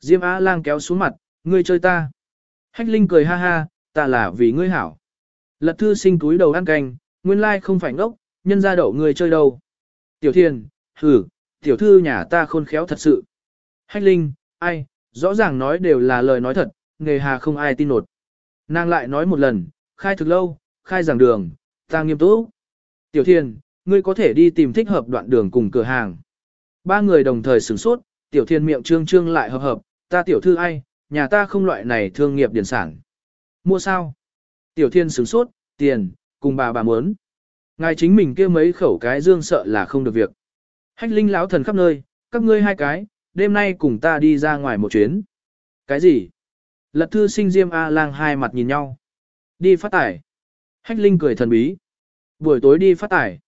Diêm Á lang kéo xuống mặt, ngươi chơi ta. Hách Linh cười ha ha, ta là vì ngươi hảo. Lật thư sinh túi đầu ăn canh, nguyên lai không phải ngốc, nhân ra đậu ngươi chơi đâu. Tiểu Thiên, hử, tiểu thư nhà ta khôn khéo thật sự. Hách Linh, ai, rõ ràng nói đều là lời nói thật, nghề hà không ai tin nột. Nàng lại nói một lần, khai thực lâu, khai giảng đường, ta nghiêm túc. Tiểu Thiên, ngươi có thể đi tìm thích hợp đoạn đường cùng cửa hàng. Ba người đồng thời sửng sốt, tiểu thiên miệng trương trương lại hợp hợp, ta tiểu thư ai, nhà ta không loại này thương nghiệp điển sản. Mua sao? Tiểu thiên sửng sốt, tiền, cùng bà bà muốn. Ngài chính mình kia mấy khẩu cái dương sợ là không được việc. Hách linh lão thần khắp nơi, các ngươi hai cái, đêm nay cùng ta đi ra ngoài một chuyến. Cái gì? Lật thư sinh diêm A lang hai mặt nhìn nhau. Đi phát tải. Hách linh cười thần bí. Buổi tối đi phát tải.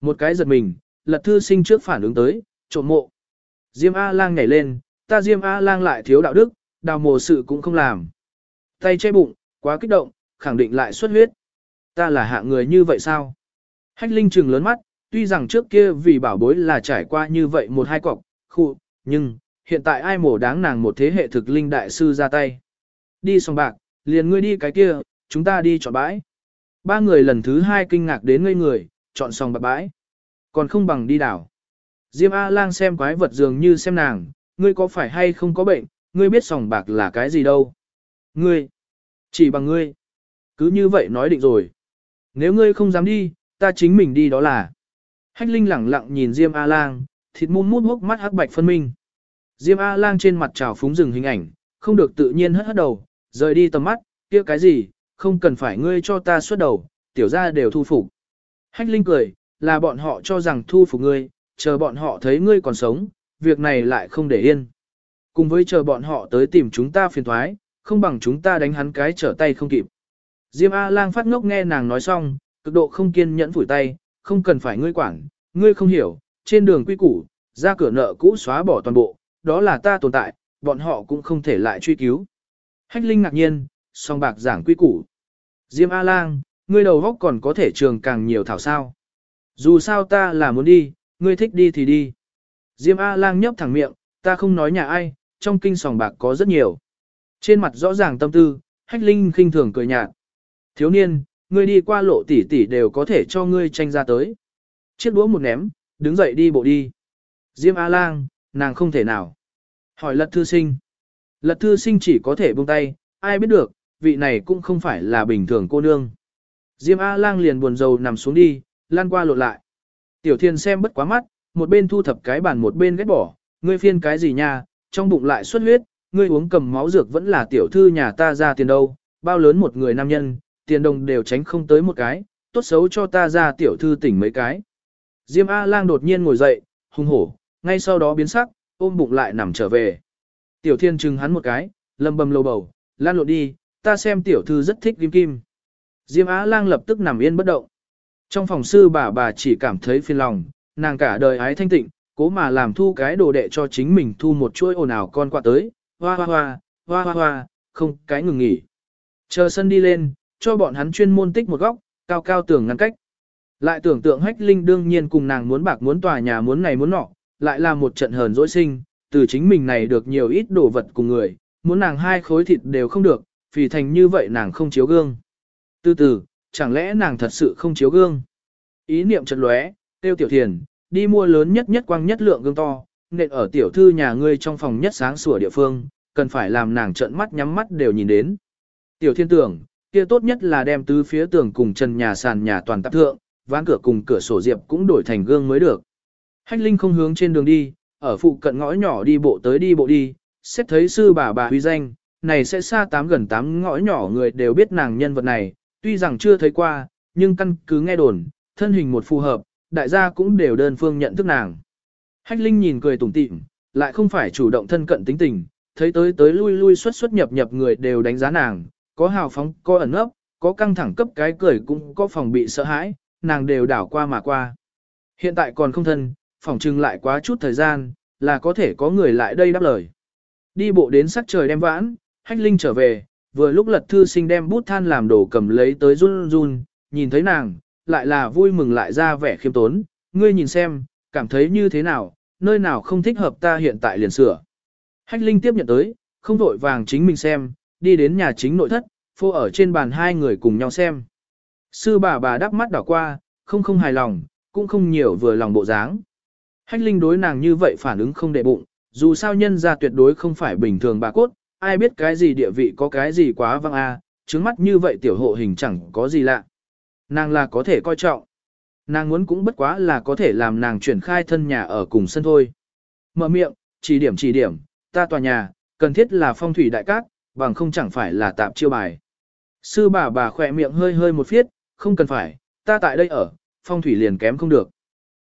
Một cái giật mình, lật thư sinh trước phản ứng tới, trộm mộ. Diêm A lang nhảy lên, ta Diêm A lang lại thiếu đạo đức, đào mồ sự cũng không làm. Tay che bụng, quá kích động, khẳng định lại xuất huyết. Ta là hạ người như vậy sao? Hách Linh trừng lớn mắt, tuy rằng trước kia vì bảo bối là trải qua như vậy một hai cọc, khu, nhưng, hiện tại ai mổ đáng nàng một thế hệ thực linh đại sư ra tay. Đi xong bạc, liền ngươi đi cái kia, chúng ta đi chọn bãi. Ba người lần thứ hai kinh ngạc đến ngây người, chọn xong bạc bãi. Còn không bằng đi đảo. Diêm A-lang xem quái vật dường như xem nàng, ngươi có phải hay không có bệnh, ngươi biết sòng bạc là cái gì đâu. Ngươi, chỉ bằng ngươi. Cứ như vậy nói định rồi. Nếu ngươi không dám đi, ta chính mình đi đó là. Hách Linh lẳng lặng nhìn Diêm A-lang, thịt muôn mút hốc mắt hắc bạch phân minh. Diêm A-lang trên mặt trào phúng rừng hình ảnh, không được tự nhiên hất hất đầu, rời đi tầm mắt, kia cái gì, không cần phải ngươi cho ta xuất đầu, tiểu ra đều thu phục. Hách Linh cười, là bọn họ cho rằng thu phục ngươi, chờ bọn họ thấy ngươi còn sống, việc này lại không để yên. Cùng với chờ bọn họ tới tìm chúng ta phiền thoái, không bằng chúng ta đánh hắn cái trở tay không kịp. Diêm A-lang phát ngốc nghe nàng nói xong, cực độ không kiên nhẫn phủi tay, không cần phải ngươi quản, ngươi không hiểu, trên đường quy củ, ra cửa nợ cũ xóa bỏ toàn bộ, đó là ta tồn tại, bọn họ cũng không thể lại truy cứu. Hách Linh ngạc nhiên, song bạc giảng quy củ. Diêm A-lang, ngươi đầu góc còn có thể trường càng nhiều thảo sao. Dù sao ta là muốn đi, ngươi thích đi thì đi. Diêm A-lang nhấp thẳng miệng, ta không nói nhà ai, trong kinh sòng bạc có rất nhiều. Trên mặt rõ ràng tâm tư, hách linh khinh thường cười nhạt. Thiếu niên, ngươi đi qua lộ tỷ tỷ đều có thể cho ngươi tranh ra tới. Chiếc đũa một ném, đứng dậy đi bộ đi. Diêm A-lang, nàng không thể nào. Hỏi lật thư sinh. Lật thư sinh chỉ có thể buông tay, ai biết được, vị này cũng không phải là bình thường cô nương. Diêm A-lang liền buồn rầu nằm xuống đi, lan qua lộn lại. Tiểu thiên xem bất quá mắt, một bên thu thập cái bàn một bên ghét bỏ, ngươi phiên cái gì nha, trong bụng lại xuất huyết, ngươi uống cầm máu dược vẫn là tiểu thư nhà ta ra tiền đâu, bao lớn một người nam nhân, tiền đồng đều tránh không tới một cái, tốt xấu cho ta ra tiểu thư tỉnh mấy cái. Diêm A-lang đột nhiên ngồi dậy, hung hổ, ngay sau đó biến sắc, ôm bụng lại nằm trở về. Tiểu thiên trừng hắn một cái, lầm bầm lầu bầu, lan lộn đi, ta xem tiểu thư rất thích kim kim. Diêm Á Lang lập tức nằm yên bất động. Trong phòng sư bà bà chỉ cảm thấy phiền lòng, nàng cả đời ái thanh tịnh, cố mà làm thu cái đồ đệ cho chính mình thu một chuỗi ồn ào con quạ tới, hoa hoa hoa, hoa hoa hoa, không cái ngừng nghỉ. Chờ sân đi lên, cho bọn hắn chuyên môn tích một góc, cao cao tưởng ngăn cách. Lại tưởng tượng hách linh đương nhiên cùng nàng muốn bạc muốn tòa nhà muốn này muốn nọ, lại là một trận hờn dỗi sinh, từ chính mình này được nhiều ít đồ vật cùng người, muốn nàng hai khối thịt đều không được, vì thành như vậy nàng không chiếu gương. Từ từ, chẳng lẽ nàng thật sự không chiếu gương? Ý niệm chợt lóe, tiêu tiểu thiền, đi mua lớn nhất nhất quang nhất lượng gương to, nện ở tiểu thư nhà ngươi trong phòng nhất sáng sủa địa phương, cần phải làm nàng trợn mắt nhắm mắt đều nhìn đến. Tiểu thiên tưởng, kia tốt nhất là đem tứ phía tường cùng trần nhà sàn nhà toàn tạp thượng, ván cửa cùng cửa sổ diệp cũng đổi thành gương mới được. Hách Linh không hướng trên đường đi, ở phụ cận ngõ nhỏ đi bộ tới đi bộ đi, xét thấy sư bà bà huy danh, này sẽ xa tám gần tám ngõ nhỏ người đều biết nàng nhân vật này, tuy rằng chưa thấy qua, nhưng căn cứ nghe đồn, thân hình một phù hợp, đại gia cũng đều đơn phương nhận thức nàng. Hách Linh nhìn cười tủm tỉm, lại không phải chủ động thân cận tính tình, thấy tới tới lui lui xuất xuất nhập nhập người đều đánh giá nàng, có hào phóng, có ẩn ấp, có căng thẳng cấp cái cười cũng có phòng bị sợ hãi, nàng đều đảo qua mà qua. Hiện tại còn không thân, phòng trưng lại quá chút thời gian, là có thể có người lại đây đáp lời. Đi bộ đến sắc trời đem vãn, Hách Linh trở về, vừa lúc lật thư sinh đem bút than làm đồ cầm lấy tới run run, nhìn thấy nàng, lại là vui mừng lại ra vẻ khiêm tốn, ngươi nhìn xem, cảm thấy như thế nào, nơi nào không thích hợp ta hiện tại liền sửa. Hách Linh tiếp nhận tới, không vội vàng chính mình xem, đi đến nhà chính nội thất, phô ở trên bàn hai người cùng nhau xem. Sư bà bà đắp mắt đảo qua, không không hài lòng, cũng không nhiều vừa lòng bộ dáng. Hách Linh đối nàng như vậy phản ứng không đệ bụng, dù sao nhân ra tuyệt đối không phải bình thường bà cốt, ai biết cái gì địa vị có cái gì quá văng a, à, trứng mắt như vậy tiểu hộ hình chẳng có gì lạ. Nàng là có thể coi trọng. Nàng muốn cũng bất quá là có thể làm nàng chuyển khai thân nhà ở cùng sân thôi. Mở miệng, chỉ điểm chỉ điểm, ta tòa nhà, cần thiết là phong thủy đại cát, bằng không chẳng phải là tạm chiêu bài. Sư bà bà khỏe miệng hơi hơi một phiết, không cần phải, ta tại đây ở, phong thủy liền kém không được.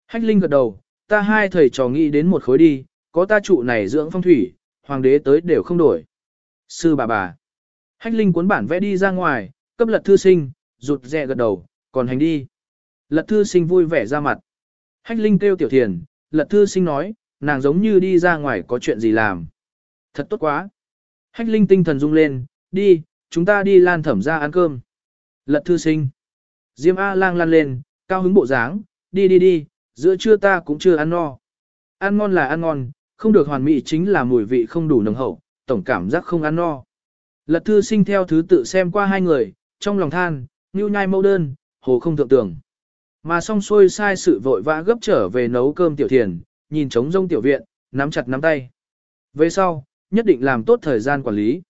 Hách Linh gật đầu, ta hai thầy trò nghĩ đến một khối đi, có ta trụ này dưỡng phong thủy, hoàng đế tới đều không đổi. Sư bà bà. Hách Linh cuốn bản vẽ đi ra ngoài, cấp lật thư sinh, rụt rè gật đầu, còn hành đi. Lật thư sinh vui vẻ ra mặt. Hách Linh kêu tiểu thiền, lật thư sinh nói, nàng giống như đi ra ngoài có chuyện gì làm. Thật tốt quá. Hách Linh tinh thần rung lên, đi, chúng ta đi lan thẩm ra ăn cơm. Lật thư sinh. Diêm A lang lan lên, cao hứng bộ dáng, đi đi đi, giữa trưa ta cũng chưa ăn no. Ăn ngon là ăn ngon, không được hoàn mỹ chính là mùi vị không đủ nồng hậu, tổng cảm giác không ăn no. Lật thư sinh theo thứ tự xem qua hai người, trong lòng than, như nhai mẫu đơn, hồ không thượng tường. Mà xong xuôi sai sự vội vã gấp trở về nấu cơm tiểu thiền, nhìn trống rông tiểu viện, nắm chặt nắm tay. Về sau, nhất định làm tốt thời gian quản lý.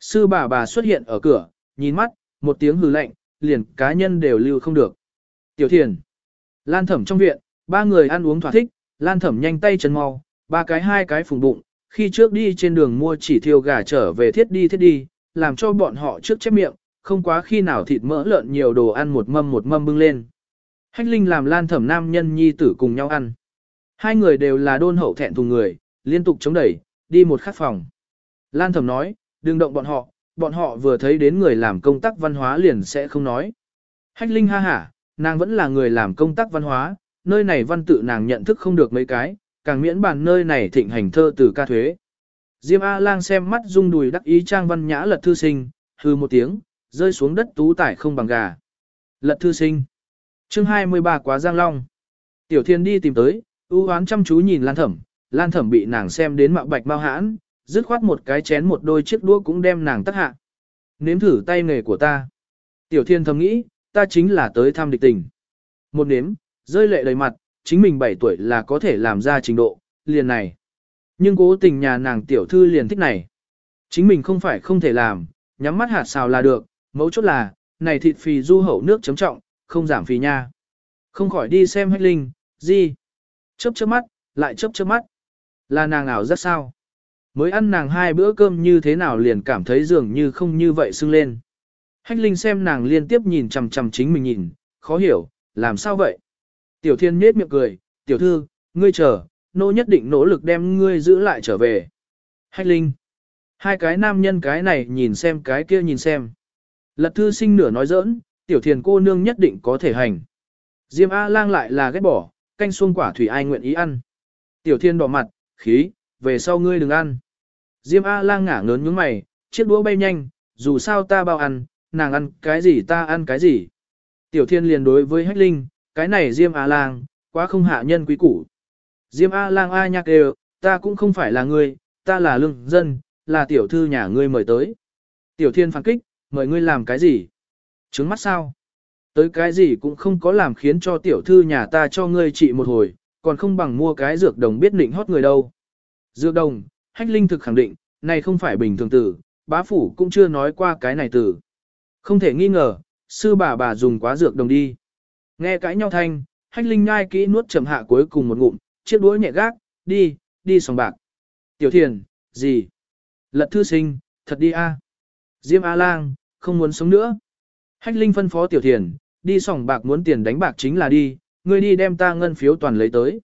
Sư bà bà xuất hiện ở cửa, nhìn mắt, một tiếng hừ lạnh, liền cá nhân đều lưu không được. Tiểu thiền, lan thẩm trong viện, ba người ăn uống thỏa thích, lan thẩm nhanh tay chân mau, ba cái hai cái phùng bụng, khi trước đi trên đường mua chỉ thiêu gà trở về thiết đi thiết đi, làm cho bọn họ trước chép miệng, không quá khi nào thịt mỡ lợn nhiều đồ ăn một mâm một mâm bưng lên. Hách Linh làm lan thẩm nam nhân nhi tử cùng nhau ăn. Hai người đều là đôn hậu thẹn thùng người, liên tục chống đẩy, đi một khắc phòng. Lan thẩm nói, đừng động bọn họ, bọn họ vừa thấy đến người làm công tác văn hóa liền sẽ không nói. Hách Linh ha hả, nàng vẫn là người làm công tác văn hóa, nơi này văn tự nàng nhận thức không được mấy cái, càng miễn bàn nơi này thịnh hành thơ từ ca thuế. Diêm A-lang xem mắt rung đùi đắc ý trang văn nhã lật thư sinh, hư một tiếng, rơi xuống đất tú tải không bằng gà. Lật thư sinh. chương 23 quá giang long. Tiểu thiên đi tìm tới, ưu hoán chăm chú nhìn lan thẩm, lan thẩm bị nàng xem đến mạo bạch bao hãn, dứt khoát một cái chén một đôi chiếc đũa cũng đem nàng tắt hạ. Nếm thử tay nghề của ta. Tiểu thiên thầm nghĩ, ta chính là tới thăm địch tình. Một nếm, rơi lệ đầy mặt, chính mình 7 tuổi là có thể làm ra trình độ, liền này. Nhưng cố tình nhà nàng tiểu thư liền thích này. Chính mình không phải không thể làm, nhắm mắt hạt xào là được, mấu chốt là, này thịt phì du hậu nước chấm trọng, không giảm phì nha. Không khỏi đi xem hách linh, gì? Chớp chớp mắt, lại chớp chớp mắt. Là nàng ảo rất sao? Mới ăn nàng hai bữa cơm như thế nào liền cảm thấy dường như không như vậy sưng lên. Hách linh xem nàng liên tiếp nhìn chằm chằm chính mình nhìn, khó hiểu, làm sao vậy? Tiểu thiên nết miệng cười, tiểu thư, ngươi chờ, nô nhất định nỗ lực đem ngươi giữ lại trở về. Hách linh. Hai cái nam nhân cái này nhìn xem cái kia nhìn xem. Lật thư sinh nửa nói giỡn, tiểu thiền cô nương nhất định có thể hành. Diêm A lang lại là ghét bỏ, canh xuông quả thủy ai nguyện ý ăn. Tiểu thiền đỏ mặt, khí, về sau ngươi đừng ăn. Diêm A lang ngả ngớn nhướng mày, chiếc đũa bay nhanh, dù sao ta bao ăn, nàng ăn cái gì ta ăn cái gì. Tiểu thiên liền đối với hách linh, cái này Diêm A lang, quá không hạ nhân quý củ. Diêm A lang A nhạc đều, ta cũng không phải là ngươi, ta là lương dân, là tiểu thư nhà ngươi mời tới. Tiểu thiên phản kích, mời ngươi làm cái gì? Trứng mắt sao? Tới cái gì cũng không có làm khiến cho tiểu thư nhà ta cho ngươi trị một hồi, còn không bằng mua cái dược đồng biết định hót người đâu. Dược đồng, hách linh thực khẳng định, này không phải bình thường tử, bá phủ cũng chưa nói qua cái này tử. Không thể nghi ngờ, sư bà bà dùng quá dược đồng đi. Nghe cãi nhau thanh, hách linh ngai kỹ nuốt trầm hạ cuối cùng một ngụm, chiếc đuối nhẹ gác, đi, đi sòng bạc. Tiểu thiền, gì? Lật thư sinh, thật đi a. Diêm A lang, không muốn sống nữa. Hách linh phân phó tiểu thiền, đi sòng bạc muốn tiền đánh bạc chính là đi, ngươi đi đem ta ngân phiếu toàn lấy tới.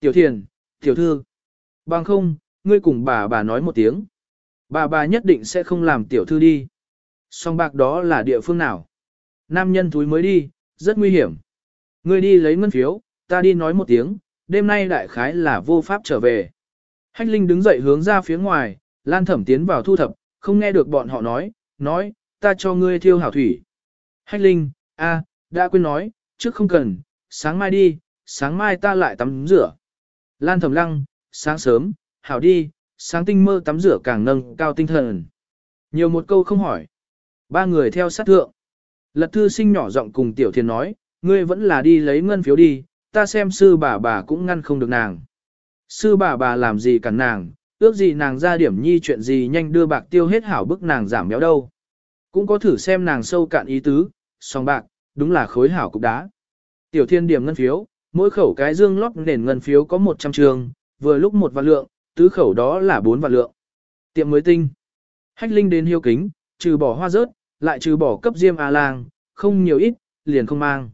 Tiểu thiền, tiểu thư. Bằng không, ngươi cùng bà bà nói một tiếng. Bà bà nhất định sẽ không làm tiểu thư đi. Sòng bạc đó là địa phương nào? Nam nhân túi mới đi, rất nguy hiểm. Ngươi đi lấy ngân phiếu, ta đi nói một tiếng, đêm nay đại khái là vô pháp trở về. Hách Linh đứng dậy hướng ra phía ngoài, Lan Thẩm tiến vào thu thập, không nghe được bọn họ nói, nói, ta cho ngươi thiêu hảo thủy. Hách Linh, a, đã quên nói, trước không cần, sáng mai đi, sáng mai ta lại tắm rửa. Lan Thẩm lăng, sáng sớm, hảo đi, sáng tinh mơ tắm rửa càng nâng cao tinh thần. Nhiều một câu không hỏi. Ba người theo sát thượng. Lật thư sinh nhỏ giọng cùng tiểu thiền nói, ngươi vẫn là đi lấy ngân phiếu đi, ta xem sư bà bà cũng ngăn không được nàng. Sư bà bà làm gì cản nàng, ước gì nàng ra điểm nhi chuyện gì nhanh đưa bạc tiêu hết hảo bức nàng giảm béo đâu. Cũng có thử xem nàng sâu cạn ý tứ, song bạc, đúng là khối hảo cục đá. Tiểu thiên điểm ngân phiếu, mỗi khẩu cái dương lót nền ngân phiếu có 100 trường, vừa lúc một vạn lượng, tứ khẩu đó là 4 vạn lượng. Tiệm mới tinh. Hách linh đến hiếu kính, trừ bỏ hoa rớt, lại trừ bỏ cấp diêm A lang, không nhiều ít, liền không mang.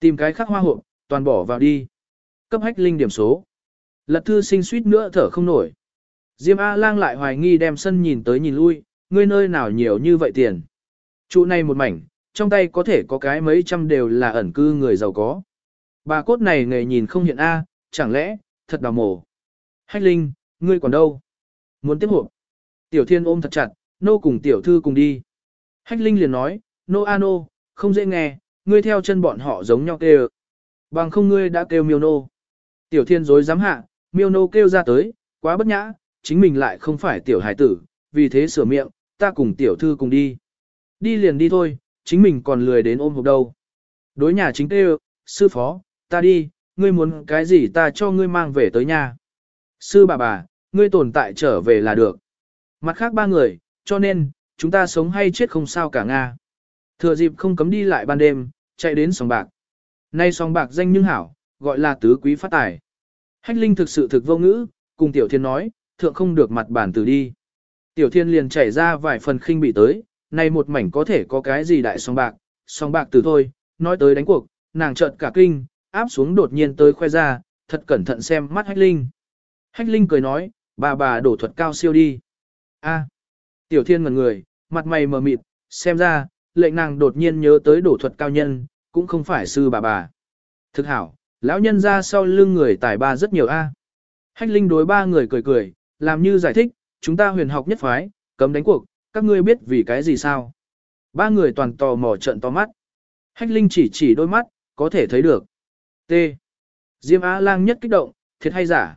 Tìm cái khác hoa hộp, toàn bỏ vào đi. Cấp hách linh điểm số. Lật thư sinh suýt nữa thở không nổi. Diêm A lang lại hoài nghi đem sân nhìn tới nhìn lui, ngươi nơi nào nhiều như vậy tiền. Trụ này một mảnh, trong tay có thể có cái mấy trăm đều là ẩn cư người giàu có. Bà cốt này nghề nhìn không hiện A, chẳng lẽ, thật đào mổ. Hách linh, ngươi còn đâu? Muốn tiếp hộp. Tiểu thiên ôm thật chặt, nô cùng tiểu thư cùng đi. Hách linh liền nói, nô a nô, không dễ nghe, ngươi theo chân bọn họ giống nhau kêu. Bằng không ngươi đã kêu miêu nô. Tiểu thiên dối dám hạ, miêu nô kêu ra tới, quá bất nhã, chính mình lại không phải tiểu hải tử, vì thế sửa miệng, ta cùng tiểu thư cùng đi. Đi liền đi thôi, chính mình còn lười đến ôm hộp đâu. Đối nhà chính tê sư phó, ta đi, ngươi muốn cái gì ta cho ngươi mang về tới nhà. Sư bà bà, ngươi tồn tại trở về là được. Mặt khác ba người, cho nên, chúng ta sống hay chết không sao cả Nga. Thừa dịp không cấm đi lại ban đêm, chạy đến sòng bạc. Nay sòng bạc danh nhưng hảo, gọi là tứ quý phát tài. Hách Linh thực sự thực vô ngữ, cùng Tiểu Thiên nói, thượng không được mặt bản tử đi. Tiểu Thiên liền chảy ra vài phần khinh bị tới, này một mảnh có thể có cái gì đại song bạc, song bạc từ thôi, nói tới đánh cuộc, nàng chợt cả kinh, áp xuống đột nhiên tới khoe ra, thật cẩn thận xem mắt Hách Linh. Hách Linh cười nói, bà bà đổ thuật cao siêu đi. A. Tiểu Thiên ngần người, mặt mày mờ mịt, xem ra, lệnh nàng đột nhiên nhớ tới đổ thuật cao nhân, cũng không phải sư bà bà. Thực hảo, lão nhân ra sau lưng người tài ba rất nhiều A. Hách Linh đối ba người cười cười, làm như giải thích, chúng ta huyền học nhất phái, cấm đánh cuộc, các ngươi biết vì cái gì sao. Ba người toàn tò mò trận to mắt. Hách Linh chỉ chỉ đôi mắt, có thể thấy được. T. Diêm Á Lang nhất kích động, thiệt hay giả.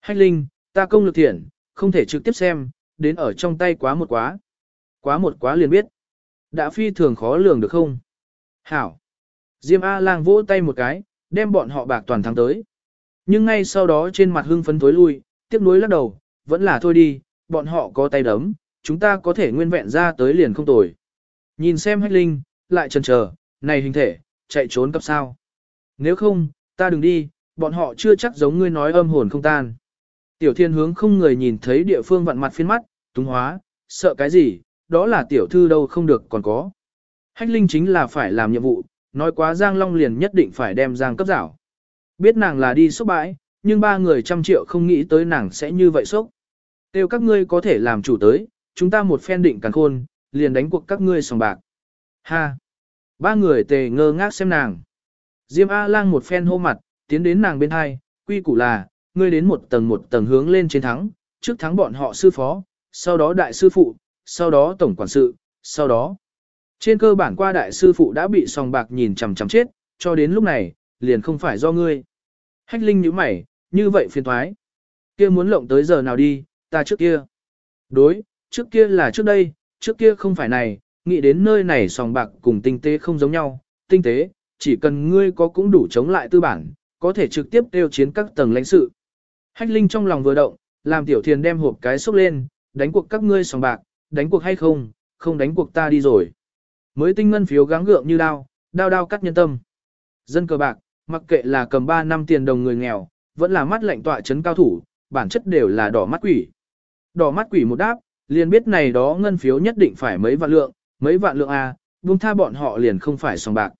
Hách Linh, ta công lực thiện, không thể trực tiếp xem, đến ở trong tay quá một quá. Quá một quá liền biết. Đã phi thường khó lường được không? Hảo. Diêm A-lang vỗ tay một cái, đem bọn họ bạc toàn thắng tới. Nhưng ngay sau đó trên mặt hưng phấn tối lui, tiếc nuối lắc đầu, vẫn là thôi đi, bọn họ có tay đấm, chúng ta có thể nguyên vẹn ra tới liền không tồi. Nhìn xem hách linh, lại chần chờ, này hình thể, chạy trốn cấp sao. Nếu không, ta đừng đi, bọn họ chưa chắc giống ngươi nói âm hồn không tan. Tiểu thiên hướng không người nhìn thấy địa phương vặn mặt phiên mắt, túng hóa, sợ cái gì, đó là tiểu thư đâu không được còn có. Hách linh chính là phải làm nhiệm vụ, nói quá Giang Long liền nhất định phải đem Giang cấp rảo. Biết nàng là đi sốc bãi, nhưng ba người trăm triệu không nghĩ tới nàng sẽ như vậy sốc. Tiêu các ngươi có thể làm chủ tới, chúng ta một phen định càng khôn, liền đánh cuộc các ngươi sòng bạc. Ha! Ba người tề ngơ ngác xem nàng. Diêm A-lang một phen hô mặt, tiến đến nàng bên hai, quy củ là, ngươi đến một tầng một tầng hướng lên trên thắng, trước thắng bọn họ sư phó, sau đó đại sư phụ, sau đó tổng quản sự, sau đó. Trên cơ bản qua đại sư phụ đã bị sòng bạc nhìn chằm chằm chết, cho đến lúc này, liền không phải do ngươi. Hách linh nhíu mày, như vậy phiền thoái. Kia muốn lộng tới giờ nào đi, ta trước kia. Đối, trước kia là trước đây, trước kia không phải này, nghĩ đến nơi này sòng bạc cùng tinh tế không giống nhau, tinh tế, chỉ cần ngươi có cũng đủ chống lại tư bản, có thể trực tiếp tiêu chiến các tầng lãnh sự. Hách Linh trong lòng vừa động, làm tiểu thiền đem hộp cái xúc lên, đánh cuộc các ngươi sòng bạc, đánh cuộc hay không, không đánh cuộc ta đi rồi. Mới tinh ngân phiếu gắng gượng như đao, đao đao cắt nhân tâm. Dân cờ bạc, mặc kệ là cầm 3 năm tiền đồng người nghèo, vẫn là mắt lệnh tọa chấn cao thủ, bản chất đều là đỏ mắt quỷ. Đỏ mắt quỷ một đáp, liền biết này đó ngân phiếu nhất định phải mấy vạn lượng, mấy vạn lượng A, buông tha bọn họ liền không phải sòng bạc.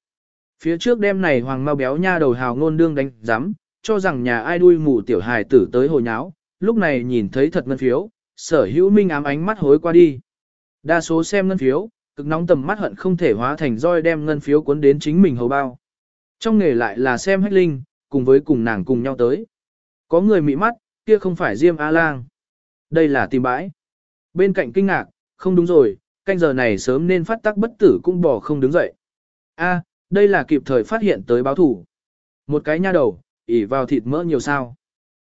Phía trước đêm này hoàng mau béo nha đầu hào ngôn đương đánh giám, cho rằng nhà ai đuôi mù tiểu hài tử tới hồi nháo, lúc này nhìn thấy thật ngân phiếu, sở hữu minh ám ánh mắt hối qua đi. Đa số xem ngân phiếu, cực nóng tầm mắt hận không thể hóa thành roi đem ngân phiếu cuốn đến chính mình hầu bao. Trong nghề lại là xem hách linh, cùng với cùng nàng cùng nhau tới. Có người mị mắt, kia không phải Diêm A-lang. Đây là tìm bãi. Bên cạnh kinh ngạc, không đúng rồi, canh giờ này sớm nên phát tắc bất tử cũng bỏ không đứng dậy. A, đây là kịp thời phát hiện tới báo thủ. Một cái nha đầu, ỉ vào thịt mỡ nhiều sao.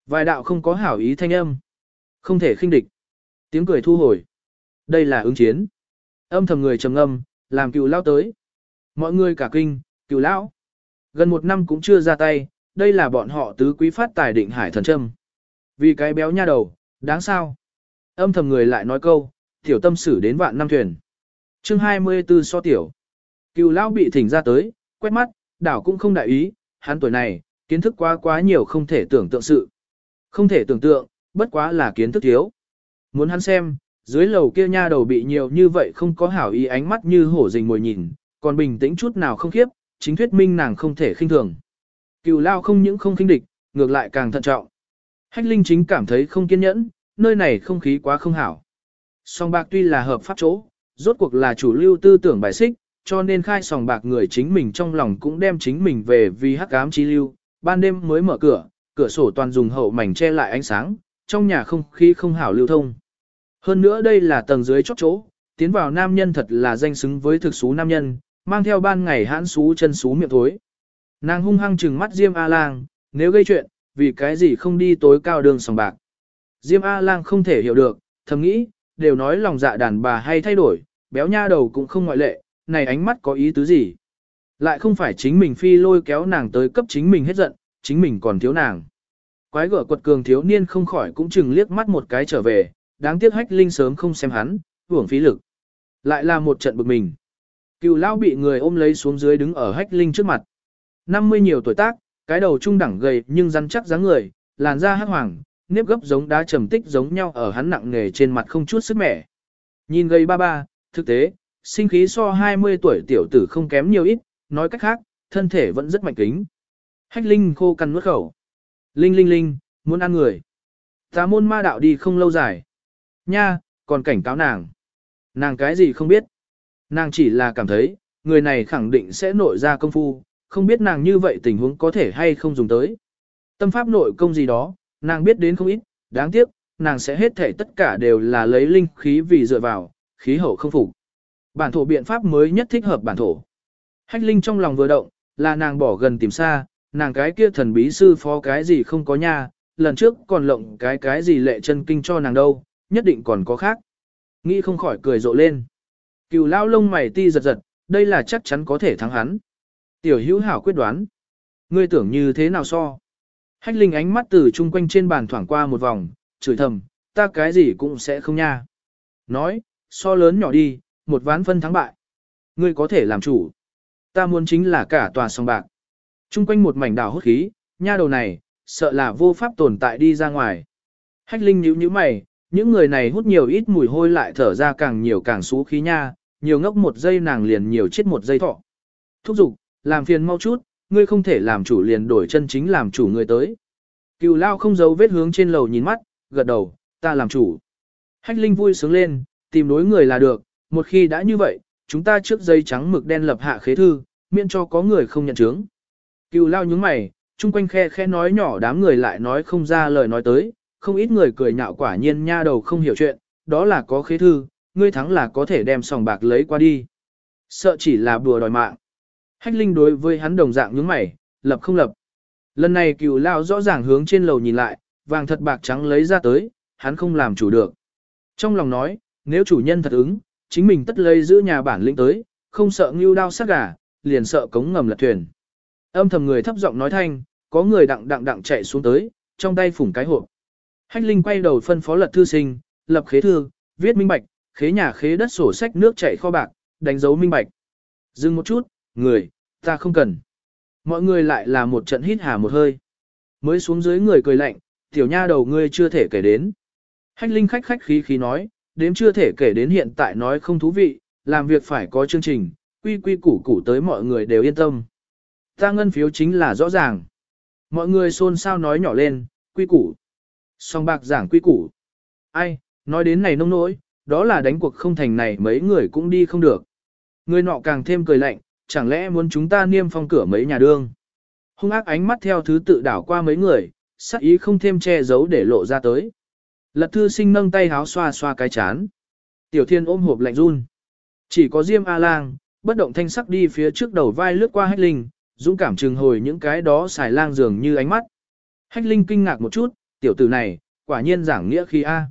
Vài đạo không có hảo ý thanh âm. Không thể khinh địch. Tiếng cười thu hồi. Đây là ứng chiến. Âm thầm người trầm ngâm, làm cựu lao tới. Mọi người cả kinh, cựu lão. Gần một năm cũng chưa ra tay, đây là bọn họ tứ quý phát tài định hải thần châm. Vì cái béo nha đầu, đáng sao. Âm thầm người lại nói câu, tiểu tâm xử đến vạn năm thuyền. chương 24 so tiểu. Cựu lão bị thỉnh ra tới, quét mắt, đảo cũng không đại ý, hắn tuổi này, kiến thức quá quá nhiều không thể tưởng tượng sự. Không thể tưởng tượng, bất quá là kiến thức thiếu. Muốn hắn xem, dưới lầu kia nha đầu bị nhiều như vậy không có hảo ý ánh mắt như hổ rình ngồi nhìn, còn bình tĩnh chút nào không khiếp, chính thuyết minh nàng không thể khinh thường. Cựu lao không những không khinh địch, ngược lại càng thận trọng. Hách Linh chính cảm thấy không kiên nhẫn, nơi này không khí quá không hảo. Song bạc tuy là hợp pháp chỗ, rốt cuộc là chủ lưu tư tưởng bài xích, cho nên khai sòng bạc người chính mình trong lòng cũng đem chính mình về vì hắc ám chi lưu, ban đêm mới mở cửa, cửa sổ toàn dùng hậu mảnh che lại ánh sáng, trong nhà không khí không hảo lưu thông. Hơn nữa đây là tầng dưới chót chỗ, tiến vào nam nhân thật là danh xứng với thực số nam nhân, mang theo ban ngày hãn xú chân xú miệng thối. Nàng hung hăng trừng mắt Diêm A-Lang, nếu gây chuyện, vì cái gì không đi tối cao đường sòng bạc. Diêm A-Lang không thể hiểu được, thầm nghĩ, đều nói lòng dạ đàn bà hay thay đổi, béo nha đầu cũng không ngoại lệ, này ánh mắt có ý tứ gì. Lại không phải chính mình phi lôi kéo nàng tới cấp chính mình hết giận, chính mình còn thiếu nàng. Quái gở quật cường thiếu niên không khỏi cũng chừng liếc mắt một cái trở về, đáng tiếc hách linh sớm không xem hắn, hưởng phí lực. Lại là một trận bực mình. Cựu lao bị người ôm lấy xuống dưới đứng ở hách linh trước mặt. 50 nhiều tuổi tác, cái đầu trung đẳng gầy nhưng rắn chắc dáng người, làn da hắc hoàng, nếp gấp giống đá trầm tích giống nhau ở hắn nặng nghề trên mặt không chút sức mẻ. Nhìn gầy ba ba, thực tế, sinh khí so 20 tuổi tiểu tử không kém nhiều ít, nói cách khác, thân thể vẫn rất mạnh kính. Hách Linh khô cằn nuốt khẩu. Linh linh linh, muốn ăn người. Tà môn ma đạo đi không lâu dài. Nha, còn cảnh cáo nàng. Nàng cái gì không biết. Nàng chỉ là cảm thấy, người này khẳng định sẽ nội ra công phu, không biết nàng như vậy tình huống có thể hay không dùng tới. Tâm pháp nội công gì đó, nàng biết đến không ít, đáng tiếc, nàng sẽ hết thể tất cả đều là lấy linh khí vì dựa vào, khí hậu không phục. Bản thổ biện pháp mới nhất thích hợp bản thổ. Hách linh trong lòng vừa động, là nàng bỏ gần tìm xa, nàng cái kia thần bí sư phó cái gì không có nha, lần trước còn lộng cái cái gì lệ chân kinh cho nàng đâu, nhất định còn có khác. Nghĩ không khỏi cười rộ lên. Cựu lao lông mày ti giật giật, đây là chắc chắn có thể thắng hắn. Tiểu hữu hảo quyết đoán. Ngươi tưởng như thế nào so? Hách linh ánh mắt từ chung quanh trên bàn thoảng qua một vòng, chửi thầm, ta cái gì cũng sẽ không nha. Nói, so lớn nhỏ đi, một ván phân thắng bại. Ngươi có thể làm chủ. Ta muốn chính là cả tòa song bạc. Trung quanh một mảnh đảo hốt khí, nha đầu này, sợ là vô pháp tồn tại đi ra ngoài. Hách Linh nhíu nhíu mày, những người này hút nhiều ít mùi hôi lại thở ra càng nhiều càng xú khí nha, nhiều ngốc một giây nàng liền nhiều chết một giây thọ. Thúc giục, làm phiền mau chút, ngươi không thể làm chủ liền đổi chân chính làm chủ người tới. Cựu lao không giấu vết hướng trên lầu nhìn mắt, gật đầu, ta làm chủ. Hách Linh vui sướng lên, tìm đối người là được, một khi đã như vậy, chúng ta trước dây trắng mực đen lập hạ khế thư, miễn cho có người không nhận chứng. Cựu lao nhướng mày, chung quanh khe khe nói nhỏ đám người lại nói không ra lời nói tới, không ít người cười nhạo quả nhiên nha đầu không hiểu chuyện, đó là có khế thư, ngươi thắng là có thể đem sòng bạc lấy qua đi. Sợ chỉ là bùa đòi mạng. Hách Linh đối với hắn đồng dạng nhướng mày, lập không lập. Lần này cựu lao rõ ràng hướng trên lầu nhìn lại, vàng thật bạc trắng lấy ra tới, hắn không làm chủ được. Trong lòng nói, nếu chủ nhân thật ứng, chính mình tất lấy giữ nhà bản lĩnh tới, không sợ ngưu đao sát gà, liền sợ cống ngầm lật thuyền. Âm thầm người thấp giọng nói thanh, có người đặng đặng đặng chạy xuống tới, trong tay phủng cái hộp. Hách Linh quay đầu phân phó lật thư sinh, lập khế thư, viết minh bạch, khế nhà khế đất sổ sách nước chảy kho bạc, đánh dấu minh bạch. Dừng một chút, người, ta không cần. Mọi người lại là một trận hít hà một hơi. Mới xuống dưới người cười lạnh, tiểu nha đầu ngươi chưa thể kể đến. Hách Linh khách khách khí khí nói, đếm chưa thể kể đến hiện tại nói không thú vị, làm việc phải có chương trình, quy quy củ củ tới mọi người đều yên tâm. Ta ngân phiếu chính là rõ ràng. Mọi người xôn xao nói nhỏ lên, quy củ. Song bạc giảng quy củ. Ai, nói đến này nông nỗi, đó là đánh cuộc không thành này mấy người cũng đi không được. Người nọ càng thêm cười lạnh, chẳng lẽ muốn chúng ta niêm phong cửa mấy nhà đương. Hung ác ánh mắt theo thứ tự đảo qua mấy người, sắc ý không thêm che giấu để lộ ra tới. Lật thư sinh nâng tay háo xoa xoa cái chán. Tiểu thiên ôm hộp lạnh run. Chỉ có Diêm A-lang, bất động thanh sắc đi phía trước đầu vai lướt qua hách linh, dũng cảm trừng hồi những cái đó xài lang dường như ánh mắt. Hách linh kinh ngạc một chút, tiểu tử này, quả nhiên giảng nghĩa khi A.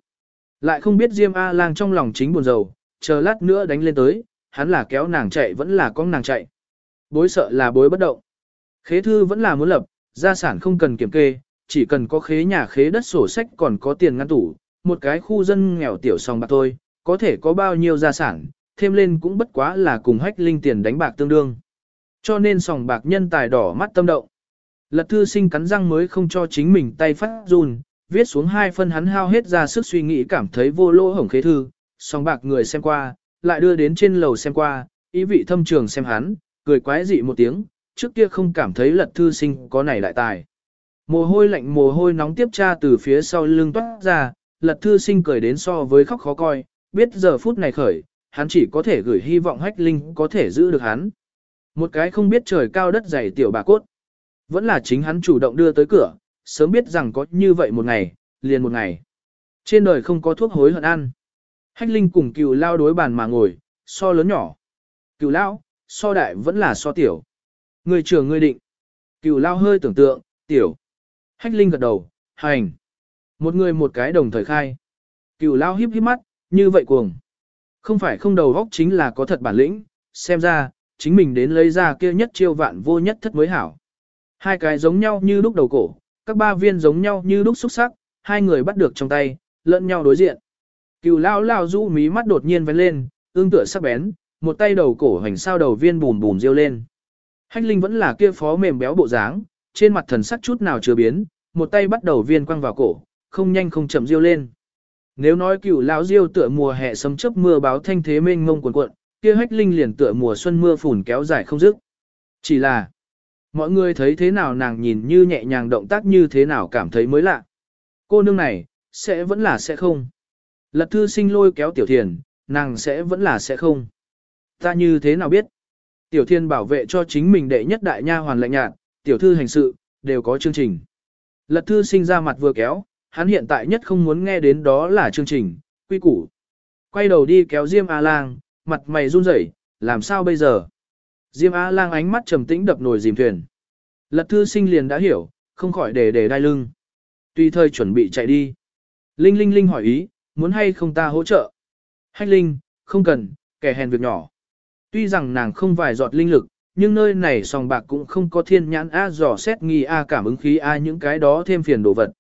Lại không biết Diêm A lang trong lòng chính buồn rầu, chờ lát nữa đánh lên tới, hắn là kéo nàng chạy vẫn là con nàng chạy. Bối sợ là bối bất động. Khế thư vẫn là muốn lập, gia sản không cần kiểm kê, chỉ cần có khế nhà khế đất sổ sách còn có tiền ngăn tủ, một cái khu dân nghèo tiểu song bạc thôi, có thể có bao nhiêu gia sản, thêm lên cũng bất quá là cùng hách linh tiền đánh bạc tương đương. Cho nên sòng bạc nhân tài đỏ mắt tâm động. Lật thư sinh cắn răng mới không cho chính mình tay phát run, viết xuống hai phân hắn hao hết ra sức suy nghĩ cảm thấy vô lỗ hổng khế thư, sòng bạc người xem qua, lại đưa đến trên lầu xem qua, ý vị thâm trường xem hắn, cười quái dị một tiếng, trước kia không cảm thấy lật thư sinh có này lại tài. Mồ hôi lạnh mồ hôi nóng tiếp tra từ phía sau lưng toát ra, lật thư sinh cười đến so với khóc khó coi, biết giờ phút này khởi, hắn chỉ có thể gửi hy vọng hách linh có thể giữ được hắn. Một cái không biết trời cao đất dày tiểu bà cốt. Vẫn là chính hắn chủ động đưa tới cửa, sớm biết rằng có như vậy một ngày, liền một ngày. Trên đời không có thuốc hối hận ăn. Hách linh cùng cựu lao đối bàn mà ngồi, so lớn nhỏ. Cựu lao, so đại vẫn là so tiểu. Người trưởng người định. Cựu lao hơi tưởng tượng, tiểu. Hách linh gật đầu, hành. Một người một cái đồng thời khai. Cựu lao híp híp mắt, như vậy cuồng. Không phải không đầu góc chính là có thật bản lĩnh, xem ra, chính mình đến lấy ra kia nhất chiêu vạn vô nhất thất mới hảo. Hai cái giống nhau như lúc đầu cổ, các ba viên giống nhau như lúc xúc sắc, hai người bắt được trong tay, lẫn nhau đối diện. Cựu lao lao rũ mí mắt đột nhiên vén lên, ương tựa sắc bén, một tay đầu cổ hành sao đầu viên bùn bùn riêu lên. Hách linh vẫn là kia phó mềm béo bộ dáng, trên mặt thần sắc chút nào chưa biến, một tay bắt đầu viên quăng vào cổ, không nhanh không chậm riêu lên. Nếu nói cựu lão diêu tựa mùa hè sấm chớp mưa báo thanh thế mênh mông cuồn cuộn, kia hách linh liền tựa mùa xuân mưa phùn kéo dài không dứt. Chỉ là, mọi người thấy thế nào nàng nhìn như nhẹ nhàng động tác như thế nào cảm thấy mới lạ. Cô nương này, sẽ vẫn là sẽ không. Lật thư sinh lôi kéo tiểu thiền, nàng sẽ vẫn là sẽ không. Ta như thế nào biết? Tiểu thiền bảo vệ cho chính mình đệ nhất đại nha hoàn lạnh nhạt, tiểu thư hành sự, đều có chương trình. Lật thư sinh ra mặt vừa kéo, hắn hiện tại nhất không muốn nghe đến đó là chương trình, quy củ. Quay đầu đi kéo Diêm A-lang, mặt mày run rẩy, làm sao bây giờ? Diêm A-lang ánh mắt trầm tĩnh đập nồi dìm thuyền. Lật thư sinh liền đã hiểu, không khỏi để để đai lưng. Tùy thời chuẩn bị chạy đi. Linh Linh Linh hỏi ý, muốn hay không ta hỗ trợ? Hách Linh, không cần, kẻ hèn việc nhỏ. Tuy rằng nàng không vài giọt linh lực, nhưng nơi này sòng bạc cũng không có thiên nhãn A dò xét nghi A cảm ứng khí A những cái đó thêm phiền đồ vật.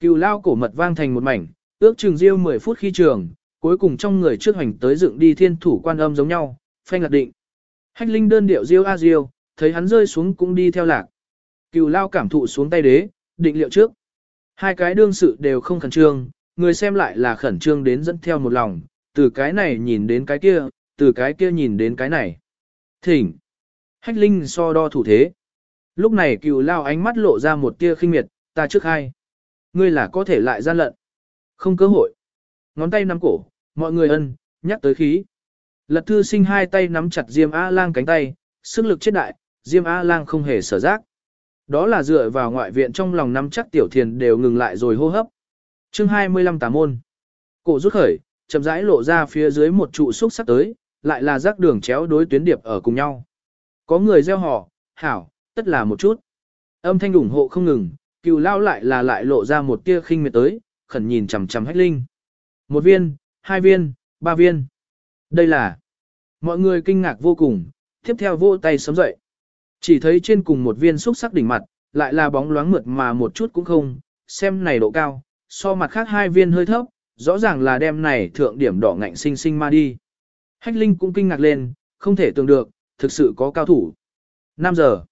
Cựu lao cổ mật vang thành một mảnh, ước chừng riêu 10 phút khi trường, cuối cùng trong người trước hành tới dựng đi thiên thủ quan âm giống nhau, phanh lạc định. Hách linh đơn điệu riêu a riêu, thấy hắn rơi xuống cũng đi theo lạc. Cựu lao cảm thụ xuống tay đế, định liệu trước. Hai cái đương sự đều không khẩn trương, người xem lại là khẩn trương đến dẫn theo một lòng, từ cái này nhìn đến cái kia, từ cái kia nhìn đến cái này. Thỉnh. Hách linh so đo thủ thế. Lúc này cựu lao ánh mắt lộ ra một tia khinh miệt, ta trước hai. Ngươi là có thể lại gian lận. Không cơ hội. Ngón tay nắm cổ, mọi người ân, nhắc tới khí. Lật thư sinh hai tay nắm chặt Diêm A-lang cánh tay, sức lực chết đại, Diêm A-lang không hề sở giác. Đó là dựa vào ngoại viện trong lòng nắm chắc tiểu thiền đều ngừng lại rồi hô hấp chương 25 tà môn. Cổ rút khởi, chậm rãi lộ ra phía dưới một trụ xúc sắc tới, lại là rác đường chéo đối tuyến điệp ở cùng nhau. Có người gieo họ, hảo, tất là một chút. Âm thanh ủng hộ không ngừng, cựu lao lại là lại lộ ra một tia khinh miệt tới, khẩn nhìn chằm chằm hách linh. Một viên, hai viên, ba viên. Đây là... Mọi người kinh ngạc vô cùng, tiếp theo vô tay sớm dậy. Chỉ thấy trên cùng một viên xúc sắc đỉnh mặt, lại là bóng loáng mượt mà một chút cũng không, xem này độ cao, so mặt khác hai viên hơi thấp, rõ ràng là đem này thượng điểm đỏ ngạnh sinh sinh ma đi. Hách Linh cũng kinh ngạc lên, không thể tưởng được, thực sự có cao thủ. 5 giờ.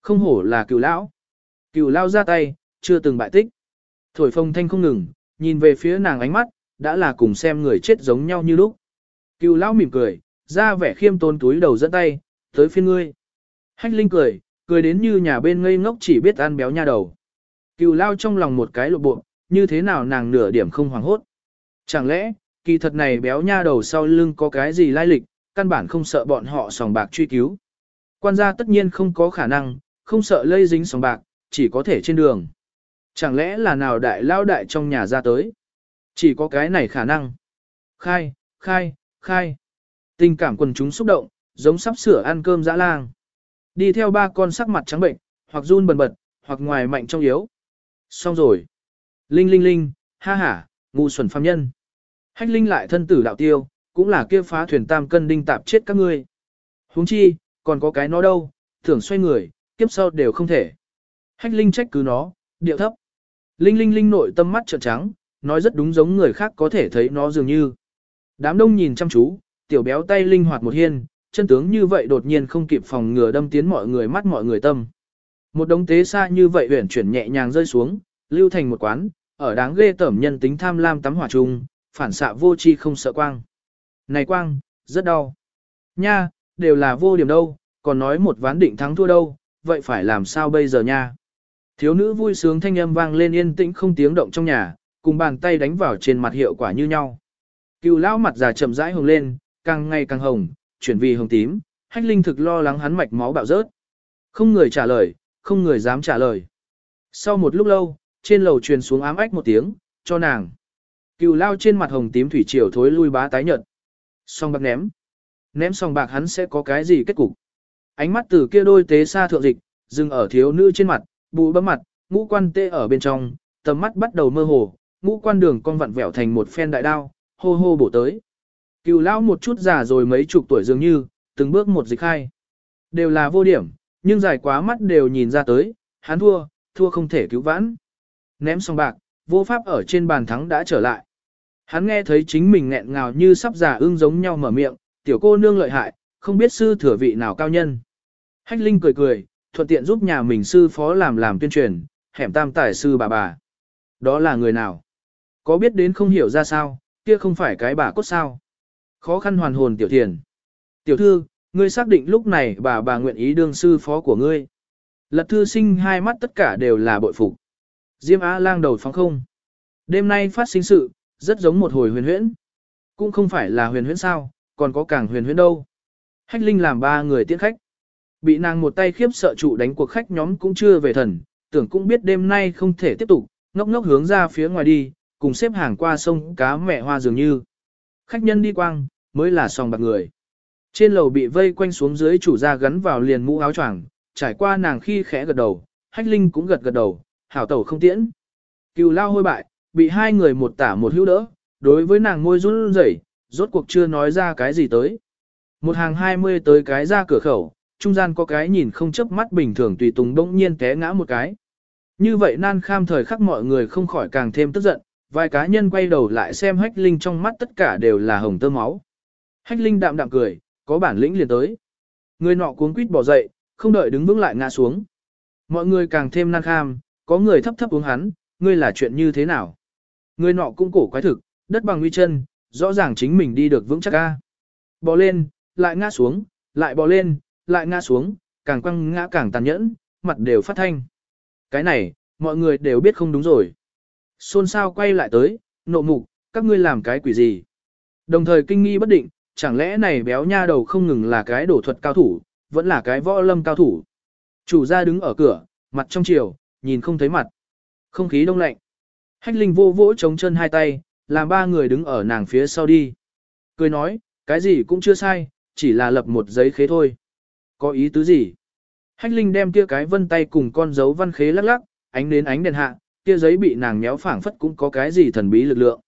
Không hổ là cựu lão. Cựu lão ra tay, chưa từng bại tích. Thổi phồng thanh không ngừng, nhìn về phía nàng ánh mắt, đã là cùng xem người chết giống nhau như lúc. Cựu lão mỉm cười, ra vẻ khiêm tôn túi đầu dẫn tay, tới phiên ngươi. Hách Linh cười, cười đến như nhà bên ngây ngốc chỉ biết ăn béo nha đầu. Cựu lão trong lòng một cái lộ bộ, như thế nào nàng nửa điểm không hoảng hốt. Chẳng lẽ, kỳ thật này béo nha đầu sau lưng có cái gì lai lịch, căn bản không sợ bọn họ sòng bạc truy cứu. Quan gia tất nhiên không có khả năng, không sợ lây dính sòng bạc, chỉ có thể trên đường. Chẳng lẽ là nào đại lao đại trong nhà ra tới? Chỉ có cái này khả năng. Khai, khai, khai. Tình cảm quần chúng xúc động, giống sắp sửa ăn cơm dã lang. Đi theo ba con sắc mặt trắng bệnh, hoặc run bần bật, hoặc ngoài mạnh trong yếu. Xong rồi. Linh linh linh, Ha ha, ngu xuẩn phàm nhân. Hách linh lại thân tử đạo tiêu, cũng là kia phá thuyền tam cân đinh tạp chết các ngươi. huống chi, còn có cái nó đâu, thưởng xoay người, kiếp sau đều không thể. Hách linh trách cứ nó, điệu thấp. Linh linh linh nội tâm mắt trợn trắng, nói rất đúng giống người khác có thể thấy nó dường như. Đám đông nhìn chăm chú, tiểu béo tay linh hoạt một hiên, chân tướng như vậy đột nhiên không kịp phòng ngừa đâm tiến mọi người mắt mọi người tâm. Một đống tế xa như vậy huyển chuyển nhẹ nhàng rơi xuống, lưu thành một quán, ở đáng ghê tởm nhân tính tham lam tắm hỏa chung, phản xạ vô chi không sợ quang. Này quang, rất đau. Nha, đều là vô điểm đâu, còn nói một ván định thắng thua đâu, vậy phải làm sao bây giờ nha? Thiếu nữ vui sướng thanh âm vang lên yên tĩnh không tiếng động trong nhà, cùng bàn tay đánh vào trên mặt hiệu quả như nhau. Cựu lão mặt già chậm rãi hồng lên, càng ngày càng hồng, chuyển vì hồng tím, hách linh thực lo lắng hắn mạch máu bạo rớt. Không người trả lời, không người dám trả lời. Sau một lúc lâu, trên lầu truyền xuống ám ách một tiếng, cho nàng. Cựu lao trên mặt hồng tím thủy triều thối lui bá tái nhợt. Song bạc ném. Ném song bạc hắn sẽ có cái gì kết cục. Ánh mắt từ kia đôi tế xa thượng dịch, dừng ở thiếu nữ trên mặt, bù bấm mặt, ngũ quan tê ở bên trong, tầm mắt bắt đầu mơ hồ, ngũ quan đường con vặn vẹo thành một phen đại đao, hô hô bổ tới. Cựu lão một chút già rồi mấy chục tuổi dường như, từng bước một dịch khai. Đều là vô điểm, nhưng dài quá mắt đều nhìn ra tới, hắn thua, thua không thể cứu vãn. Ném xong bạc, vô pháp ở trên bàn thắng đã trở lại. Hắn nghe thấy chính mình nghẹn ngào như sắp già ưng giống nhau mở miệng, tiểu cô nương lợi hại, không biết sư thừa vị nào cao nhân. Hách Linh cười cười, thuận tiện giúp nhà mình sư phó làm làm tuyên truyền, hẻm tam tài sư bà bà. Đó là người nào? Có biết đến không hiểu ra sao, kia không phải cái bà cốt sao? Khó khăn hoàn hồn tiểu thiền. Tiểu thư, ngươi xác định lúc này bà bà nguyện ý đương sư phó của ngươi. Lật thư sinh hai mắt tất cả đều là bội phục. Diêm Á lang đầu phóng không. Đêm nay phát sinh sự, rất giống một hồi huyền huyễn. Cũng không phải là huyền huyễn sao, còn có càng huyền huyễn đâu. Hách Linh làm ba người tiễn khách. Bị nàng một tay khiếp sợ trụ đánh cuộc khách nhóm cũng chưa về thần, tưởng cũng biết đêm nay không thể tiếp tục, ngốc ngốc hướng ra phía ngoài đi, cùng xếp hàng qua sông cá mẹ hoa dường như. Khách nhân đi quang, mới là sòng bạc người. Trên lầu bị vây quanh xuống dưới chủ gia gắn vào liền mũ áo choàng, trải qua nàng khi khẽ gật đầu, hách linh cũng gật gật đầu, hảo tẩu không tiễn. Cừu lao hôi bại, bị hai người một tả một hữu đỡ, đối với nàng môi run rẩy, rốt cuộc chưa nói ra cái gì tới. Một hàng hai mươi tới cái ra cửa khẩu, trung gian có cái nhìn không chớp mắt bình thường tùy tùng đỗng nhiên té ngã một cái. Như vậy nan kham thời khắc mọi người không khỏi càng thêm tức giận, vài cá nhân quay đầu lại xem hách linh trong mắt tất cả đều là hồng tơ máu. Hách linh đạm đạm cười, có bản lĩnh liền tới. Người nọ cuống quýt bỏ dậy, không đợi đứng vững lại ngã xuống. Mọi người càng thêm nan kham, có người thấp thấp uống hắn, ngươi là chuyện như thế nào? Người nọ cũng cổ quái thực, đất bằng uy chân, rõ ràng chính mình đi được vững chắc ca. Bò lên, lại ngã xuống, lại bò lên, lại ngã xuống, càng quăng ngã càng tàn nhẫn, mặt đều phát thanh. Cái này, mọi người đều biết không đúng rồi. Xôn xao quay lại tới, nộ mục, các ngươi làm cái quỷ gì? Đồng thời kinh nghi bất định, chẳng lẽ này béo nha đầu không ngừng là cái đổ thuật cao thủ, vẫn là cái võ lâm cao thủ. Chủ gia đứng ở cửa, mặt trong chiều, nhìn không thấy mặt. Không khí đông lạnh. Hách linh vô vỗ chống chân hai tay, làm ba người đứng ở nàng phía sau đi. Cười nói, cái gì cũng chưa sai, chỉ là lập một giấy khế thôi. Có ý tứ gì? Hách linh đem kia cái vân tay cùng con dấu văn khế lắc lắc, ánh đến ánh đèn hạ, kia giấy bị nàng méo phảng phất cũng có cái gì thần bí lực lượng.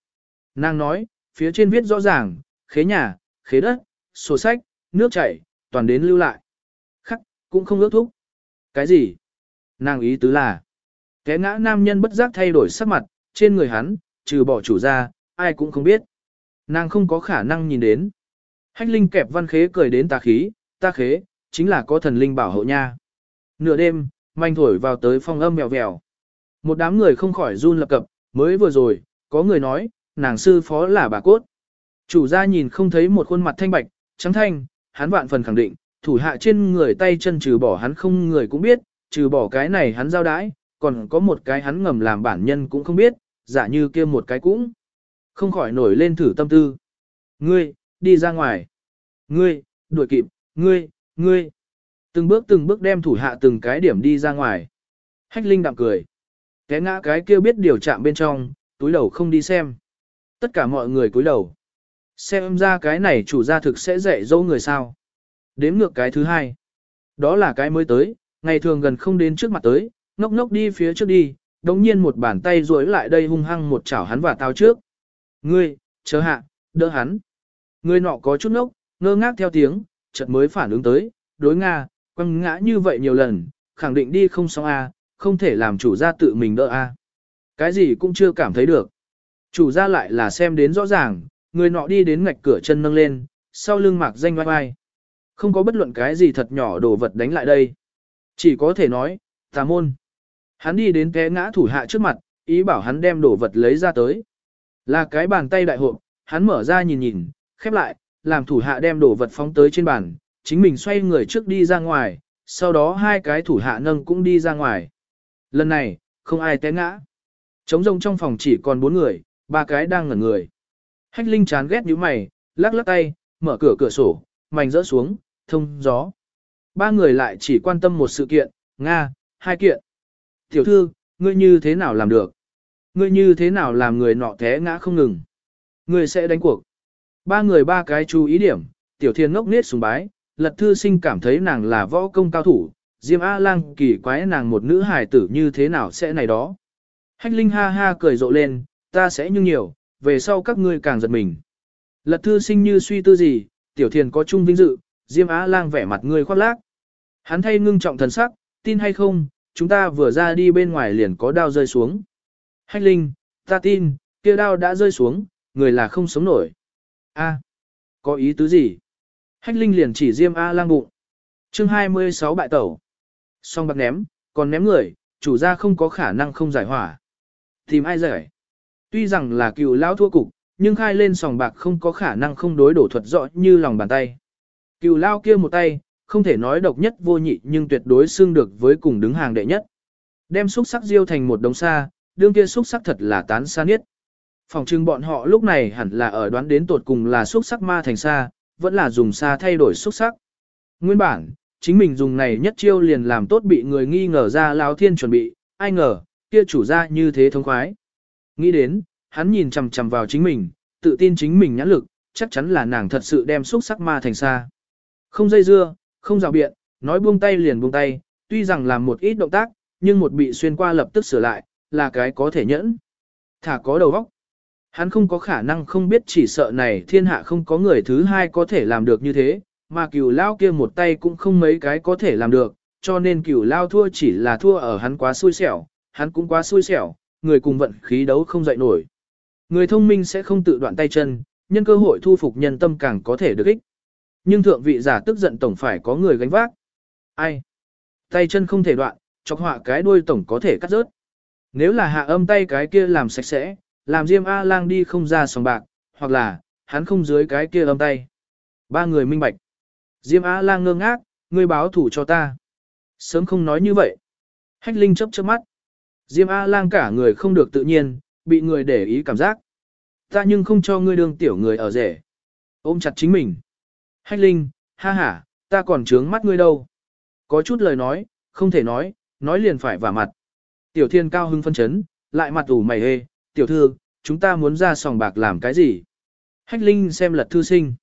Nàng nói, phía trên viết rõ ràng, khế nhà, khế đất, sổ sách, nước chảy, toàn đến lưu lại. Khắc, cũng không ước thúc. Cái gì? Nàng ý tứ là, Té ngã nam nhân bất giác thay đổi sắc mặt, trên người hắn, trừ bỏ chủ ra, ai cũng không biết. Nàng không có khả năng nhìn đến. Hách linh kẹp văn khế cười đến tà khí, ta khế, chính là có thần linh bảo hộ nha. Nửa đêm, manh thổi vào tới phòng âm mèo vèo. Một đám người không khỏi run lập cập, mới vừa rồi, có người nói, nàng sư phó là bà cốt. Chủ gia nhìn không thấy một khuôn mặt thanh bạch, trắng thanh, hắn vạn phần khẳng định, thủ hạ trên người tay chân trừ bỏ hắn không người cũng biết, trừ bỏ cái này hắn giao đãi, còn có một cái hắn ngầm làm bản nhân cũng không biết, giả như kia một cái cũng. Không khỏi nổi lên thử tâm tư. Ngươi, đi ra ngoài. Ngươi, đuổi kịp, ngươi, ngươi. Từng bước từng bước đem thủ hạ từng cái điểm đi ra ngoài. Hách Linh đạm cười. Té ngã cái kia biết điều chạm bên trong, túi đầu không đi xem. Tất cả mọi người cúi đầu. Xem ra cái này chủ gia thực sẽ dạy dỗ người sao. Đếm ngược cái thứ hai. Đó là cái mới tới, ngày thường gần không đến trước mặt tới, ngốc ngốc đi phía trước đi, đồng nhiên một bàn tay duỗi lại đây hung hăng một chảo hắn và tao trước. Ngươi, chờ hạ, đỡ hắn. Ngươi nọ có chút nốc, ngơ ngác theo tiếng, chợt mới phản ứng tới, đối Nga, quăng ngã như vậy nhiều lần, khẳng định đi không xong A, không thể làm chủ gia tự mình đỡ A. Cái gì cũng chưa cảm thấy được. Chủ gia lại là xem đến rõ ràng, người nọ đi đến ngạch cửa chân nâng lên, sau lưng mạc danh vai vai. Không có bất luận cái gì thật nhỏ đồ vật đánh lại đây. Chỉ có thể nói, tà môn. Hắn đi đến té ngã thủ hạ trước mặt, ý bảo hắn đem đồ vật lấy ra tới. Là cái bàn tay đại hộp, hắn mở ra nhìn nhìn, khép lại, làm thủ hạ đem đồ vật phóng tới trên bàn, chính mình xoay người trước đi ra ngoài, sau đó hai cái thủ hạ nâng cũng đi ra ngoài. Lần này, không ai té ngã. Trống rông trong phòng chỉ còn bốn người, ba cái đang ngẩn người. Hách Linh chán ghét như mày, lắc lắc tay, mở cửa cửa sổ, mảnh rỡ xuống, thông gió. Ba người lại chỉ quan tâm một sự kiện, Nga, hai kiện. Tiểu thư, ngươi như thế nào làm được? Ngươi như thế nào làm người nọ té ngã không ngừng? Ngươi sẽ đánh cuộc. Ba người ba cái chú ý điểm, tiểu thiên ngốc nết sùng bái, lật thư sinh cảm thấy nàng là võ công cao thủ, Diêm A-lang kỳ quái nàng một nữ hài tử như thế nào sẽ này đó. Hách Linh ha ha cười rộ lên, ta sẽ như nhiều, về sau các ngươi càng giật mình. Lật thư sinh như suy tư gì, tiểu thiền có chung vinh dự, Diêm A-lang vẻ mặt ngươi khoác lác. Hắn thay ngưng trọng thần sắc, tin hay không, chúng ta vừa ra đi bên ngoài liền có đao rơi xuống. Hách Linh, ta tin, kia đao đã rơi xuống, người là không sống nổi. A, có ý tứ gì? Hách Linh liền chỉ Diêm A-lang bụng. chương 26 bại tẩu. Xong bạc ném, còn ném người, chủ gia không có khả năng không giải hỏa. Tìm ai giải? Tuy rằng là cựu lão thua cục, nhưng khai lên sòng bạc không có khả năng không đối đổ thuật rõ như lòng bàn tay. Cựu lao kia một tay, không thể nói độc nhất vô nhị nhưng tuyệt đối xương được với cùng đứng hàng đệ nhất. Đem xúc sắc diêu thành một đống xa, đương kia xúc sắc thật là tán xa niết. Phòng trưng bọn họ lúc này hẳn là ở đoán đến tột cùng là xúc sắc ma thành xa, vẫn là dùng xa thay đổi xúc sắc. Nguyên bản, chính mình dùng này nhất chiêu liền làm tốt bị người nghi ngờ ra lao thiên chuẩn bị, ai ngờ, kia chủ ra như thế thông khoái. Nghĩ đến, hắn nhìn chằm chằm vào chính mình, tự tin chính mình nhãn lực, chắc chắn là nàng thật sự đem xúc sắc ma thành xa. Không dây dưa, không rào biện, nói buông tay liền buông tay, tuy rằng làm một ít động tác, nhưng một bị xuyên qua lập tức sửa lại, là cái có thể nhẫn. Thả có đầu óc. Hắn không có khả năng không biết chỉ sợ này thiên hạ không có người thứ hai có thể làm được như thế, mà cửu lao kia một tay cũng không mấy cái có thể làm được, cho nên cửu lao thua chỉ là thua ở hắn quá xui xẻo, hắn cũng quá xui xẻo, người cùng vận khí đấu không dậy nổi. Người thông minh sẽ không tự đoạn tay chân, nhân cơ hội thu phục nhân tâm càng có thể được ích. Nhưng thượng vị giả tức giận tổng phải có người gánh vác. Ai? Tay chân không thể đoạn, chọc họa cái đuôi tổng có thể cắt rớt. Nếu là hạ âm tay cái kia làm sạch sẽ, làm Diêm A-lang đi không ra sòng bạc, hoặc là, hắn không dưới cái kia âm tay. Ba người minh bạch. Diêm A-lang ngơ ngác, ngươi báo thủ cho ta. Sớm không nói như vậy. Hách Linh chấp chớp mắt. Diêm A-lang cả người không được tự nhiên, bị người để ý cảm giác. Ta nhưng không cho ngươi đương tiểu người ở rể. Ôm chặt chính mình. Hách Linh, ha ha, ta còn trướng mắt ngươi đâu. Có chút lời nói, không thể nói, nói liền phải vả mặt. Tiểu thiên cao hưng phân chấn, lại mặt ủ mày hê, tiểu thư, chúng ta muốn ra sòng bạc làm cái gì? Hách Linh xem lật thư sinh.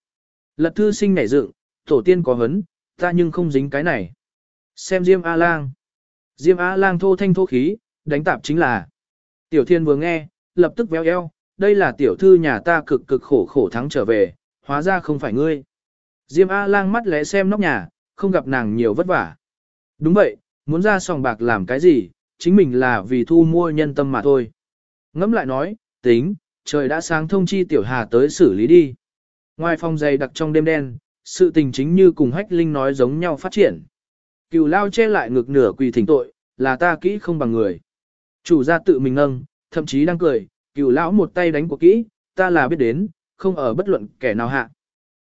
Lật thư sinh nảy dựng, tổ tiên có hấn, ta nhưng không dính cái này. Xem Diêm A-lang. Diêm A-lang thô thanh thô khí, đánh tạp chính là. Tiểu thiên vừa nghe, lập tức véo eo, đây là tiểu thư nhà ta cực cực khổ khổ thắng trở về, hóa ra không phải ngươi. Diêm A-lang mắt lẽ xem nóc nhà, không gặp nàng nhiều vất vả. Đúng vậy, muốn ra sòng bạc làm cái gì, chính mình là vì thu mua nhân tâm mà thôi. Ngẫm lại nói, tính, trời đã sáng thông chi tiểu hà tới xử lý đi. Ngoài phòng dày đặc trong đêm đen, sự tình chính như cùng hách linh nói giống nhau phát triển. Cửu lao che lại ngực nửa quỳ thỉnh tội, là ta kỹ không bằng người. Chủ gia tự mình ngâng, thậm chí đang cười, cửu lão một tay đánh của kỹ, ta là biết đến, không ở bất luận kẻ nào hạ.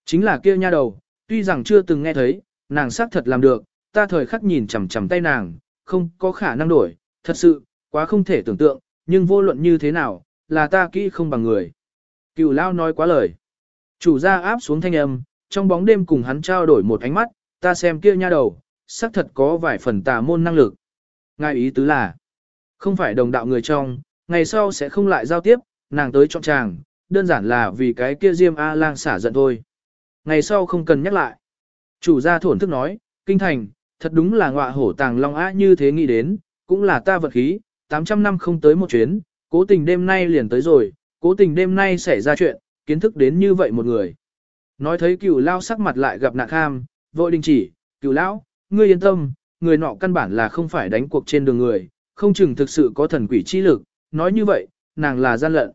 Chính là kia nha đầu, tuy rằng chưa từng nghe thấy, nàng xác thật làm được, ta thời khắc nhìn chằm chằm tay nàng, không có khả năng đổi, thật sự, quá không thể tưởng tượng, nhưng vô luận như thế nào, là ta kỹ không bằng người. Cựu lao nói quá lời. Chủ gia áp xuống thanh âm, trong bóng đêm cùng hắn trao đổi một ánh mắt, ta xem kia nha đầu, xác thật có vài phần tà môn năng lực. Ngài ý tứ là, không phải đồng đạo người trong, ngày sau sẽ không lại giao tiếp, nàng tới trong chàng, đơn giản là vì cái kia Diêm A-lang xả giận thôi. Ngày sau không cần nhắc lại. Chủ gia thổn thức nói, kinh thành, thật đúng là ngọa hổ tàng long á như thế nghĩ đến, cũng là ta vật khí, 800 năm không tới một chuyến, cố tình đêm nay liền tới rồi, cố tình đêm nay xảy ra chuyện, kiến thức đến như vậy một người. Nói thấy cửu lao sắc mặt lại gặp nạn kham, vội đình chỉ, cửu lão, ngươi yên tâm, người nọ căn bản là không phải đánh cuộc trên đường người, không chừng thực sự có thần quỷ chi lực, nói như vậy, nàng là gian lận.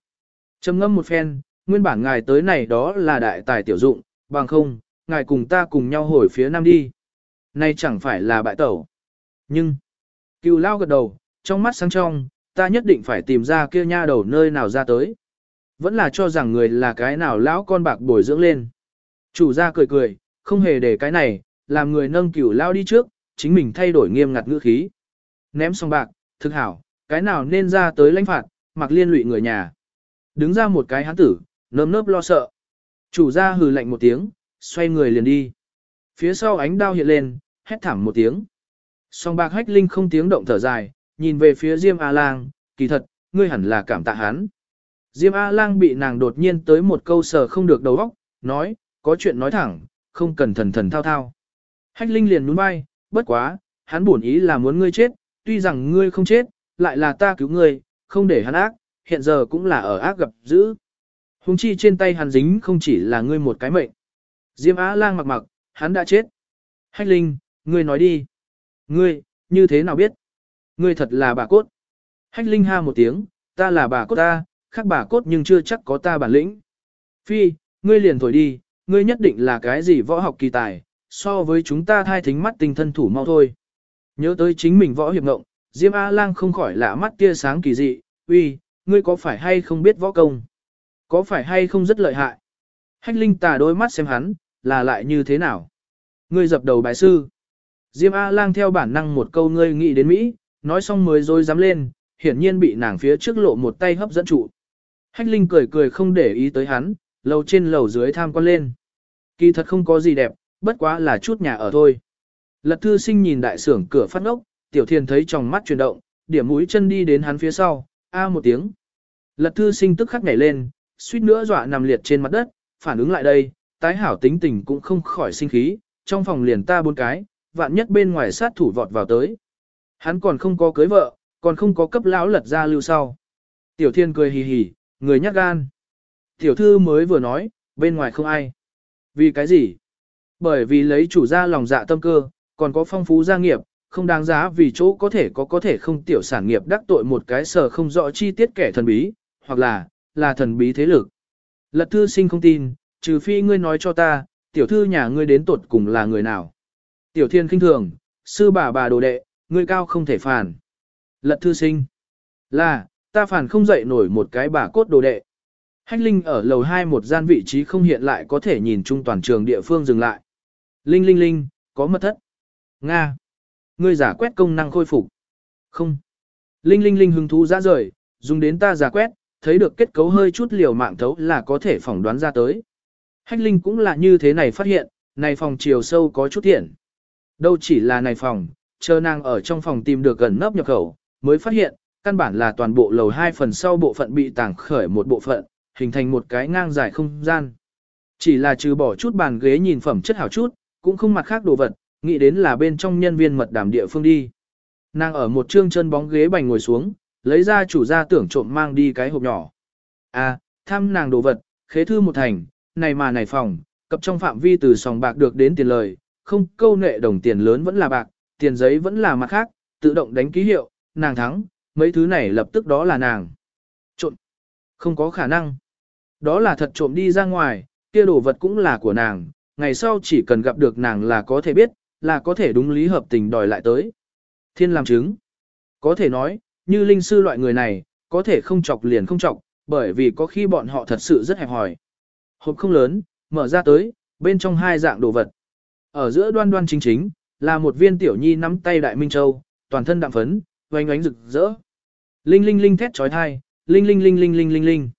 Trầm ngâm một phen, nguyên bản ngài tới này đó là đại tài tiểu dụng, bằng không, ngài cùng ta cùng nhau hồi phía nam đi. Nay chẳng phải là bại tẩu. Nhưng, cựu lao gật đầu, trong mắt sáng trong, ta nhất định phải tìm ra kia nha đầu nơi nào ra tới. Vẫn là cho rằng người là cái nào lão con bạc bồi dưỡng lên. Chủ gia cười cười, không hề để cái này, làm người nâng cửu lao đi trước, chính mình thay đổi nghiêm ngặt ngữ khí. Ném xong bạc, thực hảo, cái nào nên ra tới lãnh phạt, mặc liên lụy người nhà. Đứng ra một cái hán tử, nơm nớp lo sợ. Chủ gia hừ lạnh một tiếng, xoay người liền đi. Phía sau ánh đao hiện lên, hét thảm một tiếng. Song bạc hách linh không tiếng động thở dài, nhìn về phía Diêm A-lang, kỳ thật, ngươi hẳn là cảm tạ hắn. Diêm A-lang bị nàng đột nhiên tới một câu sờ không được đầu óc, nói, có chuyện nói thẳng, không cần thần thần thao thao. Hách linh liền nhún vai, bất quá, hắn bổn ý là muốn ngươi chết, tuy rằng ngươi không chết, lại là ta cứu ngươi, không để hắn ác, hiện giờ cũng là ở ác gặp dữ. Hùng chi trên tay hắn dính không chỉ là ngươi một cái mệnh. Diêm Á lang mặc mặc, hắn đã chết. Hách Linh, ngươi nói đi. Ngươi, như thế nào biết? Ngươi thật là bà cốt. Hách Linh ha một tiếng, ta là bà cốt ta, khác bà cốt nhưng chưa chắc có ta bản lĩnh. Phi, ngươi liền thổi đi, ngươi nhất định là cái gì võ học kỳ tài, so với chúng ta thai thính mắt tinh thân thủ mau thôi. Nhớ tới chính mình võ hiệp ngộng, Diêm A-lang không khỏi lạ mắt tia sáng kỳ dị, uy, ngươi có phải hay không biết võ công? Có phải hay không rất lợi hại? Hách Linh tà đôi mắt xem hắn, là lại như thế nào? Ngươi dập đầu bài sư. Diêm A-lang theo bản năng một câu ngươi nghĩ đến Mỹ, nói xong mới rồi dám lên, hiển nhiên bị nàng phía trước lộ một tay hấp dẫn trụ. Hách Linh cười cười không để ý tới hắn, lầu trên lầu dưới tham quan lên. Kỳ thật không có gì đẹp, bất quá là chút nhà ở thôi. Lật thư sinh nhìn đại sưởng cửa phát ngốc, tiểu thiền thấy trong mắt chuyển động, điểm mũi chân đi đến hắn phía sau, a một tiếng. Lật thư sinh tức khắc nhảy lên, suýt nữa dọa nằm liệt trên mặt đất, phản ứng lại đây, tái hảo tính tình cũng không khỏi sinh khí, trong phòng liền ta bốn cái, vạn nhất bên ngoài sát thủ vọt vào tới. Hắn còn không có cưới vợ, còn không có cấp lão lật ra lưu sau. Tiểu thiên cười hì hì, người nhát gan. Tiểu thư mới vừa nói, bên ngoài không ai. Vì cái gì? Bởi vì lấy chủ gia lòng dạ tâm cơ, còn có phong phú gia nghiệp, không đáng giá vì chỗ có thể có có thể không tiểu sản nghiệp đắc tội một cái sở không rõ chi tiết kẻ thần bí, hoặc là, là thần bí thế lực. Lật thư sinh không tin, trừ phi ngươi nói cho ta, tiểu thư nhà ngươi đến tột cùng là người nào. Tiểu thiên kinh thường, sư bà bà đồ đệ, ngươi cao không thể phản. Lật thư sinh, là, ta phản không dậy nổi một cái bà cốt đồ đệ. Hách Linh ở lầu 2 một gian vị trí không hiện lại có thể nhìn chung toàn trường địa phương dừng lại. Linh Linh Linh, có mật thất. Nga. Ngươi giả quét công năng khôi phục. Không. Linh Linh Linh hứng thú ra rời, dùng đến ta giả quét, thấy được kết cấu hơi chút liều mạng thấu là có thể phỏng đoán ra tới. Hách Linh cũng là như thế này phát hiện, này phòng chiều sâu có chút thiện. Đâu chỉ là này phòng, chờ nàng ở trong phòng tìm được gần nấp nhập khẩu, mới phát hiện, căn bản là toàn bộ lầu hai phần sau bộ phận bị tàng khởi một bộ phận, hình thành một cái ngang dài không gian. Chỉ là trừ bỏ chút bàn ghế nhìn phẩm chất hảo chút, cũng không mặt khác đồ vật, nghĩ đến là bên trong nhân viên mật đảm địa phương đi. Nàng ở một trương chân bóng ghế bành ngồi xuống, lấy ra chủ gia tưởng trộm mang đi cái hộp nhỏ. À, thăm nàng đồ vật, khế thư một thành, này mà này phòng, cập trong phạm vi từ sòng bạc được đến tiền lời, không câu nệ đồng tiền lớn vẫn là bạc, tiền giấy vẫn là mặt khác, tự động đánh ký hiệu, nàng thắng, mấy thứ này lập tức đó là nàng. Trộm. Không có khả năng. Đó là thật trộm đi ra ngoài, kia đồ vật cũng là của nàng, ngày sau chỉ cần gặp được nàng là có thể biết, là có thể đúng lý hợp tình đòi lại tới. Thiên làm chứng. Có thể nói, như linh sư loại người này, có thể không chọc liền không chọc, bởi vì có khi bọn họ thật sự rất hẹp hòi. Hộp không lớn, mở ra tới, bên trong hai dạng đồ vật. Ở giữa đoan đoan chính chính, là một viên tiểu nhi nắm tay đại minh châu, toàn thân đạm phấn, oanh oánh rực rỡ. Linh linh linh thét trói thai, linh linh linh linh linh linh linh.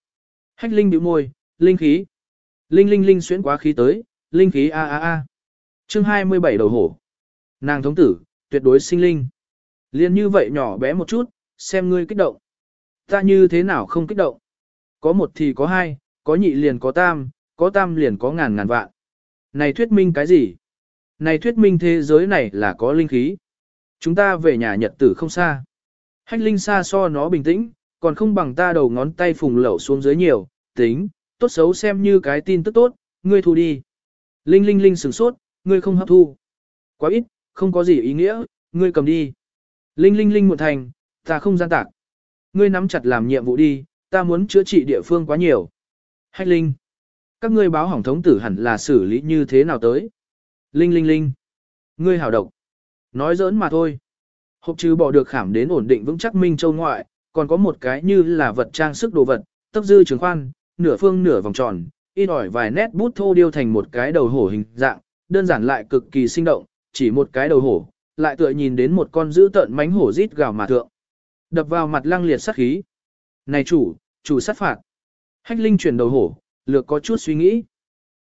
Hách linh bĩu môi, linh khí. Linh linh linh xuyến quá khí tới, linh khí a a a. Chương 27 đầu hổ. Nàng thống tử, tuyệt đối sinh linh. Liên như vậy nhỏ bé một chút, xem ngươi kích động. Ta như thế nào không kích động? Có một thì có hai, có nhị liền có tam, có tam liền có ngàn ngàn vạn. Này thuyết minh cái gì? Này thuyết minh thế giới này là có linh khí. Chúng ta về nhà nhật tử không xa. Hách Linh xa so nó bình tĩnh, còn không bằng ta đầu ngón tay phùng lẩu xuống dưới nhiều, tính, tốt xấu xem như cái tin tức tốt, ngươi thu đi. Linh Linh Linh sửng sốt, ngươi không hấp thu. Quá ít, không có gì ý nghĩa, ngươi cầm đi. Linh Linh Linh một thành, ta không gian tạc. Ngươi nắm chặt làm nhiệm vụ đi, ta muốn chữa trị địa phương quá nhiều. Hách Linh, các ngươi báo hỏng thống tử hẳn là xử lý như thế nào tới. Linh Linh Linh, ngươi hảo độc. Nói giỡn mà thôi. Hộp trừ bỏ được khảm đến ổn định vững chắc minh châu ngoại, còn có một cái như là vật trang sức đồ vật, tấp dư trường khoan, nửa phương nửa vòng tròn, in ỏi vài nét bút thô điêu thành một cái đầu hổ hình dạng, đơn giản lại cực kỳ sinh động, chỉ một cái đầu hổ, lại tựa nhìn đến một con dữ tợn mánh hổ rít gào mà thượng. Đập vào mặt lăng liệt sát khí. Này chủ, chủ sát phạt. Hách Linh chuyển đầu hổ, lược có chút suy nghĩ.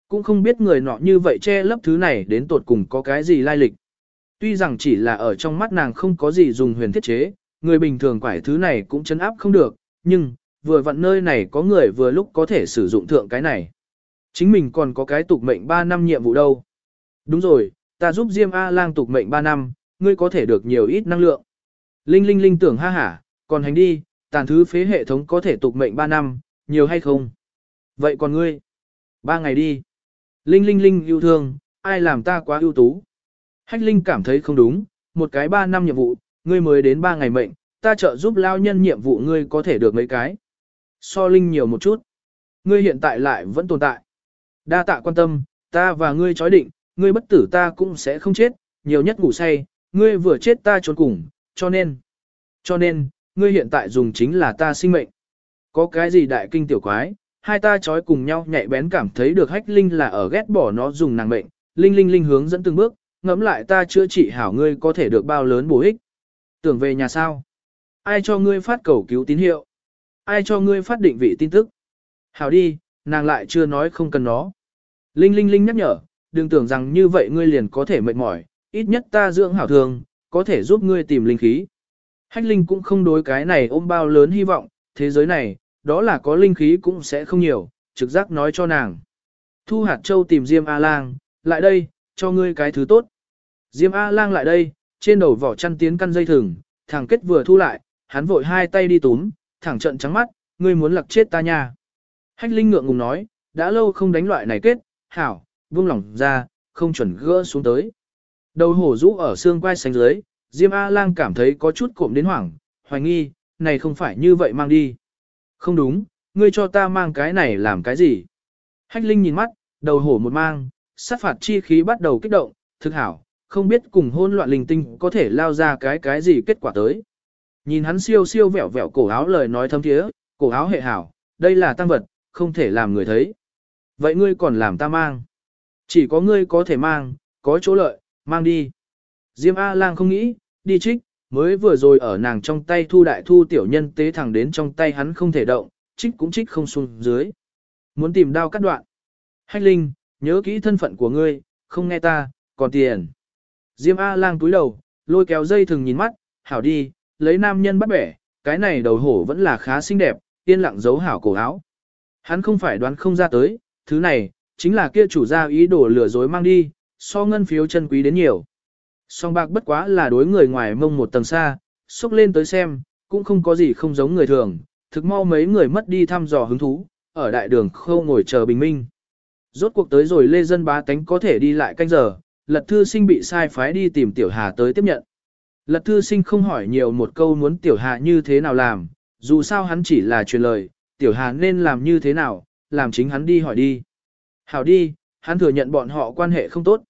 Cũng không biết người nọ như vậy che lấp thứ này đến tột cùng có cái gì lai lịch. Tuy rằng chỉ là ở trong mắt nàng không có gì dùng huyền thiết chế, người bình thường quải thứ này cũng chấn áp không được, nhưng, vừa vặn nơi này có người vừa lúc có thể sử dụng thượng cái này. Chính mình còn có cái tục mệnh 3 năm nhiệm vụ đâu. Đúng rồi, ta giúp Diêm A-lang tục mệnh 3 năm, ngươi có thể được nhiều ít năng lượng. Linh Linh Linh tưởng ha hả, còn hành đi, tàn thứ phế hệ thống có thể tục mệnh 3 năm, nhiều hay không? Vậy còn ngươi? Ba ngày đi. Linh Linh Linh yêu thương, ai làm ta quá ưu tú? Hách Linh cảm thấy không đúng, một cái 3 năm nhiệm vụ, ngươi mới đến 3 ngày mệnh, ta trợ giúp lao nhân nhiệm vụ ngươi có thể được mấy cái. So Linh nhiều một chút. Ngươi hiện tại lại vẫn tồn tại. Đa tạ quan tâm, ta và ngươi chói định, ngươi bất tử ta cũng sẽ không chết, nhiều nhất ngủ say, ngươi vừa chết ta trốn cùng, cho nên. Cho nên, ngươi hiện tại dùng chính là ta sinh mệnh. Có cái gì đại kinh tiểu quái, hai ta chói cùng nhau nhạy bén cảm thấy được hách linh là ở ghét bỏ nó dùng nàng mệnh, linh linh linh hướng dẫn từng bước, ngẫm lại ta chữa trị hảo ngươi có thể được bao lớn bổ ích. Tưởng về nhà sao? Ai cho ngươi phát cầu cứu tín hiệu? Ai cho ngươi phát định vị tin tức? Hảo đi, nàng lại chưa nói không cần nó. Linh Linh Linh nhắc nhở, đừng tưởng rằng như vậy ngươi liền có thể mệt mỏi, ít nhất ta dưỡng hảo thường, có thể giúp ngươi tìm linh khí. Hách Linh cũng không đối cái này ôm bao lớn hy vọng, thế giới này, đó là có linh khí cũng sẽ không nhiều, trực giác nói cho nàng. Thu hạt châu tìm Diêm A-Lang, lại đây, cho ngươi cái thứ tốt. Diêm A-Lang lại đây, trên đầu vỏ chăn tiến căn dây thừng, thằng kết vừa thu lại, hắn vội hai tay đi túm, thẳng trận trắng mắt, ngươi muốn lặc chết ta nha. Hách Linh ngượng ngùng nói, đã lâu không đánh loại này kết, hảo, buông lỏng ra, không chuẩn gỡ xuống tới. Đầu hổ rũ ở xương quai xanh dưới, Diêm A-Lang cảm thấy có chút cộm đến hoảng, hoài nghi, này không phải như vậy mang đi. Không đúng, ngươi cho ta mang cái này làm cái gì? Hách Linh nhìn mắt, đầu hổ một mang, sát phạt chi khí bắt đầu kích động, thực hảo, không biết cùng hôn loạn linh tinh có thể lao ra cái cái gì kết quả tới. Nhìn hắn siêu siêu vẹo vẹo cổ áo lời nói thâm thiế, cổ áo hệ hảo, đây là tăng vật, không thể làm người thấy. Vậy ngươi còn làm ta mang. Chỉ có ngươi có thể mang, có chỗ lợi, mang đi. Diêm A-lang không nghĩ, đi trích, mới vừa rồi ở nàng trong tay thu đại thu tiểu nhân tế thẳng đến trong tay hắn không thể động, trích cũng trích không xuống dưới. Muốn tìm đao cắt đoạn. Hách Linh, nhớ kỹ thân phận của ngươi, không nghe ta, còn tiền. Diêm A-lang túi đầu, lôi kéo dây thừng nhìn mắt, hảo đi, lấy nam nhân bắt bẻ, cái này đầu hổ vẫn là khá xinh đẹp, yên lặng giấu hảo cổ áo. Hắn không phải đoán không ra tới, thứ này, chính là kia chủ gia ý đồ lừa dối mang đi, so ngân phiếu chân quý đến nhiều. Song bạc bất quá là đối người ngoài mông một tầng xa, xúc lên tới xem, cũng không có gì không giống người thường, thực mau mấy người mất đi thăm dò hứng thú, ở đại đường khâu ngồi chờ bình minh. Rốt cuộc tới rồi lê dân bá tánh có thể đi lại canh giờ, lật thư sinh bị sai phái đi tìm tiểu hà tới tiếp nhận. Lật thư sinh không hỏi nhiều một câu muốn tiểu hà như thế nào làm, dù sao hắn chỉ là truyền lời, tiểu hà nên làm như thế nào, làm chính hắn đi hỏi đi. Hảo đi, hắn thừa nhận bọn họ quan hệ không tốt.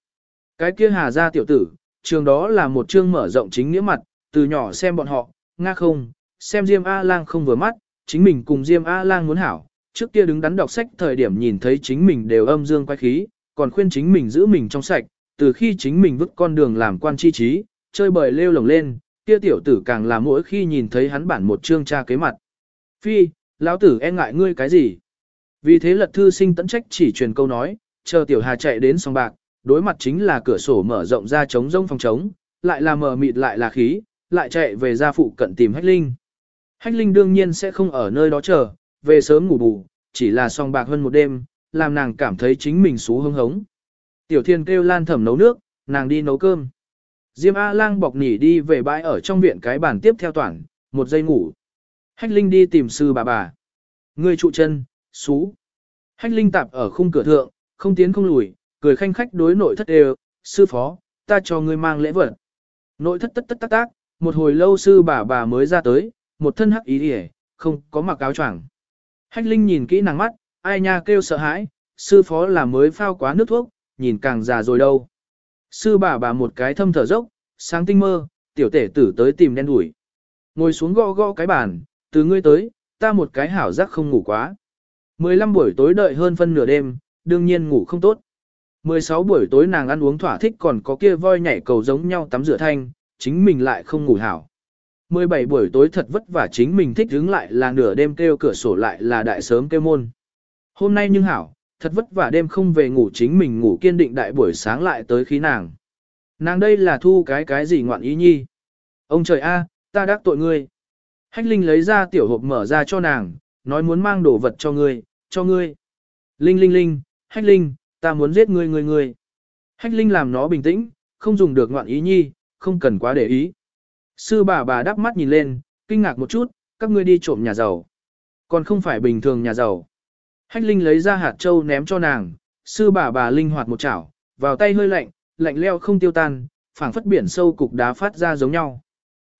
Cái kia hà ra tiểu tử, trường đó là một chương mở rộng chính nghĩa mặt, từ nhỏ xem bọn họ, nga không, xem Diêm A-lang không vừa mắt, chính mình cùng Diêm A-lang muốn hảo, trước kia đứng đắn đọc sách thời điểm nhìn thấy chính mình đều âm dương quay khí, còn khuyên chính mình giữ mình trong sạch, từ khi chính mình vứt con đường làm quan chi trí, chơi bời lêu lồng lên, kia tiểu tử càng là mỗi khi nhìn thấy hắn bản một chương tra kế mặt. Phi, lão tử e ngại ngươi cái gì? Vì thế lật thư sinh tẫn trách chỉ truyền câu nói, chờ tiểu hà chạy đến song bạc, đối mặt chính là cửa sổ mở rộng ra chống rông phòng trống, lại là mờ mịt lại là khí, lại chạy về gia phụ cận tìm Hách Linh. Hách Linh đương nhiên sẽ không ở nơi đó chờ, về sớm ngủ bù, chỉ là song bạc hơn một đêm, làm nàng cảm thấy chính mình xú hưng hống. Tiểu thiên kêu lan thẩm nấu nước, nàng đi nấu cơm. Diêm A-lang bọc nỉ đi về bãi ở trong viện cái bàn tiếp theo toàn, một giây ngủ. Hách Linh đi tìm sư bà bà. Người trụ chân, xú. Hách Linh tạp ở khung cửa thượng, không tiến không lùi, cười khanh khách đối nội thất đều, sư phó, ta cho ngươi mang lễ vật. Nội thất tất tất tác tác, một hồi lâu sư bà bà mới ra tới, một thân hắc ý đi không có mặc áo choàng. Hách Linh nhìn kỹ nàng mắt, ai nha kêu sợ hãi, sư phó là mới phao quá nước thuốc, nhìn càng già rồi đâu. Sư bà bà một cái thâm thở dốc, sáng tinh mơ, tiểu tể tử tới tìm đen đuổi. Ngồi xuống gõ gõ cái bàn, từ ngươi tới, ta một cái hảo giác không ngủ quá. 15 buổi tối đợi hơn phân nửa đêm, đương nhiên ngủ không tốt. 16 buổi tối nàng ăn uống thỏa thích còn có kia voi nhảy cầu giống nhau tắm rửa thanh, chính mình lại không ngủ hảo. 17 buổi tối thật vất vả chính mình thích đứng lại là nửa đêm kêu cửa sổ lại là đại sớm kêu môn. Hôm nay nhưng hảo, thật vất vả đêm không về ngủ chính mình ngủ kiên định đại buổi sáng lại tới khí nàng. Nàng đây là thu cái cái gì ngoạn ý nhi. Ông trời a, ta đắc tội ngươi. Hách Linh lấy ra tiểu hộp mở ra cho nàng, nói muốn mang đồ vật cho ngươi, cho ngươi. Linh Linh Linh, Hách Linh, ta muốn giết ngươi ngươi ngươi. Hách Linh làm nó bình tĩnh, không dùng được ngoạn ý nhi, không cần quá để ý. Sư bà bà đắp mắt nhìn lên, kinh ngạc một chút, các ngươi đi trộm nhà giàu. Còn không phải bình thường nhà giàu. Hách Linh lấy ra hạt châu ném cho nàng, sư bà bà linh hoạt một chảo, vào tay hơi lạnh, lạnh leo không tiêu tan, phảng phất biển sâu cục đá phát ra giống nhau.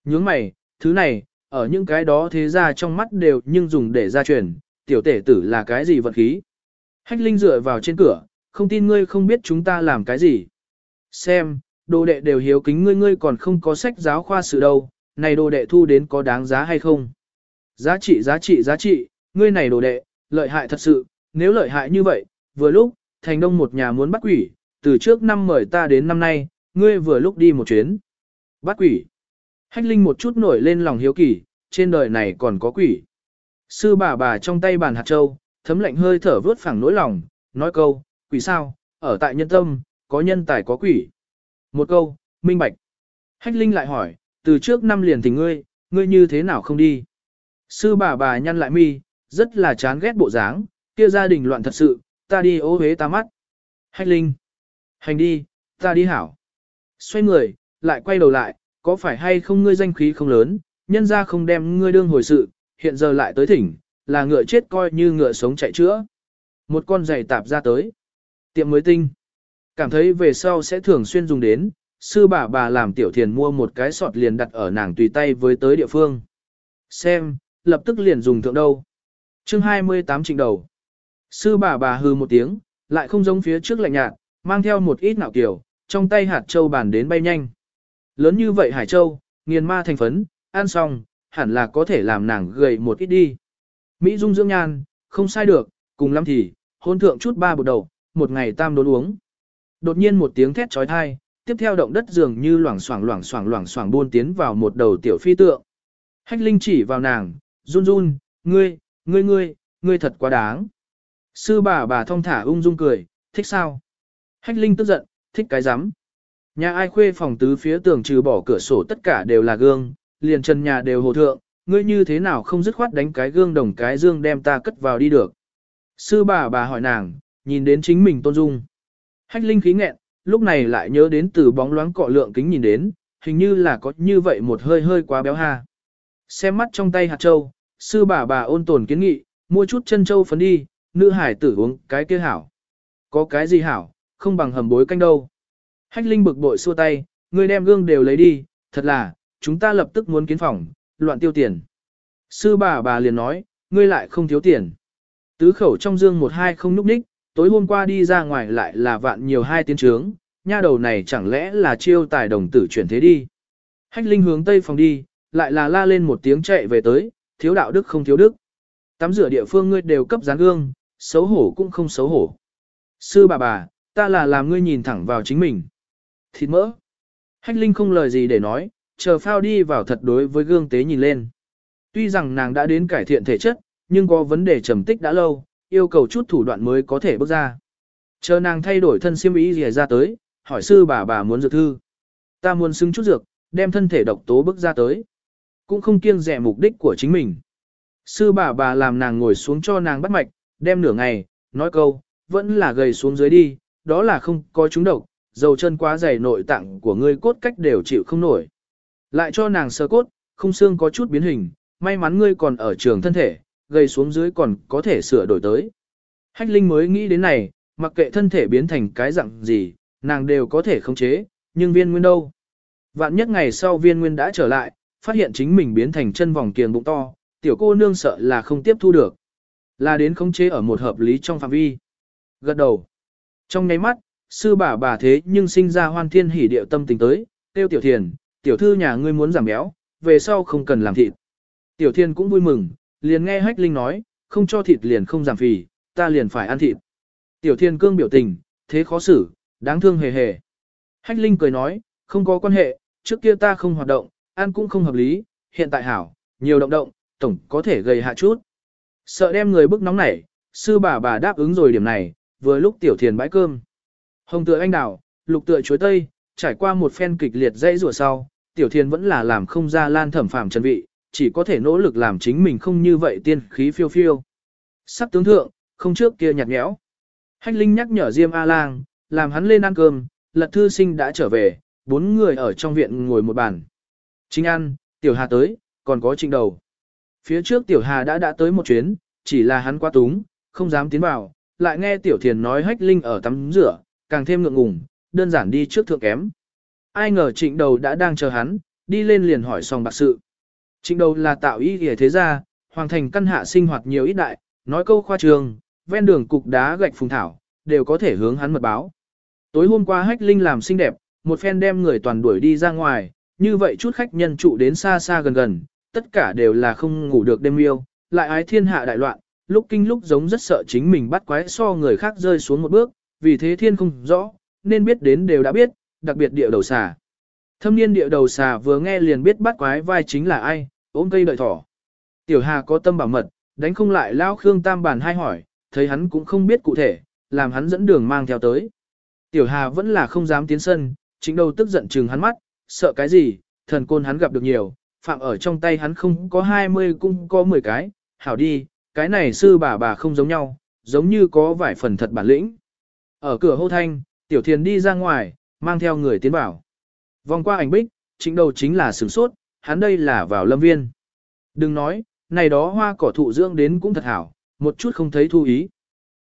Nhướng mày, thứ này, ở những cái đó thế ra trong mắt đều nhưng dùng để ra truyền, tiểu tể tử là cái gì vật khí. Hách Linh dựa vào trên cửa, không tin ngươi không biết chúng ta làm cái gì. Xem, đồ đệ đều hiếu kính ngươi ngươi còn không có sách giáo khoa sự đâu, này đồ đệ thu đến có đáng giá hay không? Giá trị giá trị giá trị, ngươi này đồ đệ, lợi hại thật sự, nếu lợi hại như vậy, vừa lúc, thành đông một nhà muốn bắt quỷ, từ trước năm mời ta đến năm nay, ngươi vừa lúc đi một chuyến. Bắt quỷ. Hách Linh một chút nổi lên lòng hiếu kỳ, trên đời này còn có quỷ. Sư bà bà trong tay bàn hạt châu, thấm lạnh hơi thở vớt phẳng nỗi lòng, nói câu, quỷ sao, ở tại nhân tâm, có nhân tài có quỷ. Một câu, minh bạch. Hách Linh lại hỏi, từ trước năm liền tình ngươi, ngươi như thế nào không đi? Sư bà bà nhăn lại mi, rất là chán ghét bộ dáng, kia gia đình loạn thật sự, ta đi ô hế ta mắt. Hách Linh. Hành đi, ta đi hảo. Xoay người, lại quay đầu lại, có phải hay không ngươi danh khí không lớn, nhân ra không đem ngươi đương hồi sự, hiện giờ lại tới thỉnh, là ngựa chết coi như ngựa sống chạy chữa. Một con giày tạp ra tới. Tiệm mới tinh. Cảm thấy về sau sẽ thường xuyên dùng đến, sư bà bà làm tiểu thiền mua một cái sọt liền đặt ở nàng tùy tay với tới địa phương. Xem, lập tức liền dùng thượng đâu. chương 28 trình đầu. Sư bà bà hư một tiếng, lại không giống phía trước lạnh nhạt, mang theo một ít nạo kiểu, trong tay hạt châu bàn đến bay nhanh. Lớn như vậy Hải Châu, nghiền ma thành phấn, ăn xong, hẳn là có thể làm nàng gầy một ít đi. Mỹ dung dưỡng nhan, không sai được, cùng lắm thì, hôn thượng chút ba bột đầu, một ngày tam đốn uống. Đột nhiên một tiếng thét trói thai, tiếp theo động đất dường như loảng xoảng loảng xoảng loảng xoảng buôn tiến vào một đầu tiểu phi tượng. Hách Linh chỉ vào nàng, run run, ngươi, ngươi ngươi, ngươi thật quá đáng. Sư bà bà thong thả ung dung cười, thích sao? Hách Linh tức giận, thích cái rắm Nhà ai khuê phòng tứ phía tường trừ bỏ cửa sổ tất cả đều là gương, liền trần nhà đều hồ thượng, ngươi như thế nào không dứt khoát đánh cái gương đồng cái dương đem ta cất vào đi được. Sư bà bà hỏi nàng, nhìn đến chính mình tôn dung. Hách linh khí nghẹn, lúc này lại nhớ đến từ bóng loáng cọ lượng kính nhìn đến, hình như là có như vậy một hơi hơi quá béo ha. Xem mắt trong tay hạt châu, sư bà bà ôn tồn kiến nghị, mua chút chân châu phấn đi, nữ hải tử uống cái kia hảo. Có cái gì hảo, không bằng hầm bối canh đâu. Hách Linh bực bội xua tay, người đem gương đều lấy đi, thật là, chúng ta lập tức muốn kiến phòng, loạn tiêu tiền. Sư bà bà liền nói, ngươi lại không thiếu tiền. Tứ khẩu trong dương một hai không núp ních, tối hôm qua đi ra ngoài lại là vạn nhiều hai tiến trướng, nha đầu này chẳng lẽ là chiêu tài đồng tử chuyển thế đi. Hách Linh hướng tây phòng đi, lại là la lên một tiếng chạy về tới, thiếu đạo đức không thiếu đức. Tắm rửa địa phương ngươi đều cấp dán gương, xấu hổ cũng không xấu hổ. Sư bà bà, ta là làm ngươi nhìn thẳng vào chính mình thịt mỡ. Hách Linh không lời gì để nói, chờ phao đi vào thật đối với gương tế nhìn lên. Tuy rằng nàng đã đến cải thiện thể chất, nhưng có vấn đề trầm tích đã lâu, yêu cầu chút thủ đoạn mới có thể bước ra. Chờ nàng thay đổi thân siêm ý gì ra tới, hỏi sư bà bà muốn dược thư. Ta muốn xứng chút dược, đem thân thể độc tố bước ra tới. Cũng không kiêng rẻ mục đích của chính mình. Sư bà bà làm nàng ngồi xuống cho nàng bắt mạch, đem nửa ngày, nói câu, vẫn là gầy xuống dưới đi, đó là không có chúng độc, dầu chân quá dày nội tạng của ngươi cốt cách đều chịu không nổi. Lại cho nàng sơ cốt, không xương có chút biến hình, may mắn ngươi còn ở trường thân thể, gầy xuống dưới còn có thể sửa đổi tới. Hách Linh mới nghĩ đến này, mặc kệ thân thể biến thành cái dạng gì, nàng đều có thể khống chế, nhưng viên nguyên đâu. Vạn nhất ngày sau viên nguyên đã trở lại, phát hiện chính mình biến thành chân vòng kiềng bụng to, tiểu cô nương sợ là không tiếp thu được. Là đến khống chế ở một hợp lý trong phạm vi. Gật đầu. Trong nháy mắt, sư bà bà thế nhưng sinh ra hoan thiên hỉ điệu tâm tình tới, tiêu tiểu thiền, tiểu thư nhà ngươi muốn giảm béo, về sau không cần làm thịt. Tiểu thiên cũng vui mừng, liền nghe hách linh nói, không cho thịt liền không giảm phì, ta liền phải ăn thịt. Tiểu thiên cương biểu tình, thế khó xử, đáng thương hề hề. Hách linh cười nói, không có quan hệ, trước kia ta không hoạt động, ăn cũng không hợp lý, hiện tại hảo, nhiều động động, tổng có thể gầy hạ chút. Sợ đem người bức nóng nảy, sư bà bà đáp ứng rồi điểm này, vừa lúc tiểu thiền bãi cơm. Hồng tựa anh đào, lục tựa chuối tây, trải qua một phen kịch liệt dây rùa sau, tiểu thiền vẫn là làm không ra lan thẩm phạm chân vị, chỉ có thể nỗ lực làm chính mình không như vậy tiên khí phiêu phiêu. Sắp tướng thượng, không trước kia nhạt nhẽo. Hách Linh nhắc nhở Diêm A-Lang, làm hắn lên ăn cơm, lật thư sinh đã trở về, bốn người ở trong viện ngồi một bàn. Chính ăn, tiểu hà tới, còn có trịnh đầu. Phía trước tiểu hà đã đã tới một chuyến, chỉ là hắn quá túng, không dám tiến vào, lại nghe tiểu thiền nói hách linh ở tắm rửa, càng thêm ngượng ngùng, đơn giản đi trước thượng kém. Ai ngờ trịnh đầu đã đang chờ hắn, đi lên liền hỏi xong bạc sự. Trịnh đầu là tạo ý nghĩa thế gia, hoàng thành căn hạ sinh hoạt nhiều ít đại, nói câu khoa trường, ven đường cục đá gạch phùng thảo, đều có thể hướng hắn mật báo. Tối hôm qua hách linh làm xinh đẹp, một phen đem người toàn đuổi đi ra ngoài, như vậy chút khách nhân trụ đến xa xa gần gần, tất cả đều là không ngủ được đêm yêu, lại ái thiên hạ đại loạn, lúc kinh lúc giống rất sợ chính mình bắt quái so người khác rơi xuống một bước, vì thế thiên không rõ, nên biết đến đều đã biết, đặc biệt địa đầu xà. Thâm niên địa đầu xà vừa nghe liền biết bắt quái vai chính là ai, ôm cây đợi thỏ. Tiểu Hà có tâm bảo mật, đánh không lại lao Khương Tam bàn hai hỏi, thấy hắn cũng không biết cụ thể, làm hắn dẫn đường mang theo tới. Tiểu Hà vẫn là không dám tiến sân, chính đầu tức giận trừng hắn mắt, sợ cái gì, thần côn hắn gặp được nhiều, phạm ở trong tay hắn không có 20 cũng có 10 cái, hảo đi, cái này sư bà bà không giống nhau, giống như có vài phần thật bản lĩnh. Ở cửa hô thanh, tiểu thiền đi ra ngoài, mang theo người tiến vào. Vòng qua ảnh bích, chính đầu chính là sửng sốt, hắn đây là vào lâm viên. Đừng nói, này đó hoa cỏ thụ dưỡng đến cũng thật hảo, một chút không thấy thu ý.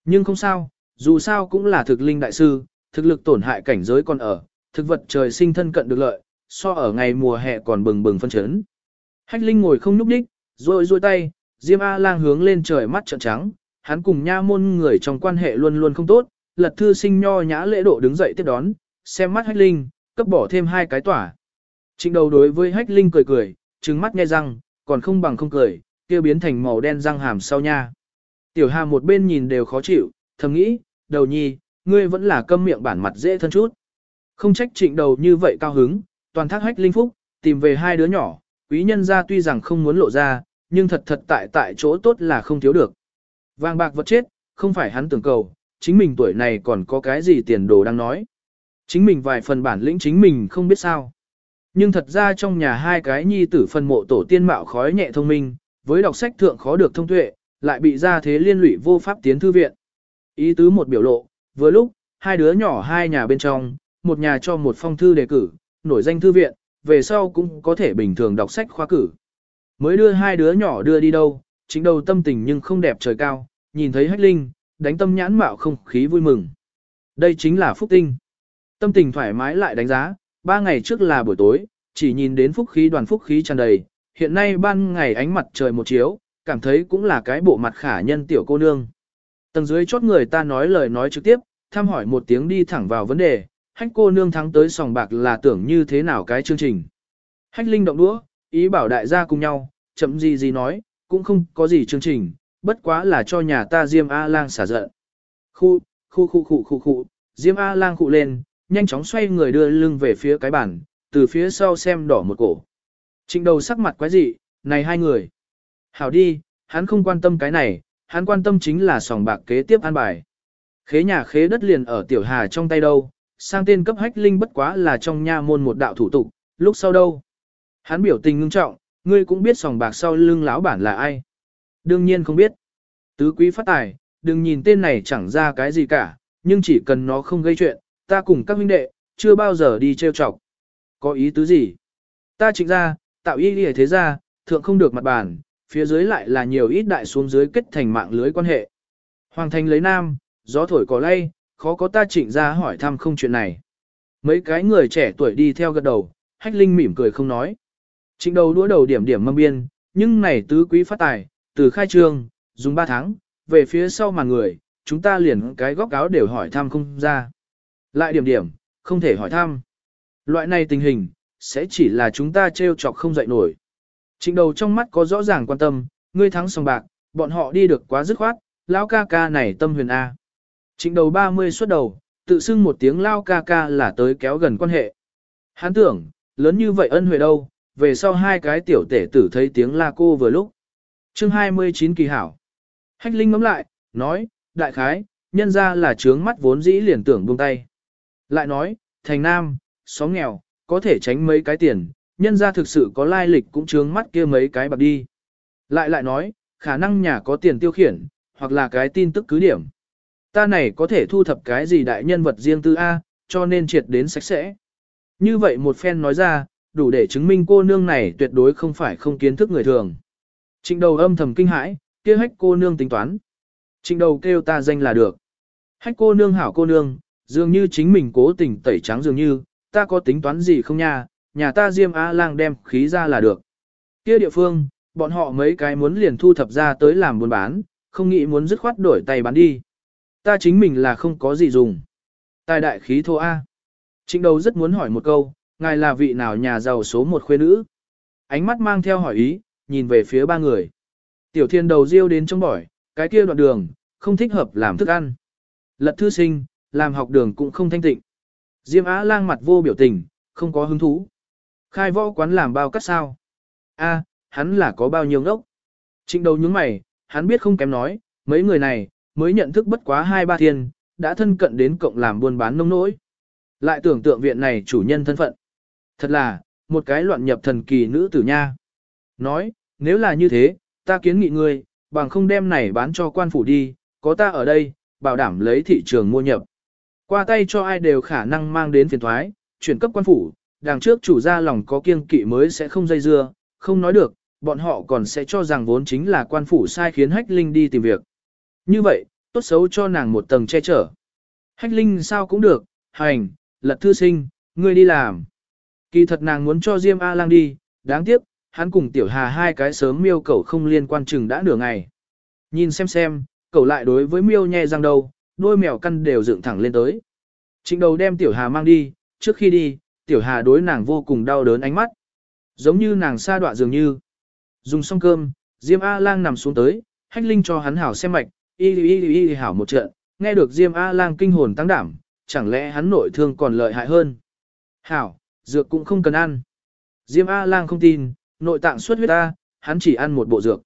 Nhưng không sao, dù sao cũng là thực linh đại sư, thực lực tổn hại cảnh giới còn ở, thực vật trời sinh thân cận được lợi, so ở ngày mùa hè còn bừng bừng phân chấn. Hách Linh ngồi không nhúc đích, rồi duỗi tay, Diêm A-lang hướng lên trời mắt trợn trắng, hắn cùng nha môn người trong quan hệ luôn luôn không tốt, lật thư sinh nho nhã lễ độ đứng dậy tiếp đón, xem mắt Hách Linh, cấp bỏ thêm hai cái tỏa. Trịnh đầu đối với Hách Linh cười cười, trừng mắt nghe răng, còn không bằng không cười, kia biến thành màu đen răng hàm sau nha. Tiểu Hà một bên nhìn đều khó chịu, thầm nghĩ, đầu nhi, ngươi vẫn là câm miệng bản mặt dễ thân chút. Không trách trịnh đầu như vậy cao hứng, toàn thác hách linh phúc, tìm về hai đứa nhỏ, quý nhân ra tuy rằng không muốn lộ ra, nhưng thật thật tại tại chỗ tốt là không thiếu được. Vàng bạc vật chết, không phải hắn tưởng cầu, chính mình tuổi này còn có cái gì tiền đồ đang nói. Chính mình vài phần bản lĩnh chính mình không biết sao. Nhưng thật ra trong nhà hai cái nhi tử phân mộ tổ tiên mạo khói nhẹ thông minh, với đọc sách thượng khó được thông tuệ, lại bị ra thế liên lụy vô pháp tiến thư viện. Ý tứ một biểu lộ, vừa lúc, hai đứa nhỏ hai nhà bên trong, một nhà cho một phong thư đề cử, nổi danh thư viện, về sau cũng có thể bình thường đọc sách khoa cử. Mới đưa hai đứa nhỏ đưa đi đâu, chính đầu tâm tình nhưng không đẹp trời cao, nhìn thấy hách linh, đánh tâm nhãn mạo không khí vui mừng. Đây chính là phúc tinh. Tâm tình thoải mái lại đánh giá, ba ngày trước là buổi tối, chỉ nhìn đến phúc khí đoàn phúc khí tràn đầy, hiện nay ban ngày ánh mặt trời một chiếu, cảm thấy cũng là cái bộ mặt khả nhân tiểu cô nương. Tầng dưới chốt người ta nói lời nói trực tiếp, thăm hỏi một tiếng đi thẳng vào vấn đề, hách cô nương thắng tới sòng bạc là tưởng như thế nào cái chương trình. Hách linh động đũa, ý bảo đại gia cùng nhau, chậm gì gì nói, cũng không có gì chương trình, bất quá là cho nhà ta Diêm A-lang xả giận. Khu, khu khu khu khu khu, Diêm A-lang khụ lên, nhanh chóng xoay người đưa lưng về phía cái bàn, từ phía sau xem đỏ một cổ. Trịnh đầu sắc mặt quái dị, này hai người. Hảo đi, hắn không quan tâm cái này, hắn quan tâm chính là sòng bạc kế tiếp an bài. Khế nhà khế đất liền ở tiểu hà trong tay đâu, sang tên cấp hách linh bất quá là trong nha môn một đạo thủ tục, lúc sau đâu. Hắn biểu tình ngưng trọng, ngươi cũng biết sòng bạc sau lưng lão bản là ai. Đương nhiên không biết. Tứ quý phát tài, đừng nhìn tên này chẳng ra cái gì cả, nhưng chỉ cần nó không gây chuyện, ta cùng các huynh đệ, chưa bao giờ đi trêu chọc. Có ý tứ gì? Ta trịnh ra, tạo y nghĩa thế ra, thượng không được mặt bàn, phía dưới lại là nhiều ít đại xuống dưới kết thành mạng lưới quan hệ. Hoàng thành lấy nam, gió thổi cỏ lay, khó có ta chỉnh ra hỏi thăm không chuyện này. Mấy cái người trẻ tuổi đi theo gật đầu, hách linh mỉm cười không nói. Trịnh đầu đũa đầu điểm điểm mâm biên, nhưng này tứ quý phát tài, từ khai trương, dùng 3 tháng, về phía sau mà người, chúng ta liền cái góc áo đều hỏi thăm không ra. Lại điểm điểm, không thể hỏi thăm. Loại này tình hình, sẽ chỉ là chúng ta trêu chọc không dậy nổi. Trịnh đầu trong mắt có rõ ràng quan tâm, ngươi thắng sòng bạc, bọn họ đi được quá dứt khoát, lão ca ca này tâm huyền A. Trịnh đầu 30 xuất đầu, tự xưng một tiếng lao ca ca là tới kéo gần quan hệ. Hắn tưởng, lớn như vậy ân huệ đâu, về sau hai cái tiểu tể tử thấy tiếng la cô vừa lúc. chương 29 kỳ hảo. Hách Linh ngắm lại, nói, đại khái, nhân ra là trướng mắt vốn dĩ liền tưởng buông tay. Lại nói, thành nam, xóm nghèo, có thể tránh mấy cái tiền, nhân ra thực sự có lai lịch cũng trướng mắt kia mấy cái bạc đi. Lại lại nói, khả năng nhà có tiền tiêu khiển, hoặc là cái tin tức cứ điểm. Ta này có thể thu thập cái gì đại nhân vật riêng tư A, cho nên triệt đến sạch sẽ. Như vậy một phen nói ra, đủ để chứng minh cô nương này tuyệt đối không phải không kiến thức người thường. Trịnh đầu âm thầm kinh hãi, kia hách cô nương tính toán. Trịnh đầu kêu ta danh là được. Hách cô nương hảo cô nương, dường như chính mình cố tình tẩy trắng dường như, ta có tính toán gì không nha, nhà ta diêm a lang đem khí ra là được. Kia địa phương, bọn họ mấy cái muốn liền thu thập ra tới làm buôn bán, không nghĩ muốn dứt khoát đổi tay bán đi. Ta chính mình là không có gì dùng. Tài đại khí thô A. Trịnh đầu rất muốn hỏi một câu, ngài là vị nào nhà giàu số một khuê nữ? Ánh mắt mang theo hỏi ý, nhìn về phía ba người. Tiểu thiên đầu riêu đến trong bỏi, cái kia đoạn đường, không thích hợp làm thức ăn. Lật thư sinh, làm học đường cũng không thanh tịnh. Diêm Á lang mặt vô biểu tình, không có hứng thú. Khai võ quán làm bao cắt sao? A, hắn là có bao nhiêu ngốc? Trịnh đầu nhướng mày, hắn biết không kém nói, mấy người này, mới nhận thức bất quá hai ba thiên, đã thân cận đến cộng làm buôn bán nông nỗi. Lại tưởng tượng viện này chủ nhân thân phận. Thật là, một cái loạn nhập thần kỳ nữ tử nha. Nói, nếu là như thế, ta kiến nghị ngươi, bằng không đem này bán cho quan phủ đi, có ta ở đây, bảo đảm lấy thị trường mua nhập. Qua tay cho ai đều khả năng mang đến phiền thoái, chuyển cấp quan phủ, đằng trước chủ gia lòng có kiêng kỵ mới sẽ không dây dưa, không nói được, bọn họ còn sẽ cho rằng vốn chính là quan phủ sai khiến Hách Linh đi tìm việc. Như vậy, tốt xấu cho nàng một tầng che chở. Hách Linh sao cũng được, hành, lật thư sinh, ngươi đi làm. Kỳ thật nàng muốn cho Diêm A Lang đi, đáng tiếc, hắn cùng Tiểu Hà hai cái sớm miêu cầu không liên quan chừng đã nửa ngày. Nhìn xem xem, cậu lại đối với miêu nhe răng đầu, đôi mèo căn đều dựng thẳng lên tới. Trịnh đầu đem Tiểu Hà mang đi, trước khi đi, Tiểu Hà đối nàng vô cùng đau đớn ánh mắt. Giống như nàng sa đọa dường như. Dùng xong cơm, Diêm A Lang nằm xuống tới, hách linh cho hắn hảo xem mạch, y y y y hảo một trận, nghe được Diêm A Lang kinh hồn tăng đảm, chẳng lẽ hắn nội thương còn lợi hại hơn. Hảo, dược cũng không cần ăn. Diêm A Lang không tin, nội tạng xuất huyết ta, hắn chỉ ăn một bộ dược.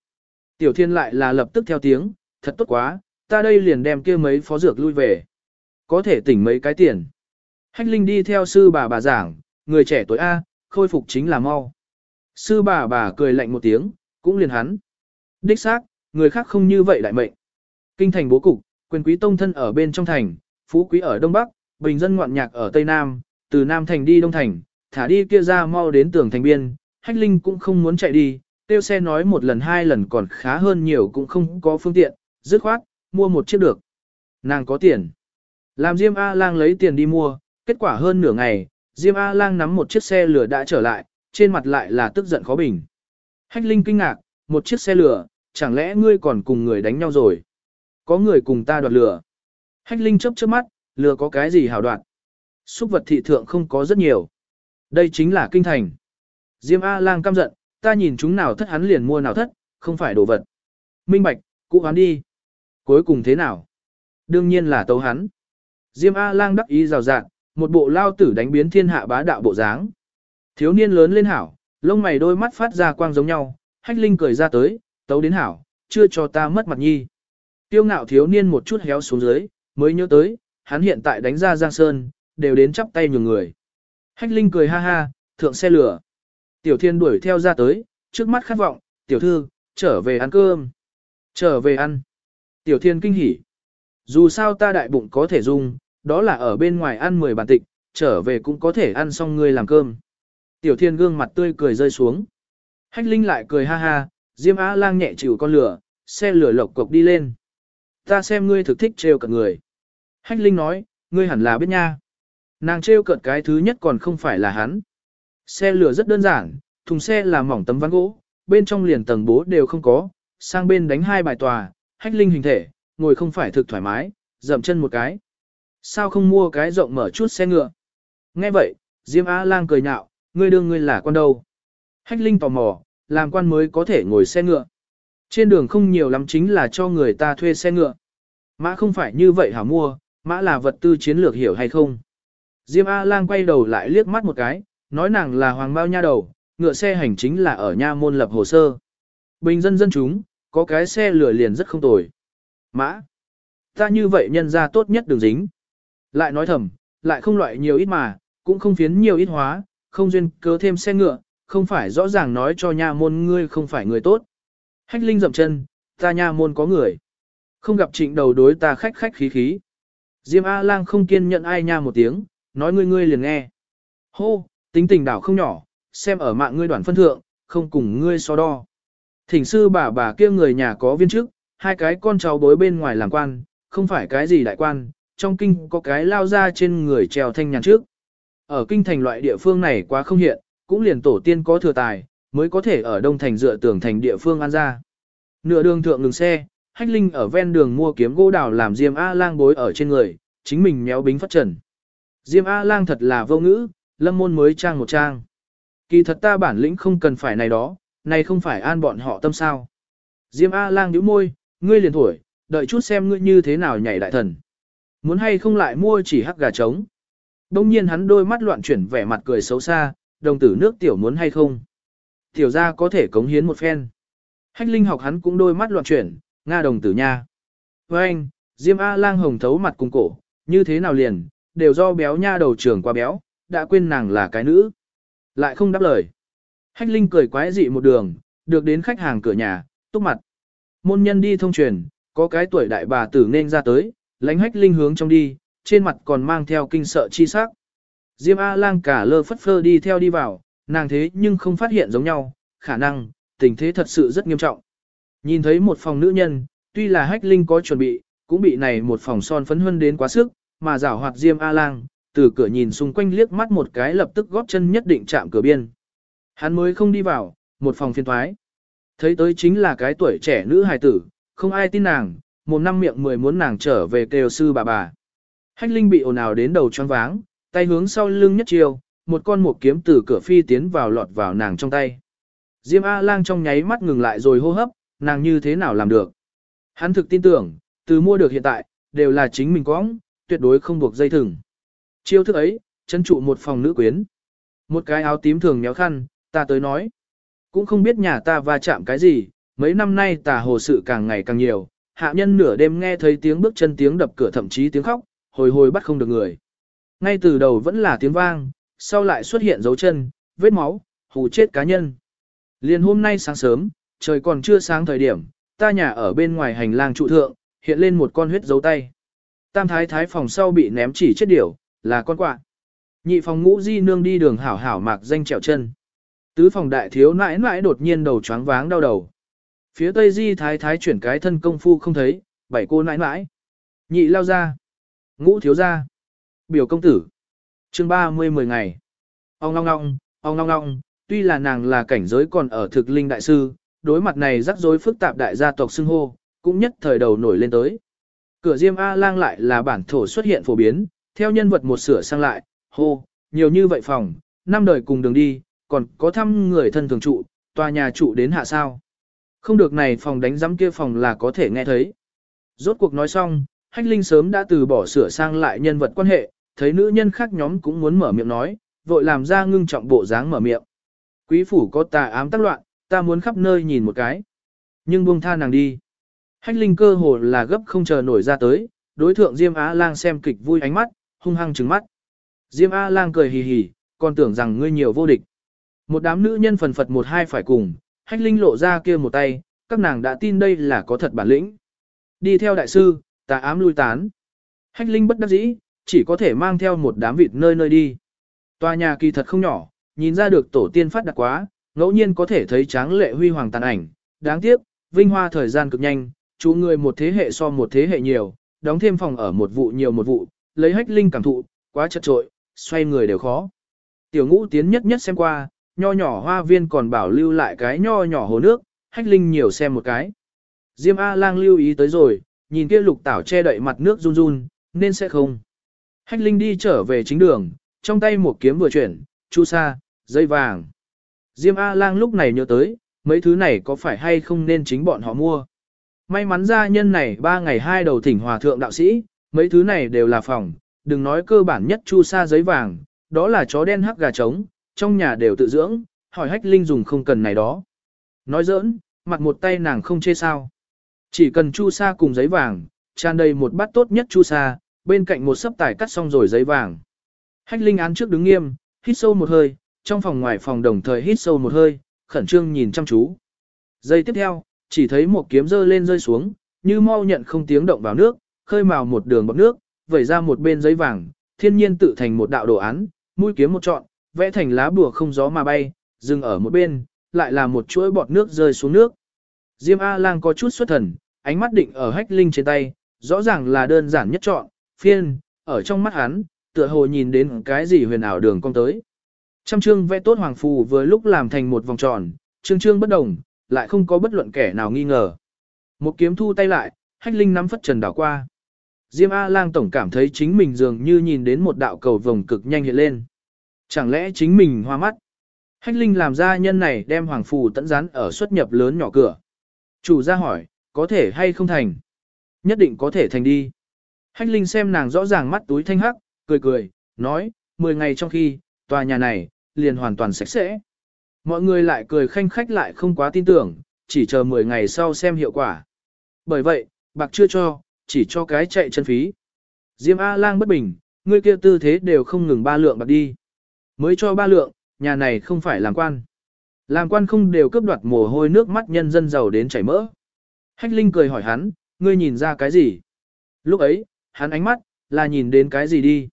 Tiểu Thiên lại là lập tức theo tiếng, thật tốt quá, ta đây liền đem kia mấy phó dược lui về. Có thể tỉnh mấy cái tiền. Hách Linh đi theo sư bà bà giảng, người trẻ tuổi A, khôi phục chính là mau. Sư bà bà cười lạnh một tiếng, cũng liền hắn. Đích xác, người khác không như vậy đại mệnh. Kinh thành bố cục, quyền quý tông thân ở bên trong thành, phú quý ở đông bắc, bình dân ngoạn nhạc ở tây nam, từ nam thành đi đông thành, thả đi kia ra mau đến tường thành biên, hách linh cũng không muốn chạy đi, tiêu xe nói một lần hai lần còn khá hơn nhiều cũng không có phương tiện, dứt khoát, mua một chiếc được. Nàng có tiền. Làm Diêm A-lang lấy tiền đi mua, kết quả hơn nửa ngày, Diêm A-lang nắm một chiếc xe lửa đã trở lại, trên mặt lại là tức giận khó bình. Hách Linh kinh ngạc, một chiếc xe lửa, chẳng lẽ ngươi còn cùng người đánh nhau rồi? Có người cùng ta đoạt lửa. Hách Linh chớp chớp mắt, lừa có cái gì hảo đoạt? Xúc vật thị thượng không có rất nhiều. Đây chính là kinh thành. Diêm A-lang căm giận, ta nhìn chúng nào thất hắn liền mua nào thất, không phải đồ vật. Minh bạch, cụ hắn đi. Cuối cùng thế nào? Đương nhiên là tấu hắn. Diêm A-lang đắc ý rào rạng, một bộ lao tử đánh biến thiên hạ bá đạo bộ dáng. Thiếu niên lớn lên hảo, lông mày đôi mắt phát ra quang giống nhau, hách linh cười ra tới, tấu đến hảo, chưa cho ta mất mặt nhi. Tiêu ngạo thiếu niên một chút héo xuống dưới, mới nhớ tới, hắn hiện tại đánh ra Giang Sơn, đều đến chắp tay nhường người. Hách linh cười ha ha, thượng xe lửa. Tiểu thiên đuổi theo ra tới, trước mắt khát vọng, tiểu thư, trở về ăn cơm. Trở về ăn. Tiểu thiên kinh hỉ. Dù sao ta đại bụng có thể dùng, đó là ở bên ngoài ăn 10 bàn tịch, trở về cũng có thể ăn xong ngươi làm cơm. Tiểu thiên gương mặt tươi cười rơi xuống. Hách Linh lại cười ha ha, Diêm Á Lang nhẹ chịu con lửa, xe lửa lộc cộc đi lên. Ta xem ngươi thực thích trêu cợt người. Hách Linh nói, ngươi hẳn là biết nha. Nàng trêu cợt cái thứ nhất còn không phải là hắn. Xe lửa rất đơn giản, thùng xe là mỏng tấm ván gỗ, bên trong liền tầng bố đều không có, sang bên đánh hai bài tòa, hách linh hình thể, ngồi không phải thực thoải mái, dậm chân một cái. Sao không mua cái rộng mở chút xe ngựa? Nghe vậy, Diêm Á Lang cười nhạo, ngươi đương ngươi là quan đâu? Hách linh tò mò, làm quan mới có thể ngồi xe ngựa. Trên đường không nhiều lắm chính là cho người ta thuê xe ngựa. Mã không phải như vậy hả mua, mã là vật tư chiến lược hiểu hay không? Diêm A Lang quay đầu lại liếc mắt một cái, nói nàng là hoàng bao nha đầu, ngựa xe hành chính là ở nha môn lập hồ sơ. Bình dân dân chúng, có cái xe lửa liền rất không tồi. Mã. Ta như vậy nhân ra tốt nhất đừng dính. Lại nói thầm, lại không loại nhiều ít mà, cũng không phiến nhiều ít hóa, không duyên cớ thêm xe ngựa, không phải rõ ràng nói cho nha môn ngươi không phải người tốt. Hách Linh dậm chân, ta nha môn có người. Không gặp trịnh đầu đối ta khách khách khí khí. Diêm A-lang không kiên nhận ai nha một tiếng, nói ngươi ngươi liền nghe. Hô, tính tình đảo không nhỏ, xem ở mạng ngươi đoàn phân thượng, không cùng ngươi so đo. Thỉnh sư bà bà kia người nhà có viên chức, hai cái con cháu bối bên ngoài làm quan, không phải cái gì đại quan, trong kinh có cái lao ra trên người treo thanh nhàn trước. Ở kinh thành loại địa phương này quá không hiện, cũng liền tổ tiên có thừa tài, mới có thể ở đông thành dựa tường thành địa phương an ra. Nửa đường thượng ngừng xe, Hách Linh ở ven đường mua kiếm gỗ đào làm Diêm A Lang bối ở trên người, chính mình méo bính phát trần. Diêm A Lang thật là vô ngữ, lâm môn mới trang một trang. Kỳ thật ta bản lĩnh không cần phải này đó, này không phải an bọn họ tâm sao. Diêm A lang nhíu môi, ngươi liền thổi, đợi chút xem ngươi như thế nào nhảy đại thần. Muốn hay không lại mua chỉ hắc gà trống. Đông nhiên hắn đôi mắt loạn chuyển vẻ mặt cười xấu xa, đồng tử nước tiểu muốn hay không. Tiểu ra có thể cống hiến một phen. Hách linh học hắn cũng đôi mắt loạn chuyển, Nga đồng tử nha. Với anh, Diêm A lang hồng thấu mặt cùng cổ, như thế nào liền, đều do béo nha đầu trưởng qua béo, đã quên nàng là cái nữ. Lại không đáp lời. Hách Linh cười quái dị một đường, được đến khách hàng cửa nhà, túc mặt. Môn nhân đi thông truyền, có cái tuổi đại bà tử nên ra tới, lánh Hách Linh hướng trong đi, trên mặt còn mang theo kinh sợ chi sắc. Diêm A-lang cả lơ phất phơ đi theo đi vào, nàng thế nhưng không phát hiện giống nhau, khả năng, tình thế thật sự rất nghiêm trọng. Nhìn thấy một phòng nữ nhân, tuy là Hách Linh có chuẩn bị, cũng bị này một phòng son phấn huân đến quá sức, mà rảo hoạt Diêm A-lang, từ cửa nhìn xung quanh liếc mắt một cái lập tức góp chân nhất định chạm cửa biên. Hắn mới không đi vào, một phòng phiên thoái. Thấy tới chính là cái tuổi trẻ nữ hài tử, không ai tin nàng, một năm miệng mười muốn nàng trở về kêu sư bà bà. Hách Linh bị ồn ào đến đầu choáng váng, tay hướng sau lưng nhất chiều, một con một kiếm từ cửa phi tiến vào lọt vào nàng trong tay. Diêm A-lang trong nháy mắt ngừng lại rồi hô hấp, nàng như thế nào làm được. Hắn thực tin tưởng, từ mua được hiện tại, đều là chính mình có, tuyệt đối không buộc dây thừng. Chiêu thức ấy, chân trụ một phòng nữ quyến. Một cái áo tím thường nhéo khăn, ta tới nói. Cũng không biết nhà ta va chạm cái gì, mấy năm nay tà hồ sự càng ngày càng nhiều, hạ nhân nửa đêm nghe thấy tiếng bước chân tiếng đập cửa thậm chí tiếng khóc, hồi hồi bắt không được người. Ngay từ đầu vẫn là tiếng vang, sau lại xuất hiện dấu chân, vết máu, hù chết cá nhân. Liền hôm nay sáng sớm, trời còn chưa sáng thời điểm, ta nhà ở bên ngoài hành lang trụ thượng, hiện lên một con huyết dấu tay. Tam thái thái phòng sau bị ném chỉ chết điểu, là con quạ. Nhị phòng ngũ di nương đi đường hảo hảo mạc danh trèo chân. Tứ phòng đại thiếu nãi nãi đột nhiên đầu choáng váng đau đầu. Phía tây di thái thái chuyển cái thân công phu không thấy, bảy cô nãi nãi. Nhị lao ra. Ngũ thiếu ra. Biểu công tử. chương 30 10 ngày. Ông ngong ngong, ông ngong ngong, tuy là nàng là cảnh giới còn ở thực linh đại sư, đối mặt này rắc rối phức tạp đại gia tộc xưng hô, cũng nhất thời đầu nổi lên tới. Cửa Diêm A lang lại là bản thổ xuất hiện phổ biến, theo nhân vật một sửa sang lại, hô, nhiều như vậy phòng, năm đời cùng đường đi, còn có thăm người thân thường trụ, tòa nhà trụ đến hạ sao. Không được này phòng đánh giám kia phòng là có thể nghe thấy. Rốt cuộc nói xong, Hách Linh sớm đã từ bỏ sửa sang lại nhân vật quan hệ, thấy nữ nhân khác nhóm cũng muốn mở miệng nói, vội làm ra ngưng trọng bộ dáng mở miệng. Quý phủ có tà ám tác loạn, ta muốn khắp nơi nhìn một cái. Nhưng buông tha nàng đi. Hách Linh cơ hồ là gấp không chờ nổi ra tới, đối thượng Diêm Á Lang xem kịch vui ánh mắt, hung hăng trừng mắt. Diêm A lang cười hì hì, còn tưởng rằng ngươi nhiều vô địch. Một đám nữ nhân phần phật một hai phải cùng, hách linh lộ ra kia một tay, các nàng đã tin đây là có thật bản lĩnh. Đi theo đại sư, tà ám lui tán. Hách linh bất đắc dĩ, chỉ có thể mang theo một đám vịt nơi nơi đi. Tòa nhà kỳ thật không nhỏ, nhìn ra được tổ tiên phát đặc quá, ngẫu nhiên có thể thấy tráng lệ huy hoàng tàn ảnh, đáng tiếc, vinh hoa thời gian cực nhanh, chú người một thế hệ so một thế hệ nhiều, đóng thêm phòng ở một vụ nhiều một vụ, lấy hách linh cảm thụ, quá chật trội, xoay người đều khó. Tiểu ngũ tiến nhất nhất xem qua, nho nhỏ hoa viên còn bảo lưu lại cái nho nhỏ hồ nước, hách linh nhiều xem một cái. Diêm A-lang lưu ý tới rồi, nhìn kia lục tảo che đậy mặt nước run run, nên sẽ không. Hách linh đi trở về chính đường, trong tay một kiếm vừa chuyển, chu sa, dây vàng. Diêm A-lang lúc này nhớ tới, mấy thứ này có phải hay không nên chính bọn họ mua. May mắn gia nhân này ba ngày hai đầu thỉnh hòa thượng đạo sĩ, mấy thứ này đều là phòng, đừng nói cơ bản nhất chu sa giấy vàng, đó là chó đen hắc gà trống, trong nhà đều tự dưỡng, hỏi hách linh dùng không cần này đó. Nói giỡn, mặt một tay nàng không chê sao. Chỉ cần chu sa cùng giấy vàng, tràn đầy một bát tốt nhất chu sa, bên cạnh một sấp tải cắt xong rồi giấy vàng. Hách linh án trước đứng nghiêm, hít sâu một hơi, trong phòng ngoài phòng đồng thời hít sâu một hơi, khẩn trương nhìn chăm chú. Giây tiếp theo, chỉ thấy một kiếm rơi lên rơi xuống, như mau nhận không tiếng động vào nước, khơi mào một đường bọc nước, vẩy ra một bên giấy vàng, thiên nhiên tự thành một đạo đồ án, mũi kiếm một trọn, vẽ thành lá bùa không gió mà bay, dừng ở một bên, lại là một chuỗi bọt nước rơi xuống nước. Diêm A-lang có chút xuất thần, ánh mắt định ở hách linh trên tay, rõ ràng là đơn giản nhất chọn, phiên, ở trong mắt hắn, tựa hồ nhìn đến cái gì huyền ảo đường cong tới. Trăm chương vẽ tốt hoàng phù vừa lúc làm thành một vòng tròn, chương chương bất đồng, lại không có bất luận kẻ nào nghi ngờ. Một kiếm thu tay lại, hách linh nắm phất trần đảo qua. Diêm A-lang tổng cảm thấy chính mình dường như nhìn đến một đạo cầu vồng cực nhanh hiện lên. Chẳng lẽ chính mình hoa mắt? Hách linh làm ra nhân này đem hoàng phù tận rán ở xuất nhập lớn nhỏ cửa. Chủ ra hỏi, có thể hay không thành? Nhất định có thể thành đi. Hách linh xem nàng rõ ràng mắt túi thanh hắc, cười cười, nói, 10 ngày trong khi, tòa nhà này, liền hoàn toàn sạch sẽ. Mọi người lại cười khanh khách lại không quá tin tưởng, chỉ chờ 10 ngày sau xem hiệu quả. Bởi vậy, bạc chưa cho, chỉ cho cái chạy chân phí. Diêm A-lang bất bình, người kia tư thế đều không ngừng ba lượng bạc đi. Mới cho ba lượng, nhà này không phải làm quan. Làm quan không đều cướp đoạt mồ hôi nước mắt nhân dân giàu đến chảy mỡ. Hách Linh cười hỏi hắn, ngươi nhìn ra cái gì? Lúc ấy, hắn ánh mắt, là nhìn đến cái gì đi?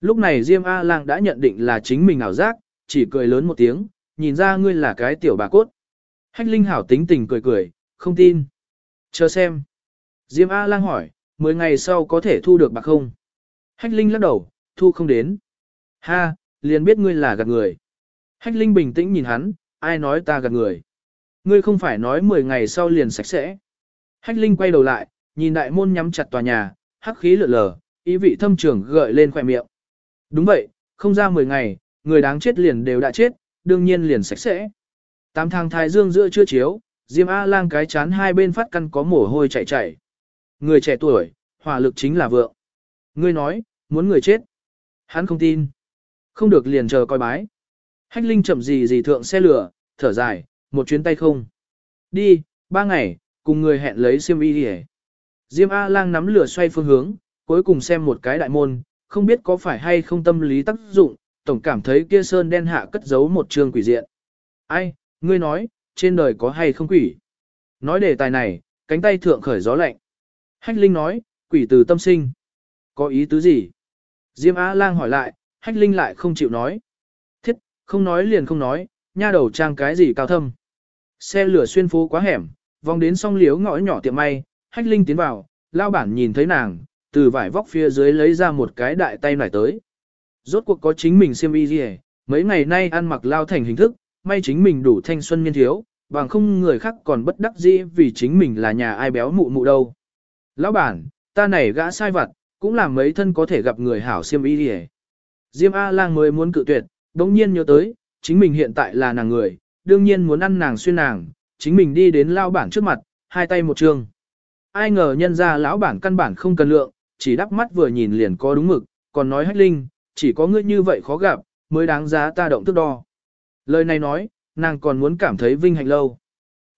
Lúc này Diêm A-lang đã nhận định là chính mình ảo giác, chỉ cười lớn một tiếng, nhìn ra ngươi là cái tiểu bà cốt. Hách Linh hảo tính tình cười cười, không tin. Chờ xem. Diêm A-lang hỏi, 10 ngày sau có thể thu được bạc không? Hách Linh lắc đầu, thu không đến. Ha, liền biết ngươi là gạt người. Hách Linh bình tĩnh nhìn hắn, ai nói ta gạt người. Ngươi không phải nói 10 ngày sau liền sạch sẽ. Hách Linh quay đầu lại, nhìn đại môn nhắm chặt tòa nhà, hắc khí lượn lờ, ý vị thâm trường gợi lên khỏe miệng. Đúng vậy, không ra 10 ngày, người đáng chết liền đều đã chết, đương nhiên liền sạch sẽ. Tám thang thái dương giữa chưa chiếu, Diêm A-lang cái chán hai bên phát căn có mồ hôi chạy chạy. Người trẻ tuổi, hỏa lực chính là vượng. Ngươi nói, muốn người chết. Hắn không tin. Không được liền chờ coi bái. Hách Linh chậm gì gì thượng xe lửa, thở dài, một chuyến tay không. Đi, ba ngày, cùng người hẹn lấy xiêm y đi Diêm A-lang nắm lửa xoay phương hướng, cuối cùng xem một cái đại môn, không biết có phải hay không tâm lý tác dụng, tổng cảm thấy kia sơn đen hạ cất giấu một trường quỷ diện. Ai, ngươi nói, trên đời có hay không quỷ? Nói đề tài này, cánh tay thượng khởi gió lạnh. Hách Linh nói, quỷ từ tâm sinh. Có ý tứ gì? Diêm A-lang hỏi lại, Hách Linh lại không chịu nói. Thiết, không nói liền không nói, nha đầu trang cái gì cao thâm. Xe lửa xuyên phố quá hẻm, vòng đến song liếu ngõ nhỏ tiệm may, Hách Linh tiến vào, lao bản nhìn thấy nàng, từ vải vóc phía dưới lấy ra một cái đại tay nải tới. Rốt cuộc có chính mình xem y gì mấy ngày nay ăn mặc lao thành hình thức, may chính mình đủ thanh xuân niên thiếu, bằng không người khác còn bất đắc dĩ vì chính mình là nhà ai béo mụ mụ đâu. Lão bản, ta này gã sai vặt, cũng làm mấy thân có thể gặp người hảo siêm y đi Diêm A-lang mới muốn cự tuyệt, đồng nhiên nhớ tới, chính mình hiện tại là nàng người, đương nhiên muốn ăn nàng xuyên nàng, chính mình đi đến lao bản trước mặt, hai tay một trường. Ai ngờ nhân ra lão bản căn bản không cần lượng, chỉ đắp mắt vừa nhìn liền có đúng mực, còn nói hách linh, chỉ có ngươi như vậy khó gặp, mới đáng giá ta động thức đo. Lời này nói, nàng còn muốn cảm thấy vinh hạnh lâu.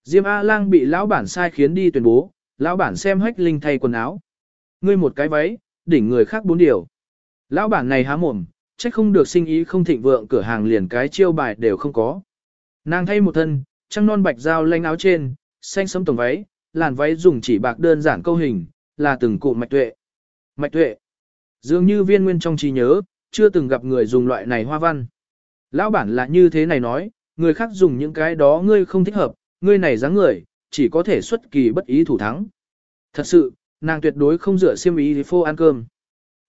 Diêm A-lang bị lão bản sai khiến đi tuyên bố, lão bản xem hách linh thay quần áo. Ngươi một cái váy, đỉnh người khác bốn điều. Lão bản này há mồm, chắc không được sinh ý không thịnh vượng cửa hàng liền cái chiêu bài đều không có. Nàng thay một thân, trăng non bạch dao lanh áo trên, xanh sẫm tổng váy, làn váy dùng chỉ bạc đơn giản câu hình, là từng cụ mạch tuệ. Mạch tuệ. Dường như viên nguyên trong trí nhớ, chưa từng gặp người dùng loại này hoa văn. Lão bản là như thế này nói, người khác dùng những cái đó ngươi không thích hợp, ngươi này dáng người, chỉ có thể xuất kỳ bất ý thủ thắng. Thật sự, nàng tuyệt đối không dựa xiêm ý phô ăn cơm.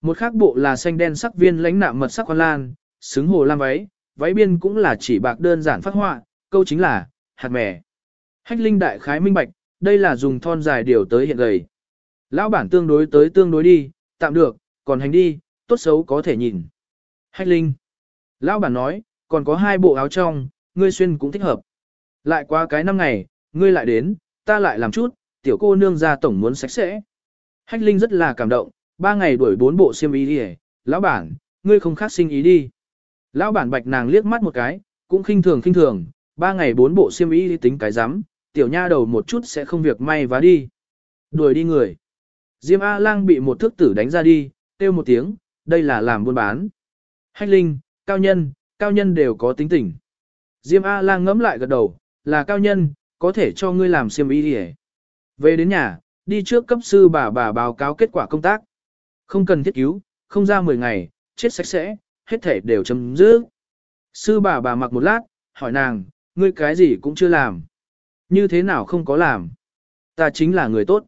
Một khác bộ là xanh đen sắc viên lãnh nạm mật sắc quan lan, xứng hồ lam váy, váy biên cũng là chỉ bạc đơn giản phát họa, câu chính là, hạt mẻ Hách linh đại khái minh bạch, đây là dùng thon dài điều tới hiện gầy. Lão bản tương đối tới tương đối đi, tạm được, còn hành đi, tốt xấu có thể nhìn. Hách linh. Lão bản nói, còn có hai bộ áo trong, ngươi xuyên cũng thích hợp. Lại qua cái năm ngày, ngươi lại đến, ta lại làm chút, tiểu cô nương ra tổng muốn sạch sẽ. Hách linh rất là cảm động, ba ngày đuổi bốn bộ xiêm y đi lão bản, ngươi không khác sinh ý đi. Lão bản bạch nàng liếc mắt một cái, cũng khinh thường khinh thường, ba ngày bốn bộ xiêm y đi tính cái rắm tiểu nha đầu một chút sẽ không việc may vá đi. Đuổi đi người. Diêm A-lang bị một thước tử đánh ra đi, kêu một tiếng, đây là làm buôn bán. Hách linh, cao nhân, cao nhân đều có tính tình. Diêm A-lang ngẫm lại gật đầu, là cao nhân, có thể cho ngươi làm xiêm y đi Về đến nhà, đi trước cấp sư bà bà báo cáo kết quả công tác. Không cần thiết cứu, không ra 10 ngày, chết sạch sẽ, hết thể đều chấm dứt. Sư bà bà mặc một lát, hỏi nàng, ngươi cái gì cũng chưa làm. Như thế nào không có làm? Ta chính là người tốt.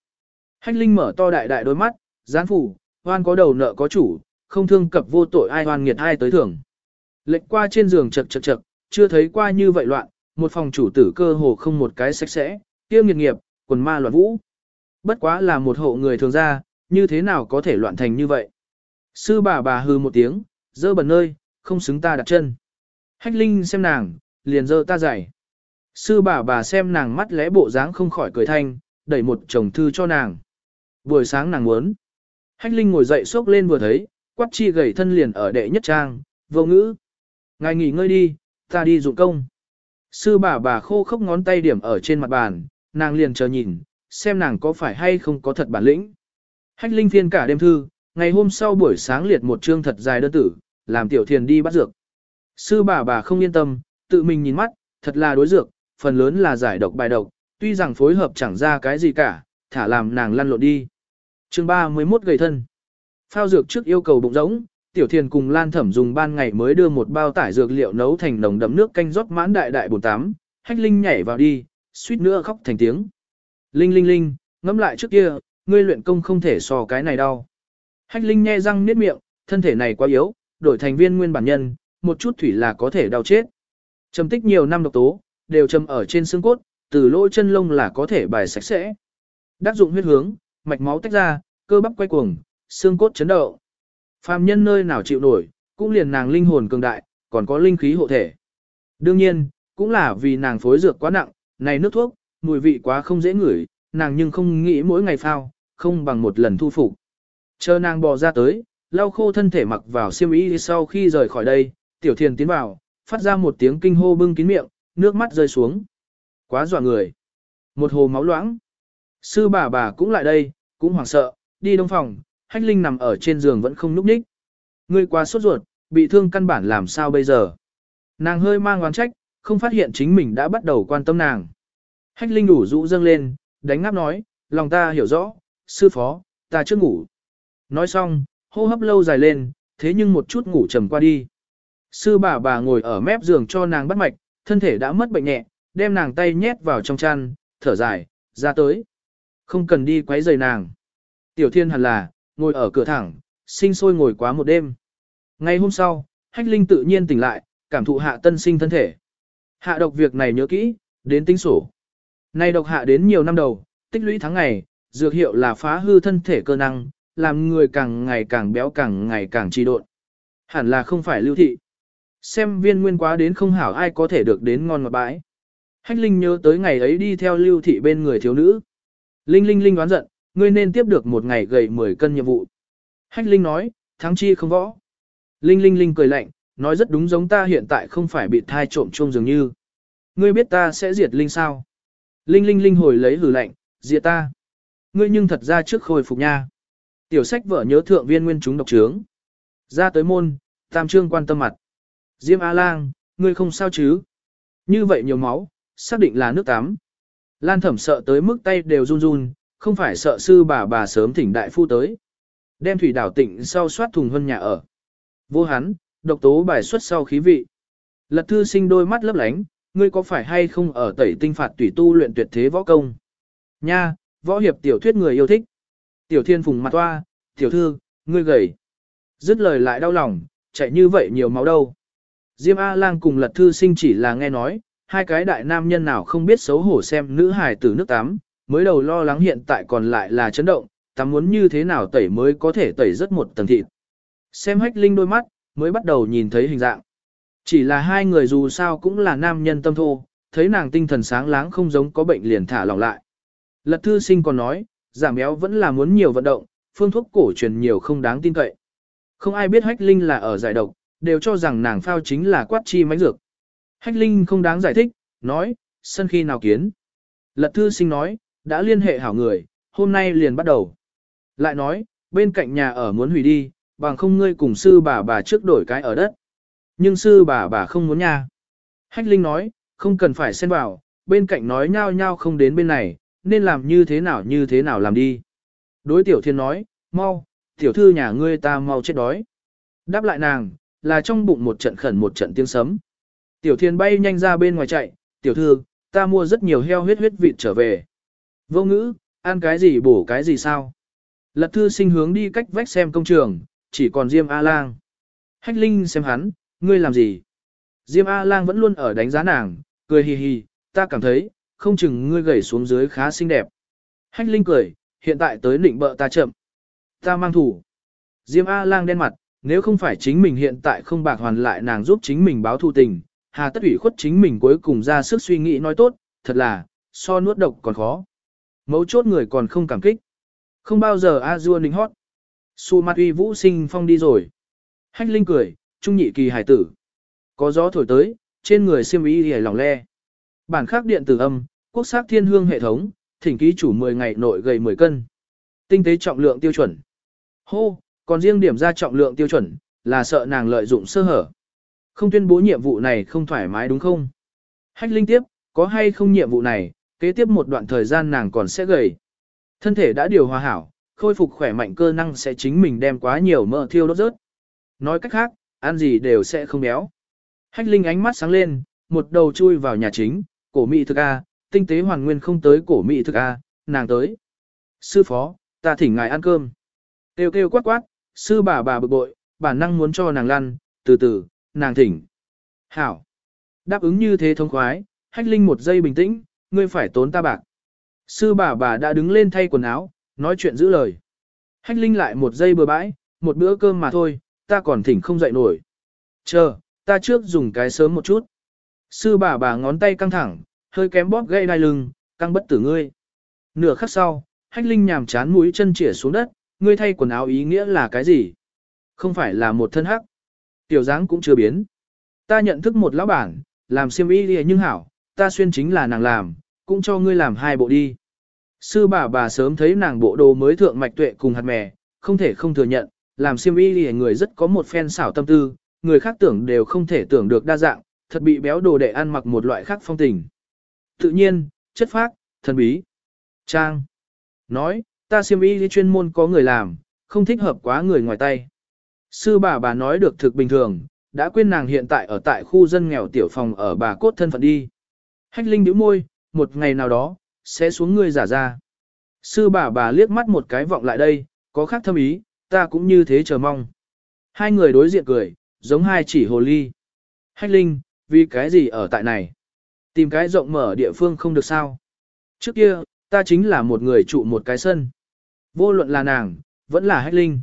Hách Linh mở to đại đại đôi mắt, gián phủ, hoan có đầu nợ có chủ, không thương cập vô tội ai hoan nghiệt ai tới thưởng. Lệnh qua trên giường chật chật chật, chưa thấy qua như vậy loạn, một phòng chủ tử cơ hồ không một cái sạch sẽ, tiêu nghiệt nghiệp, quần ma loạn vũ. Bất quá là một hộ người thường ra, như thế nào có thể loạn thành như vậy. Sư bà bà hư một tiếng, dơ bẩn nơi, không xứng ta đặt chân. Hách Linh xem nàng, liền dơ ta dạy. Sư bà bà xem nàng mắt lẽ bộ dáng không khỏi cười thanh, đẩy một chồng thư cho nàng. Buổi sáng nàng muốn. Hách Linh ngồi dậy xốc lên vừa thấy, quát chi gầy thân liền ở đệ nhất trang, vô ngữ. Ngài nghỉ ngơi đi, ta đi dụng công. Sư bà bà khô khốc ngón tay điểm ở trên mặt bàn, nàng liền chờ nhìn, xem nàng có phải hay không có thật bản lĩnh. Hách Linh phiên cả đêm thư, ngày hôm sau buổi sáng liệt một chương thật dài đơn tử, làm tiểu thiền đi bắt dược. Sư bà bà không yên tâm, tự mình nhìn mắt, thật là đối dược, phần lớn là giải độc bài độc, tuy rằng phối hợp chẳng ra cái gì cả, thả làm nàng lăn lộn đi. chương 31 gầy thân. Phao dược trước yêu cầu bụng rỗng, tiểu thiền cùng lan thẩm dùng ban ngày mới đưa một bao tải dược liệu nấu thành nồng đậm nước canh rót mãn đại đại bồn tám, hách linh nhảy vào đi, suýt nữa khóc thành tiếng. Linh linh linh, ngẫm lại trước kia, ngươi luyện công không thể so cái này đau. Hách linh nhe răng niết miệng, thân thể này quá yếu, đổi thành viên nguyên bản nhân, một chút thủy là có thể đau chết. Trầm tích nhiều năm độc tố, đều trầm ở trên xương cốt, từ lỗ chân lông là có thể bài sạch sẽ. Đắc dụng huyết hướng, mạch máu tách ra, cơ bắp quay cuồng, xương cốt chấn động. Phàm nhân nơi nào chịu nổi, cũng liền nàng linh hồn cường đại, còn có linh khí hộ thể. Đương nhiên, cũng là vì nàng phối dược quá nặng, này nước thuốc, mùi vị quá không dễ ngửi, nàng nhưng không nghĩ mỗi ngày phao, không bằng một lần thu phục. Chờ nàng bò ra tới, lau khô thân thể mặc vào xiêm y sau khi rời khỏi đây, tiểu thiền tiến vào, phát ra một tiếng kinh hô bưng kín miệng, nước mắt rơi xuống. Quá dọa người. Một hồ máu loãng. Sư bà bà cũng lại đây, cũng hoảng sợ, đi đông phòng, hách linh nằm ở trên giường vẫn không núp ních. Ngươi quá sốt ruột, bị thương căn bản làm sao bây giờ. Nàng hơi mang oán trách, không phát hiện chính mình đã bắt đầu quan tâm nàng. Hách linh đủ rũ dâng lên, đánh ngáp nói, lòng ta hiểu rõ, sư phó, ta chưa ngủ. Nói xong, hô hấp lâu dài lên, thế nhưng một chút ngủ trầm qua đi. Sư bà bà ngồi ở mép giường cho nàng bắt mạch, thân thể đã mất bệnh nhẹ, đem nàng tay nhét vào trong chăn, thở dài, ra tới. Không cần đi quấy rầy nàng. Tiểu thiên hẳn là, ngồi ở cửa thẳng, sinh sôi ngồi quá một đêm. Ngày hôm sau, hách linh tự nhiên tỉnh lại, cảm thụ hạ tân sinh thân thể. Hạ độc việc này nhớ kỹ, đến tính sổ. Nay độc hạ đến nhiều năm đầu, tích lũy tháng ngày, dược hiệu là phá hư thân thể cơ năng, làm người càng ngày càng béo càng ngày càng trì độn. Hẳn là không phải lưu thị. Xem viên nguyên quá đến không hảo ai có thể được đến ngon ngọt bãi. Hách Linh nhớ tới ngày ấy đi theo lưu thị bên người thiếu nữ. Linh Linh Linh đoán giận, ngươi nên tiếp được một ngày gầy 10 cân nhiệm vụ. Hách Linh nói, thắng chi không võ. Linh Linh Linh cười lạnh, nói rất đúng giống ta hiện tại không phải bị thai trộm chung dường như. Ngươi biết ta sẽ diệt Linh sao? Linh Linh Linh hồi lấy hử lạnh, diệt ta. Ngươi nhưng thật ra trước khôi phục nha. Tiểu sách vợ nhớ thượng viên nguyên chúng độc trướng. Ra tới môn, tam trương quan tâm mặt. Diêm A-lang, ngươi không sao chứ? Như vậy nhiều máu, xác định là nước tắm. Lan thẩm sợ tới mức tay đều run run, không phải sợ sư bà bà sớm thỉnh đại phu tới. Đem thủy đảo tịnh sau soát thùng hơn nhà ở. Vô hắn, độc tố bài xuất sau khí vị. Lật thư sinh đôi mắt lấp lánh, ngươi có phải hay không ở tẩy tinh phạt tùy tu luyện tuyệt thế võ công? Nha, võ hiệp tiểu thuyết người yêu thích. Tiểu thiên phùng mặt toa, tiểu thư, ngươi gầy. Dứt lời lại đau lòng, chạy như vậy nhiều máu đâu. Diêm A-lang cùng lật thư sinh chỉ là nghe nói, hai cái đại nam nhân nào không biết xấu hổ xem nữ hài từ nước tắm, mới đầu lo lắng hiện tại còn lại là chấn động, tắm muốn như thế nào tẩy mới có thể tẩy rất một tầng thịt. Xem hách linh đôi mắt, mới bắt đầu nhìn thấy hình dạng. Chỉ là hai người dù sao cũng là nam nhân tâm thô, thấy nàng tinh thần sáng láng không giống có bệnh liền thả lỏng lại. Lật thư sinh còn nói, giảm béo vẫn là muốn nhiều vận động, phương thuốc cổ truyền nhiều không đáng tin cậy. Không ai biết hách linh là ở giải độc, đều cho rằng nàng phao chính là quát chi mánh dược. Hách linh không đáng giải thích, nói, sân khi nào kiến. Lật thư sinh nói, đã liên hệ hảo người, hôm nay liền bắt đầu. Lại nói, bên cạnh nhà ở muốn hủy đi, bằng không ngươi cùng sư bà bà trước đổi cái ở đất. Nhưng sư bà bà không muốn nha. Hách Linh nói, không cần phải xen vào, bên cạnh nói nhau nhau không đến bên này, nên làm như thế nào như thế nào làm đi. Đối tiểu thiên nói, mau, tiểu thư nhà ngươi ta mau chết đói. Đáp lại nàng, là trong bụng một trận khẩn một trận tiếng sấm. Tiểu thiên bay nhanh ra bên ngoài chạy, tiểu thư, ta mua rất nhiều heo huyết huyết vịt trở về. Vô ngữ, ăn cái gì bổ cái gì sao? Lật thư sinh hướng đi cách vách xem công trường, chỉ còn Diêm A-lang. Hách Linh xem hắn, ngươi làm gì? Diêm A-lang vẫn luôn ở đánh giá nàng, cười hì hì, ta cảm thấy, không chừng ngươi gầy xuống dưới khá xinh đẹp. Hách Linh cười, hiện tại tới định bợ ta chậm. Ta mang thủ. Diêm A-lang đen mặt, nếu không phải chính mình hiện tại không bạc hoàn lại nàng giúp chính mình báo thù tình, hà tất ủy khuất chính mình cuối cùng ra sức suy nghĩ nói tốt, thật là, so nuốt độc còn khó. Mấu chốt người còn không cảm kích. Không bao giờ a dua ninh hót. Su mặt uy vũ sinh phong đi rồi. Hách Linh cười, trung nhị kỳ hải tử. Có gió thổi tới, trên người xiêm y hề lòng le. Bản khắc điện tử âm, quốc sắc thiên hương hệ thống, thỉnh ký chủ 10 ngày nội gầy 10 cân. Tinh tế trọng lượng tiêu chuẩn. Hô, còn riêng điểm ra trọng lượng tiêu chuẩn, là sợ nàng lợi dụng sơ hở. Không tuyên bố nhiệm vụ này không thoải mái đúng không? Hách Linh tiếp, có hay không nhiệm vụ này, kế tiếp một đoạn thời gian nàng còn sẽ gầy. Thân thể đã điều hòa hảo, khôi phục khỏe mạnh cơ năng sẽ chính mình đem quá nhiều mỡ thiêu đốt rớt. Nói cách khác, ăn gì đều sẽ không béo. Hách Linh ánh mắt sáng lên, một đầu chui vào nhà chính, cổ mị thực A, tinh tế hoàn nguyên không tới cổ mị thực A, nàng tới. Sư phó, ta thỉnh ngài ăn cơm. Kêu kêu quát quát, sư bà bà bực bội, bản năng muốn cho nàng lăn, từ từ, nàng thỉnh. Hảo. Đáp ứng như thế thông khoái, hách linh một giây bình tĩnh, ngươi phải tốn ta bạc. Sư bà bà đã đứng lên thay quần áo, nói chuyện giữ lời. Hách linh lại một giây bừa bãi, một bữa cơm mà thôi, ta còn thỉnh không dậy nổi. Chờ, ta trước dùng cái sớm một chút. Sư bà bà ngón tay căng thẳng, hơi kém bóp gây đai lưng, căng bất tử ngươi. Nửa khắc sau, hách linh nhàm chán mũi chân chỉa xuống đất, ngươi thay quần áo ý nghĩa là cái gì? Không phải là một thân hắc. Tiểu dáng cũng chưa biến. Ta nhận thức một lão bản, làm xiêm y lìa nhưng hảo, ta xuyên chính là nàng làm, cũng cho ngươi làm hai bộ đi. Sư bà bà sớm thấy nàng bộ đồ mới thượng mạch tuệ cùng hạt mè, không thể không thừa nhận, làm xiêm y lìa người rất có một phen xảo tâm tư, người khác tưởng đều không thể tưởng được đa dạng, thật bị béo đồ để ăn mặc một loại khác phong tình. Tự nhiên, chất phác, thần bí. Trang. Nói, ta siêm y chuyên môn có người làm, không thích hợp quá người ngoài tay. Sư bà bà nói được thực bình thường, đã quên nàng hiện tại ở tại khu dân nghèo tiểu phòng ở bà cốt thân phận đi. Hách Linh nhíu môi, một ngày nào đó, sẽ xuống ngươi giả ra. Sư bà bà liếc mắt một cái vọng lại đây, có khác thâm ý, ta cũng như thế chờ mong. Hai người đối diện cười, giống hai chỉ hồ ly. Hách Linh, vì cái gì ở tại này? Tìm cái rộng mở địa phương không được sao? Trước kia, ta chính là một người trụ một cái sân. Vô luận là nàng, vẫn là Hách Linh.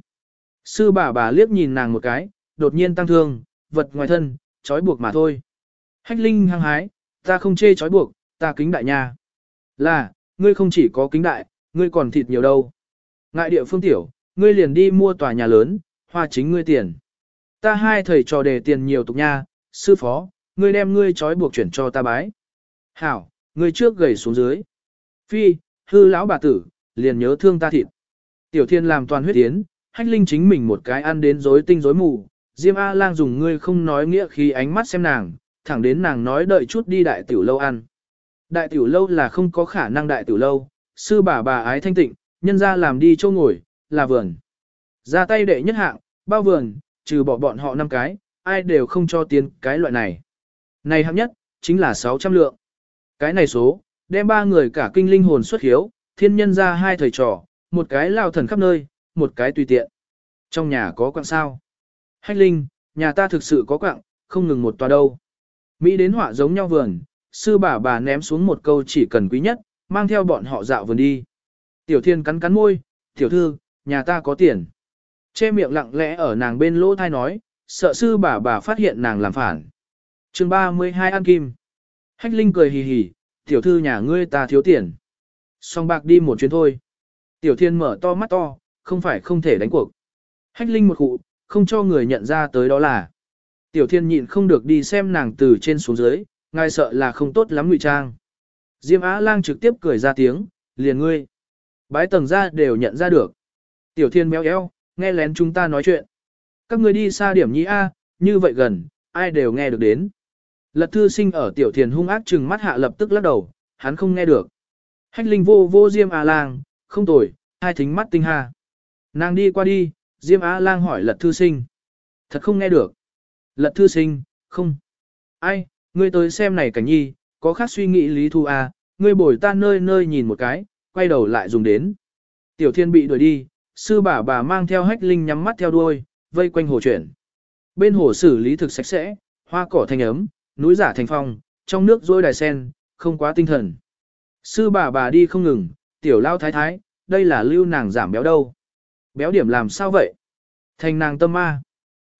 Sư bà bà liếc nhìn nàng một cái, đột nhiên tăng thương, vật ngoài thân, trói buộc mà thôi. Hách Linh hăng hái, ta không chê trói buộc, ta kính đại nha. Là, ngươi không chỉ có kính đại, ngươi còn thịt nhiều đâu. Ngại địa phương tiểu, ngươi liền đi mua tòa nhà lớn, hoa chính ngươi tiền. Ta hai thầy trò đề tiền nhiều tục nha, sư phó, ngươi đem ngươi trói buộc chuyển cho ta bái. Hảo, ngươi trước gầy xuống dưới. Phi, hư lão bà tử, liền nhớ thương ta thịt. Tiểu thiên làm toàn huyết tiến, hách linh chính mình một cái ăn đến rối tinh rối mù. Diêm A lang dùng ngươi không nói nghĩa khi ánh mắt xem nàng, thẳng đến nàng nói đợi chút đi đại tiểu lâu ăn. Đại tiểu lâu là không có khả năng đại tiểu lâu, sư bà bà ái thanh tịnh, nhân ra làm đi chỗ ngồi, là vườn. Ra tay đệ nhất hạng, bao vườn, trừ bỏ bọn họ năm cái, ai đều không cho tiến cái loại này. Này hạng nhất, chính là 600 lượng. Cái này số, đem ba người cả kinh linh hồn xuất hiếu, thiên nhân ra hai thầy trò, một cái lao thần khắp nơi, một cái tùy tiện. Trong nhà có quạng sao? Hách linh, nhà ta thực sự có quạng, không ngừng một tòa đâu. Mỹ đến họa giống nhau vườn, sư bà bà ném xuống một câu chỉ cần quý nhất, mang theo bọn họ dạo vườn đi. Tiểu thiên cắn cắn môi, tiểu thư, nhà ta có tiền. Che miệng lặng lẽ ở nàng bên lỗ thai nói, sợ sư bà bà phát hiện nàng làm phản chương 32 An Kim. Hách Linh cười hì hì, tiểu thư nhà ngươi ta thiếu tiền. Song bạc đi một chuyến thôi. Tiểu thiên mở to mắt to, không phải không thể đánh cuộc. Hách Linh một cụ, không cho người nhận ra tới đó là. Tiểu thiên nhịn không được đi xem nàng từ trên xuống dưới, ngài sợ là không tốt lắm ngụy trang. Diêm Á Lang trực tiếp cười ra tiếng, liền ngươi. Bái tầng ra đều nhận ra được. Tiểu thiên méo eo, nghe lén chúng ta nói chuyện. Các người đi xa điểm nhĩ A, như vậy gần, ai đều nghe được đến. Lật thư sinh ở tiểu thiền hung ác trừng mắt hạ lập tức lắc đầu, hắn không nghe được. Hách linh vô vô Diêm A lang, không tồi, hai thính mắt tinh ha. Nàng đi qua đi, Diêm A lang hỏi lật thư sinh. Thật không nghe được. Lật thư sinh, không. Ai, ngươi tới xem này cảnh nhi, có khác suy nghĩ lý thu a, ngươi bồi ta nơi nơi nhìn một cái, quay đầu lại dùng đến. Tiểu thiên bị đuổi đi, sư bà bà mang theo hách linh nhắm mắt theo đuôi, vây quanh hồ chuyển. Bên hồ xử lý thực sạch sẽ, hoa cỏ thanh ấm, núi giả thành phong, trong nước rôi đài sen, không quá tinh thần. Sư bà bà đi không ngừng, tiểu lao thái thái, đây là lưu nàng giảm béo đâu. Béo điểm làm sao vậy? Thành nàng tâm ma.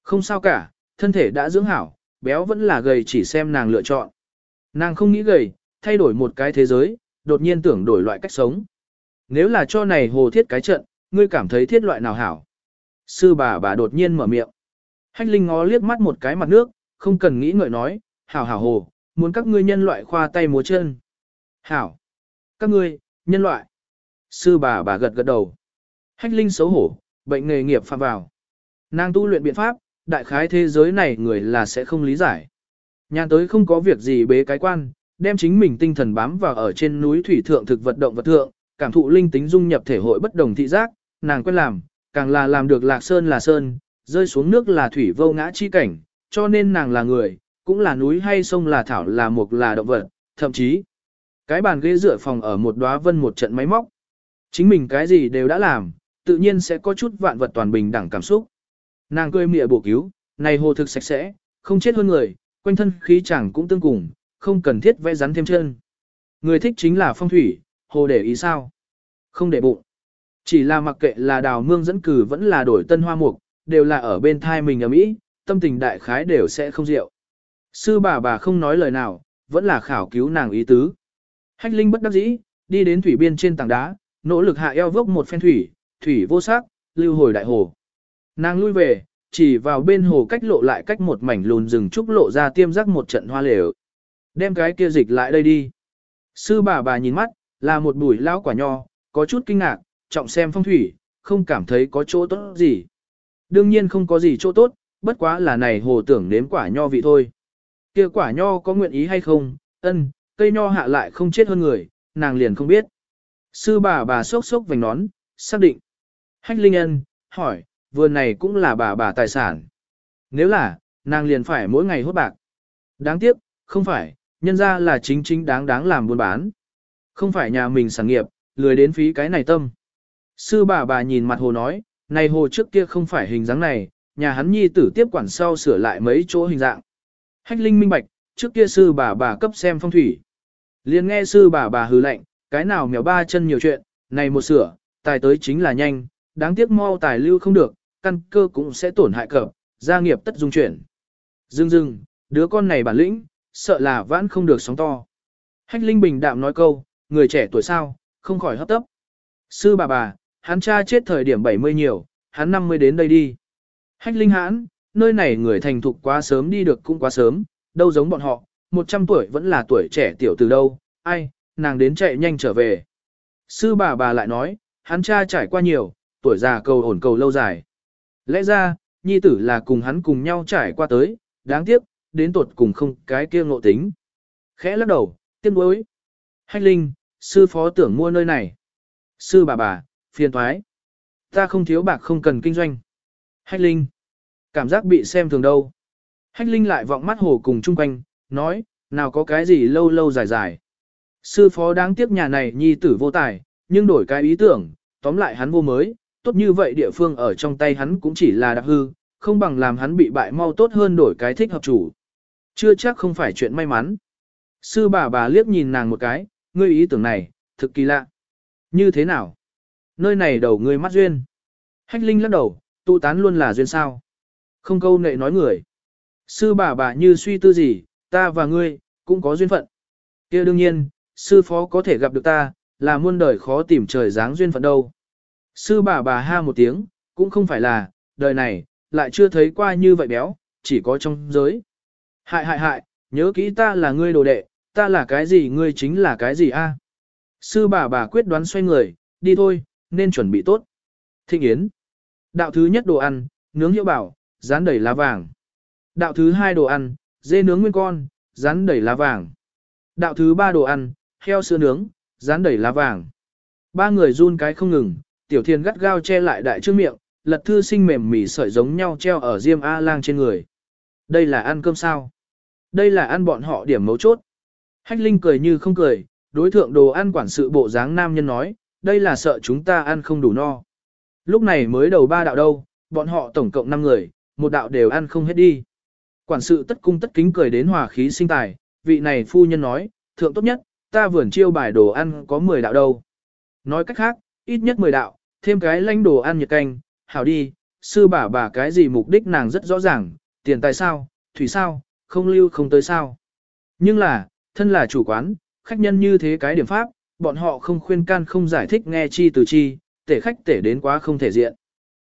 Không sao cả, thân thể đã dưỡng hảo, béo vẫn là gầy chỉ xem nàng lựa chọn. Nàng không nghĩ gầy, thay đổi một cái thế giới, đột nhiên tưởng đổi loại cách sống. Nếu là cho này hồ thiết cái trận, ngươi cảm thấy thiết loại nào hảo? Sư bà bà đột nhiên mở miệng. Hách Linh ngó liếc mắt một cái mặt nước, không cần nghĩ ngợi nói, hảo hảo hồ, muốn các ngươi nhân loại khoa tay múa chân. Hảo. Các ngươi, nhân loại. Sư bà bà gật gật đầu. Hách Linh xấu hổ, bệnh nghề nghiệp phạm vào. Nàng tu luyện biện pháp, đại khái thế giới này người là sẽ không lý giải. Nhàn tới không có việc gì bế cái quan, đem chính mình tinh thần bám vào ở trên núi thủy thượng thực vật động vật thượng, cảm thụ linh tính dung nhập thể hội bất đồng thị giác, nàng quen làm, càng là làm được lạc sơn là sơn, rơi xuống nước là thủy vô ngã chi cảnh, cho nên nàng là người, cũng là núi hay sông là thảo là mục là động vật, thậm chí cái bàn ghế dựa phòng ở một đóa vân một trận máy móc. Chính mình cái gì đều đã làm, tự nhiên sẽ có chút vạn vật toàn bình đẳng cảm xúc. Nàng cười mỉa bổ cứu, này hồ thực sạch sẽ, không chết hơn người, quanh thân khí chẳng cũng tương cùng, không cần thiết vẽ rắn thêm chân. Người thích chính là phong thủy, hồ để ý sao? Không để bụng. Chỉ là mặc kệ là đào mương dẫn cử vẫn là đổi tân hoa mục, đều là ở bên thai mình ở Mỹ, tâm tình đại khái đều sẽ không rượu. Sư bà bà không nói lời nào, vẫn là khảo cứu nàng ý tứ. Hách Linh bất đắc dĩ, đi đến thủy biên trên tảng đá, nỗ lực hạ eo vốc một phen thủy, thủy vô sắc, lưu hồi đại hồ. Nàng lui về, chỉ vào bên hồ cách lộ lại cách một mảnh lùn rừng trúc lộ ra tiêm rắc một trận hoa lều. Đem cái kia dịch lại đây đi. Sư bà bà nhìn mắt, là một bụi lão quả nho, có chút kinh ngạc, trọng xem phong thủy, không cảm thấy có chỗ tốt gì. Đương nhiên không có gì chỗ tốt, bất quá là này hồ tưởng nếm quả nho vị thôi kia quả nho có nguyện ý hay không, ân, cây nho hạ lại không chết hơn người, nàng liền không biết. Sư bà bà sốc sốc vành nón, xác định. Hách Linh Ân, hỏi, vườn này cũng là bà bà tài sản. Nếu là, nàng liền phải mỗi ngày hốt bạc. Đáng tiếc, không phải, nhân ra là chính chính đáng đáng làm buôn bán. Không phải nhà mình sản nghiệp, lười đến phí cái này tâm. Sư bà bà nhìn mặt hồ nói, này hồ trước kia không phải hình dáng này, nhà hắn nhi tử tiếp quản sau sửa lại mấy chỗ hình dạng. Hách linh minh bạch, trước kia sư bà bà cấp xem phong thủy. liền nghe sư bà bà hừ lạnh, cái nào mèo ba chân nhiều chuyện, này một sửa, tài tới chính là nhanh, đáng tiếc mau tài lưu không được, căn cơ cũng sẽ tổn hại cập, gia nghiệp tất dung chuyển. Dưng dưng, đứa con này bản lĩnh, sợ là vãn không được sóng to. Hách Linh bình đạm nói câu, người trẻ tuổi sao, không khỏi hấp tấp. Sư bà bà, hắn cha chết thời điểm 70 nhiều, hắn 50 đến đây đi. Hách Linh hãn, nơi này người thành thục quá sớm đi được cũng quá sớm, đâu giống bọn họ, 100 tuổi vẫn là tuổi trẻ tiểu từ đâu, ai, nàng đến chạy nhanh trở về. Sư bà bà lại nói, hắn cha trải qua nhiều, tuổi già cầu ổn cầu lâu dài. Lẽ ra, nhi tử là cùng hắn cùng nhau trải qua tới, đáng tiếc, đến tuột cùng không cái kia ngộ tính. Khẽ lắc đầu, tiếc nuối. Hách Linh, sư phó tưởng mua nơi này. Sư bà bà, phiền thoái. Ta không thiếu bạc không cần kinh doanh. Hách Linh, cảm giác bị xem thường đâu. Hách Linh lại vọng mắt hồ cùng chung quanh, nói, Nào có cái gì lâu lâu dài dài. Sư phó đáng tiếc nhà này nhi tử vô tài, nhưng đổi cái ý tưởng, tóm lại hắn vô mới, tốt như vậy địa phương ở trong tay hắn cũng chỉ là đặc hư, không bằng làm hắn bị bại mau tốt hơn đổi cái thích hợp chủ. Chưa chắc không phải chuyện may mắn. Sư bà bà liếc nhìn nàng một cái, ngươi ý tưởng này, thực kỳ lạ. Như thế nào? Nơi này đầu ngươi mắt duyên. Hách Linh lắc đầu, tụ tán luôn là duyên sao. Không câu nệ nói người. Sư bà bà như suy tư gì, ta và ngươi, cũng có duyên phận. kia đương nhiên, sư phó có thể gặp được ta, là muôn đời khó tìm trời dáng duyên phận đâu. Sư bà bà ha một tiếng, cũng không phải là, đời này, lại chưa thấy qua như vậy béo, chỉ có trong giới. Hại hại hại, nhớ kỹ ta là ngươi đồ đệ, ta là cái gì ngươi chính là cái gì a? Sư bà bà quyết đoán xoay người, đi thôi, nên chuẩn bị tốt. Thịnh Yến. Đạo thứ nhất đồ ăn, nướng hiệu bảo, rán đầy lá vàng. Đạo thứ hai đồ ăn, dê nướng nguyên con, rán đầy lá vàng. Đạo thứ ba đồ ăn, heo sữa nướng, rán đầy lá vàng. Ba người run cái không ngừng, tiểu thiên gắt gao che lại đại trước miệng, lật thư sinh mềm mỉ sợi giống nhau treo ở diêm A lang trên người. Đây là ăn cơm sao? Đây là ăn bọn họ điểm mấu chốt. Hách Linh cười như không cười, đối thượng đồ ăn quản sự bộ dáng nam nhân nói, đây là sợ chúng ta ăn không đủ no. Lúc này mới đầu ba đạo đâu, bọn họ tổng cộng 5 người, một đạo đều ăn không hết đi. Quản sự tất cung tất kính cười đến hòa khí sinh tài, vị này phu nhân nói, thượng tốt nhất, ta vườn chiêu bài đồ ăn có 10 đạo đâu. Nói cách khác, ít nhất 10 đạo, thêm cái lanh đồ ăn nhiệt canh, hảo đi, sư bà bà cái gì mục đích nàng rất rõ ràng, tiền tài sao, thủy sao, không lưu không tới sao. Nhưng là, thân là chủ quán, khách nhân như thế cái điểm pháp, bọn họ không khuyên can không giải thích nghe chi từ chi, tể khách tể đến quá không thể diện.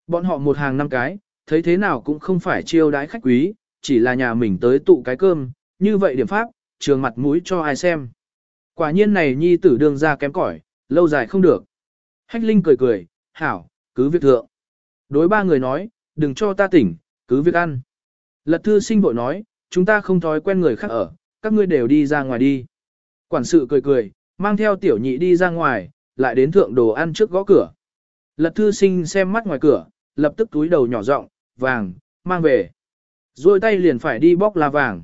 Bọn họ một hàng năm cái, thấy thế nào cũng không phải chiêu đãi khách quý, chỉ là nhà mình tới tụ cái cơm, như vậy điểm pháp, trường mặt mũi cho ai xem. Quả nhiên này nhi tử đương ra kém cỏi, lâu dài không được. Hách Linh cười cười, hảo, cứ việc thượng. Đối ba người nói, đừng cho ta tỉnh, cứ việc ăn. Lật thư sinh bội nói, chúng ta không thói quen người khác ở, các ngươi đều đi ra ngoài đi. Quản sự cười cười, mang theo tiểu nhị đi ra ngoài, lại đến thượng đồ ăn trước gõ cửa. Lật thư sinh xem mắt ngoài cửa, lập tức túi đầu nhỏ giọng vàng, mang về. Rồi tay liền phải đi bóc là vàng.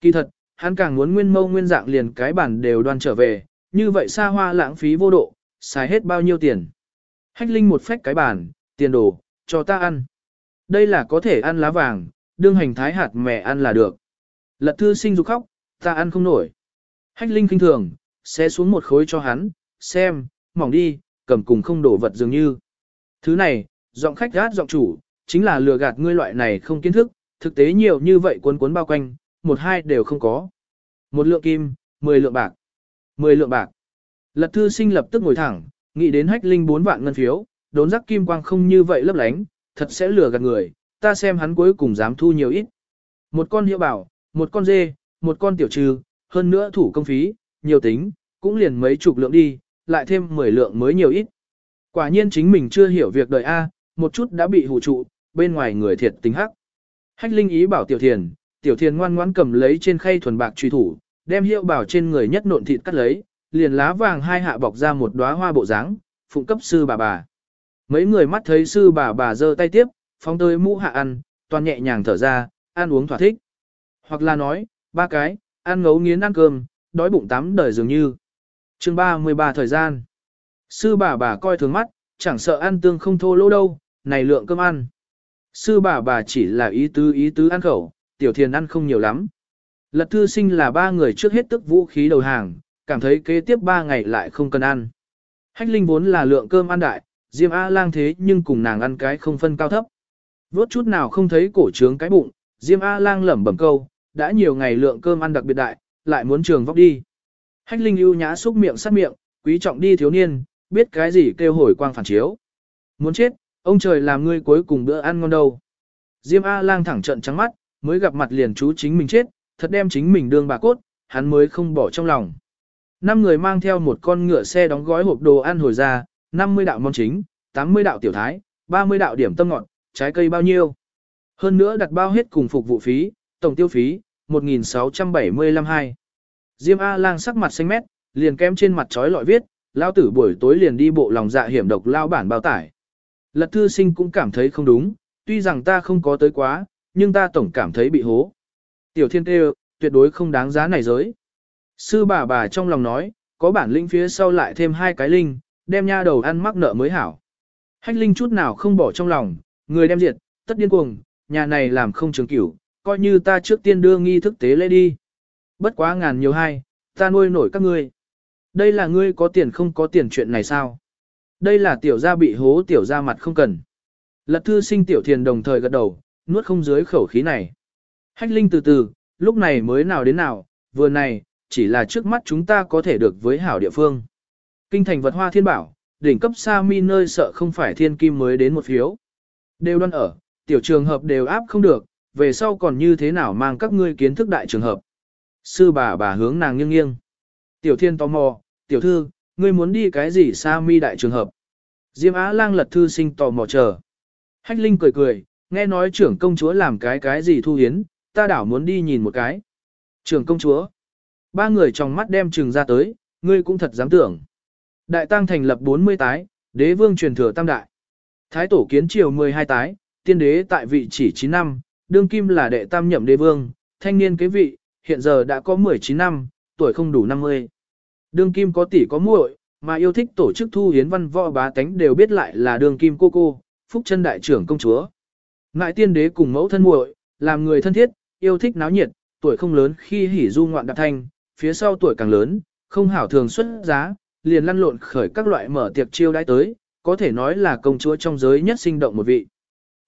Kỳ thật, hắn càng muốn nguyên mâu nguyên dạng liền cái bản đều đoan trở về, như vậy xa hoa lãng phí vô độ, xài hết bao nhiêu tiền. Hách linh một phách cái bản, tiền đồ, cho ta ăn. Đây là có thể ăn lá vàng, đương hành thái hạt mẹ ăn là được. Lật thư sinh dục khóc, ta ăn không nổi. Hách linh kinh thường, sẽ xuống một khối cho hắn, xem, mỏng đi, cầm cùng không đổ vật dường như. Thứ này, giọng khách gát giọng chủ, chính là lừa gạt ngươi loại này không kiến thức, thực tế nhiều như vậy cuốn cuốn bao quanh, một hai đều không có. Một lượng kim, mười lượng bạc. mười lượng bạc. Lật thư sinh lập tức ngồi thẳng, nghĩ đến hách linh bốn vạn ngân phiếu, đốn giác kim quang không như vậy lấp lánh, thật sẽ lừa gạt người, ta xem hắn cuối cùng dám thu nhiều ít. Một con hiệu bảo, một con dê, một con tiểu trừ, hơn nữa thủ công phí, nhiều tính, cũng liền mấy chục lượng đi, lại thêm 10 lượng mới nhiều ít. Quả nhiên chính mình chưa hiểu việc đời A, một chút đã bị hù trụ, bên ngoài người thiệt tính hắc. Hách Linh ý bảo Tiểu Thiền, Tiểu Thiền ngoan ngoãn cầm lấy trên khay thuần bạc truy thủ, đem hiệu bảo trên người nhất nộn thịt cắt lấy, liền lá vàng hai hạ bọc ra một đóa hoa bộ dáng, phụng cấp sư bà bà. Mấy người mắt thấy sư bà bà giơ tay tiếp, phóng tới mũ hạ ăn, toàn nhẹ nhàng thở ra, ăn uống thỏa thích. Hoặc là nói, ba cái, ăn ngấu nghiến ăn cơm, đói bụng tắm đời dường như. chương 33 thời gian. Sư bà bà coi thường mắt, chẳng sợ ăn tương không thô lỗ đâu, này lượng cơm ăn. Sư bà bà chỉ là ý tứ ý tứ ăn khẩu, tiểu thiền ăn không nhiều lắm. Lật thư sinh là ba người trước hết tức vũ khí đầu hàng, cảm thấy kế tiếp ba ngày lại không cần ăn. Hách linh vốn là lượng cơm ăn đại, Diêm A lang thế nhưng cùng nàng ăn cái không phân cao thấp. Vốt chút nào không thấy cổ trướng cái bụng, Diêm A lang lẩm bẩm câu, đã nhiều ngày lượng cơm ăn đặc biệt đại, lại muốn trường vóc đi. Hách linh ưu nhã xúc miệng sát miệng, quý trọng đi thiếu niên, biết cái gì kêu hồi quang phản chiếu. Muốn chết, ông trời làm ngươi cuối cùng bữa ăn ngon đâu. Diêm A lang thẳng trận trắng mắt, mới gặp mặt liền chú chính mình chết, thật đem chính mình đương bà cốt, hắn mới không bỏ trong lòng. Năm người mang theo một con ngựa xe đóng gói hộp đồ ăn hồi ra, 50 đạo món chính, 80 đạo tiểu thái, 30 đạo điểm tâm ngọt, trái cây bao nhiêu. Hơn nữa đặt bao hết cùng phục vụ phí, tổng tiêu phí, 1.675 hai. Diêm A lang sắc mặt xanh mét, liền kem trên mặt trói lọi viết, lao tử buổi tối liền đi bộ lòng dạ hiểm độc lao bản bao tải. Lật thư sinh cũng cảm thấy không đúng, tuy rằng ta không có tới quá, nhưng ta tổng cảm thấy bị hố. Tiểu thiên tê tuyệt đối không đáng giá này giới. Sư bà bà trong lòng nói, có bản linh phía sau lại thêm hai cái linh, đem nha đầu ăn mắc nợ mới hảo. Hách linh chút nào không bỏ trong lòng, người đem diệt, tất điên cuồng, nhà này làm không trường cửu, coi như ta trước tiên đưa nghi thức tế lễ đi. Bất quá ngàn nhiều hai, ta nuôi nổi các ngươi. Đây là ngươi có tiền không có tiền chuyện này sao? Đây là tiểu gia bị hố tiểu gia mặt không cần. Lật thư sinh tiểu thiền đồng thời gật đầu, nuốt không dưới khẩu khí này. Hách linh từ từ, lúc này mới nào đến nào, vừa này, chỉ là trước mắt chúng ta có thể được với hảo địa phương. Kinh thành vật hoa thiên bảo, đỉnh cấp sa mi nơi sợ không phải thiên kim mới đến một phiếu. Đều đoan ở, tiểu trường hợp đều áp không được, về sau còn như thế nào mang các ngươi kiến thức đại trường hợp. Sư bà bà hướng nàng nghiêng nghiêng. Tiểu thiên tò mò, tiểu thư, ngươi muốn đi cái gì sa mi đại trường hợp. Diêm Á lang lật thư sinh tò mò chờ. Hách Linh cười cười, nghe nói trưởng công chúa làm cái cái gì thu hiến, ta đảo muốn đi nhìn một cái. Trưởng công chúa. Ba người trong mắt đem trừng ra tới, ngươi cũng thật dám tưởng. Đại tăng thành lập 40 tái, đế vương truyền thừa tam đại. Thái tổ kiến triều 12 tái, tiên đế tại vị chỉ 9 năm, đương kim là đệ tam nhậm đế vương, thanh niên kế vị, hiện giờ đã có 19 năm, tuổi không đủ 50. Đương kim có tỷ có muội, mà yêu thích tổ chức thu hiến văn võ bá tánh đều biết lại là Đường kim cô cô, phúc chân đại trưởng công chúa. Ngại tiên đế cùng mẫu thân muội, làm người thân thiết, yêu thích náo nhiệt, tuổi không lớn khi hỉ du ngoạn đạp thanh, phía sau tuổi càng lớn, không hảo thường xuất giá, liền lăn lộn khởi các loại mở tiệc chiêu đãi tới, có thể nói là công chúa trong giới nhất sinh động một vị.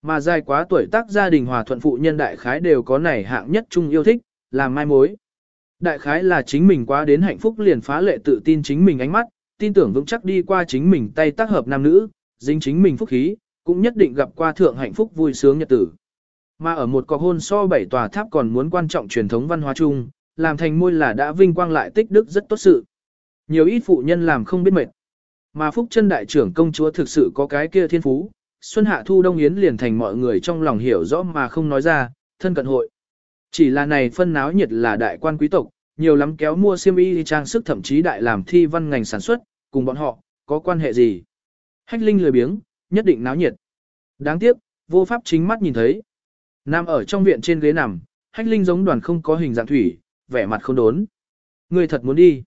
Mà dài quá tuổi tác gia đình hòa thuận phụ nhân đại khái đều có nảy hạng nhất chung yêu thích, làm mai mối. Đại khái là chính mình quá đến hạnh phúc liền phá lệ tự tin chính mình ánh mắt, tin tưởng vững chắc đi qua chính mình tay tác hợp nam nữ, dính chính mình phúc khí, cũng nhất định gặp qua thượng hạnh phúc vui sướng nhật tử. Mà ở một cọc hôn so bảy tòa tháp còn muốn quan trọng truyền thống văn hóa chung, làm thành môi là đã vinh quang lại tích đức rất tốt sự. Nhiều ít phụ nhân làm không biết mệt. Mà phúc chân đại trưởng công chúa thực sự có cái kia thiên phú, xuân hạ thu đông yến liền thành mọi người trong lòng hiểu rõ mà không nói ra, thân cận hội. Chỉ là này phân náo nhiệt là đại quan quý tộc, nhiều lắm kéo mua xiêm y trang sức thậm chí đại làm thi văn ngành sản xuất, cùng bọn họ, có quan hệ gì. Hách Linh lười biếng, nhất định náo nhiệt. Đáng tiếc, vô pháp chính mắt nhìn thấy. Nam ở trong viện trên ghế nằm, Hách Linh giống đoàn không có hình dạng thủy, vẻ mặt không đốn. Người thật muốn đi.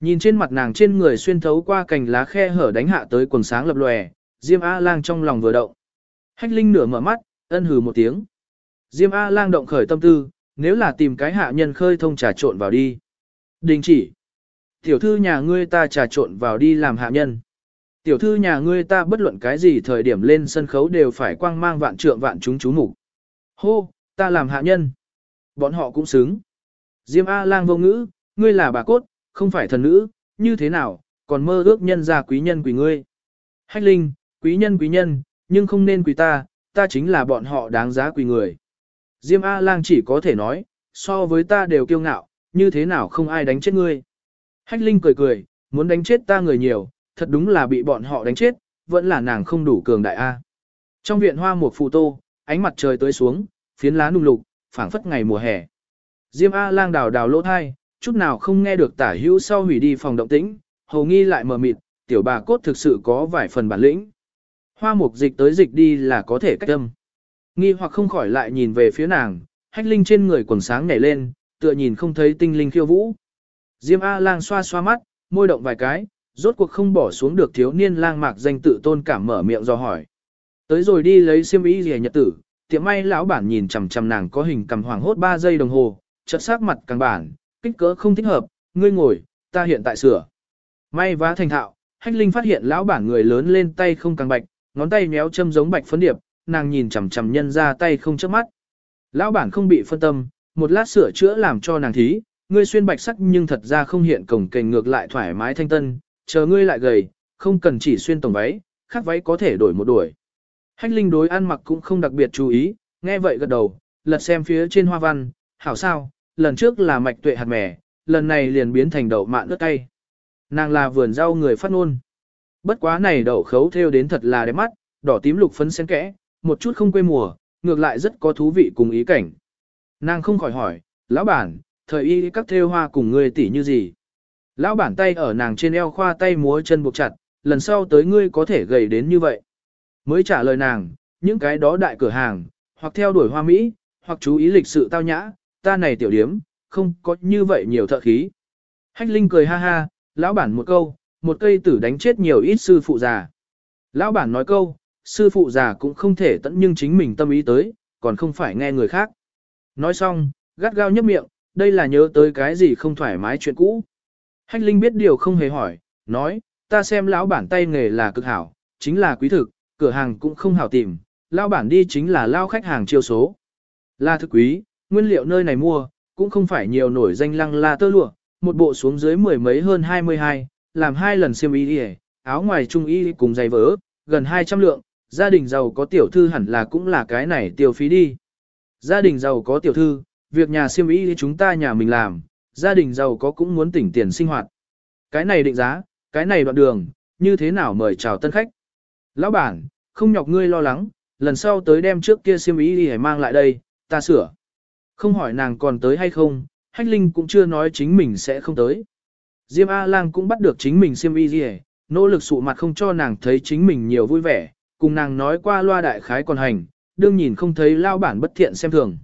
Nhìn trên mặt nàng trên người xuyên thấu qua cành lá khe hở đánh hạ tới quần sáng lập lòe, Diêm A Lang trong lòng vừa động. Hách Linh nửa mở mắt, ân hừ một tiếng. Diêm A Lang động khởi tâm tư, nếu là tìm cái hạ nhân khơi thông trà trộn vào đi. Đình chỉ. Tiểu thư nhà ngươi ta trà trộn vào đi làm hạ nhân. Tiểu thư nhà ngươi ta bất luận cái gì thời điểm lên sân khấu đều phải quang mang vạn trượng vạn chúng chú mục. Hô, ta làm hạ nhân. Bọn họ cũng xứng. Diêm A lang vô ngữ, ngươi là bà cốt, không phải thần nữ, như thế nào, còn mơ ước nhân ra quý nhân quý ngươi. Hách linh, quý nhân quý nhân, nhưng không nên quỷ ta, ta chính là bọn họ đáng giá quỷ người. Diêm A lang chỉ có thể nói, so với ta đều kiêu ngạo, như thế nào không ai đánh chết ngươi. Hách linh cười cười, muốn đánh chết ta người nhiều, thật đúng là bị bọn họ đánh chết, vẫn là nàng không đủ cường đại A. Trong viện hoa một phù tô, ánh mặt trời tới xuống, phiến lá nung lục, phảng phất ngày mùa hè. Diêm A lang đào đào lỗ thai, chút nào không nghe được tả hữu sau hủy đi phòng động tĩnh, hầu nghi lại mờ mịt, tiểu bà cốt thực sự có vài phần bản lĩnh. Hoa mục dịch tới dịch đi là có thể cách âm. Nghi hoặc không khỏi lại nhìn về phía nàng, hách linh trên người quần sáng nhảy lên, tựa nhìn không thấy tinh linh khiêu vũ. Diêm A lang xoa xoa mắt, môi động vài cái, rốt cuộc không bỏ xuống được thiếu niên lang mạc danh tự tôn cảm mở miệng do hỏi. Tới rồi đi lấy xiêm y rìa nhật tử, tiệm may lão bản nhìn chằm chằm nàng có hình cầm hoàng hốt 3 giây đồng hồ, chợt sắc mặt càng bản, kích cỡ không thích hợp, ngươi ngồi, ta hiện tại sửa. May vá thành thạo, hách linh phát hiện lão bản người lớn lên tay không càng bạch, ngón tay méo châm giống bạch phấn điệp, nàng nhìn chằm chằm nhân ra tay không chớp mắt. Lão bản không bị phân tâm, một lát sửa chữa làm cho nàng thí, ngươi xuyên bạch sắc nhưng thật ra không hiện cổng kềnh ngược lại thoải mái thanh tân, chờ ngươi lại gầy, không cần chỉ xuyên tổng váy, khác váy có thể đổi một đuổi. Hách linh đối ăn mặc cũng không đặc biệt chú ý, nghe vậy gật đầu, lật xem phía trên hoa văn, hảo sao, lần trước là mạch tuệ hạt mẻ, lần này liền biến thành đậu mạn nước cay. Nàng là vườn rau người phát ngôn. Bất quá này đậu khấu theo đến thật là đẹp mắt, đỏ tím lục phấn xen kẽ, một chút không quê mùa, ngược lại rất có thú vị cùng ý cảnh. Nàng không khỏi hỏi, lão bản, thời y các theo hoa cùng ngươi tỉ như gì? Lão bản tay ở nàng trên eo khoa tay múa chân buộc chặt, lần sau tới ngươi có thể gầy đến như vậy. Mới trả lời nàng, những cái đó đại cửa hàng, hoặc theo đuổi hoa Mỹ, hoặc chú ý lịch sự tao nhã, ta này tiểu điếm, không có như vậy nhiều thợ khí. Hách Linh cười ha ha, lão bản một câu, một cây tử đánh chết nhiều ít sư phụ già. Lão bản nói câu, sư phụ già cũng không thể tận nhưng chính mình tâm ý tới, còn không phải nghe người khác. Nói xong, gắt gao nhấp miệng, đây là nhớ tới cái gì không thoải mái chuyện cũ. Hách Linh biết điều không hề hỏi, nói, ta xem lão bản tay nghề là cực hảo, chính là quý thực, cửa hàng cũng không hảo tìm, lão bản đi chính là lao khách hàng chiêu số. Là thực quý, nguyên liệu nơi này mua, cũng không phải nhiều nổi danh lăng la tơ lụa, một bộ xuống dưới mười mấy hơn 22, làm hai lần xiêm y áo ngoài trung y cùng giày vỡ, gần 200 lượng, gia đình giàu có tiểu thư hẳn là cũng là cái này tiêu phí đi. Gia đình giàu có tiểu thư, việc nhà siêm y chúng ta nhà mình làm, gia đình giàu có cũng muốn tỉnh tiền sinh hoạt. Cái này định giá, cái này đoạn đường, như thế nào mời chào tân khách. Lão bản, không nhọc ngươi lo lắng, lần sau tới đem trước kia siêm ý đi mang lại đây, ta sửa. Không hỏi nàng còn tới hay không, Hách Linh cũng chưa nói chính mình sẽ không tới. Diêm A-Lang cũng bắt được chính mình siêm y gì nỗ lực sụ mặt không cho nàng thấy chính mình nhiều vui vẻ, cùng nàng nói qua loa đại khái còn hành, đương nhìn không thấy lao bản bất thiện xem thường.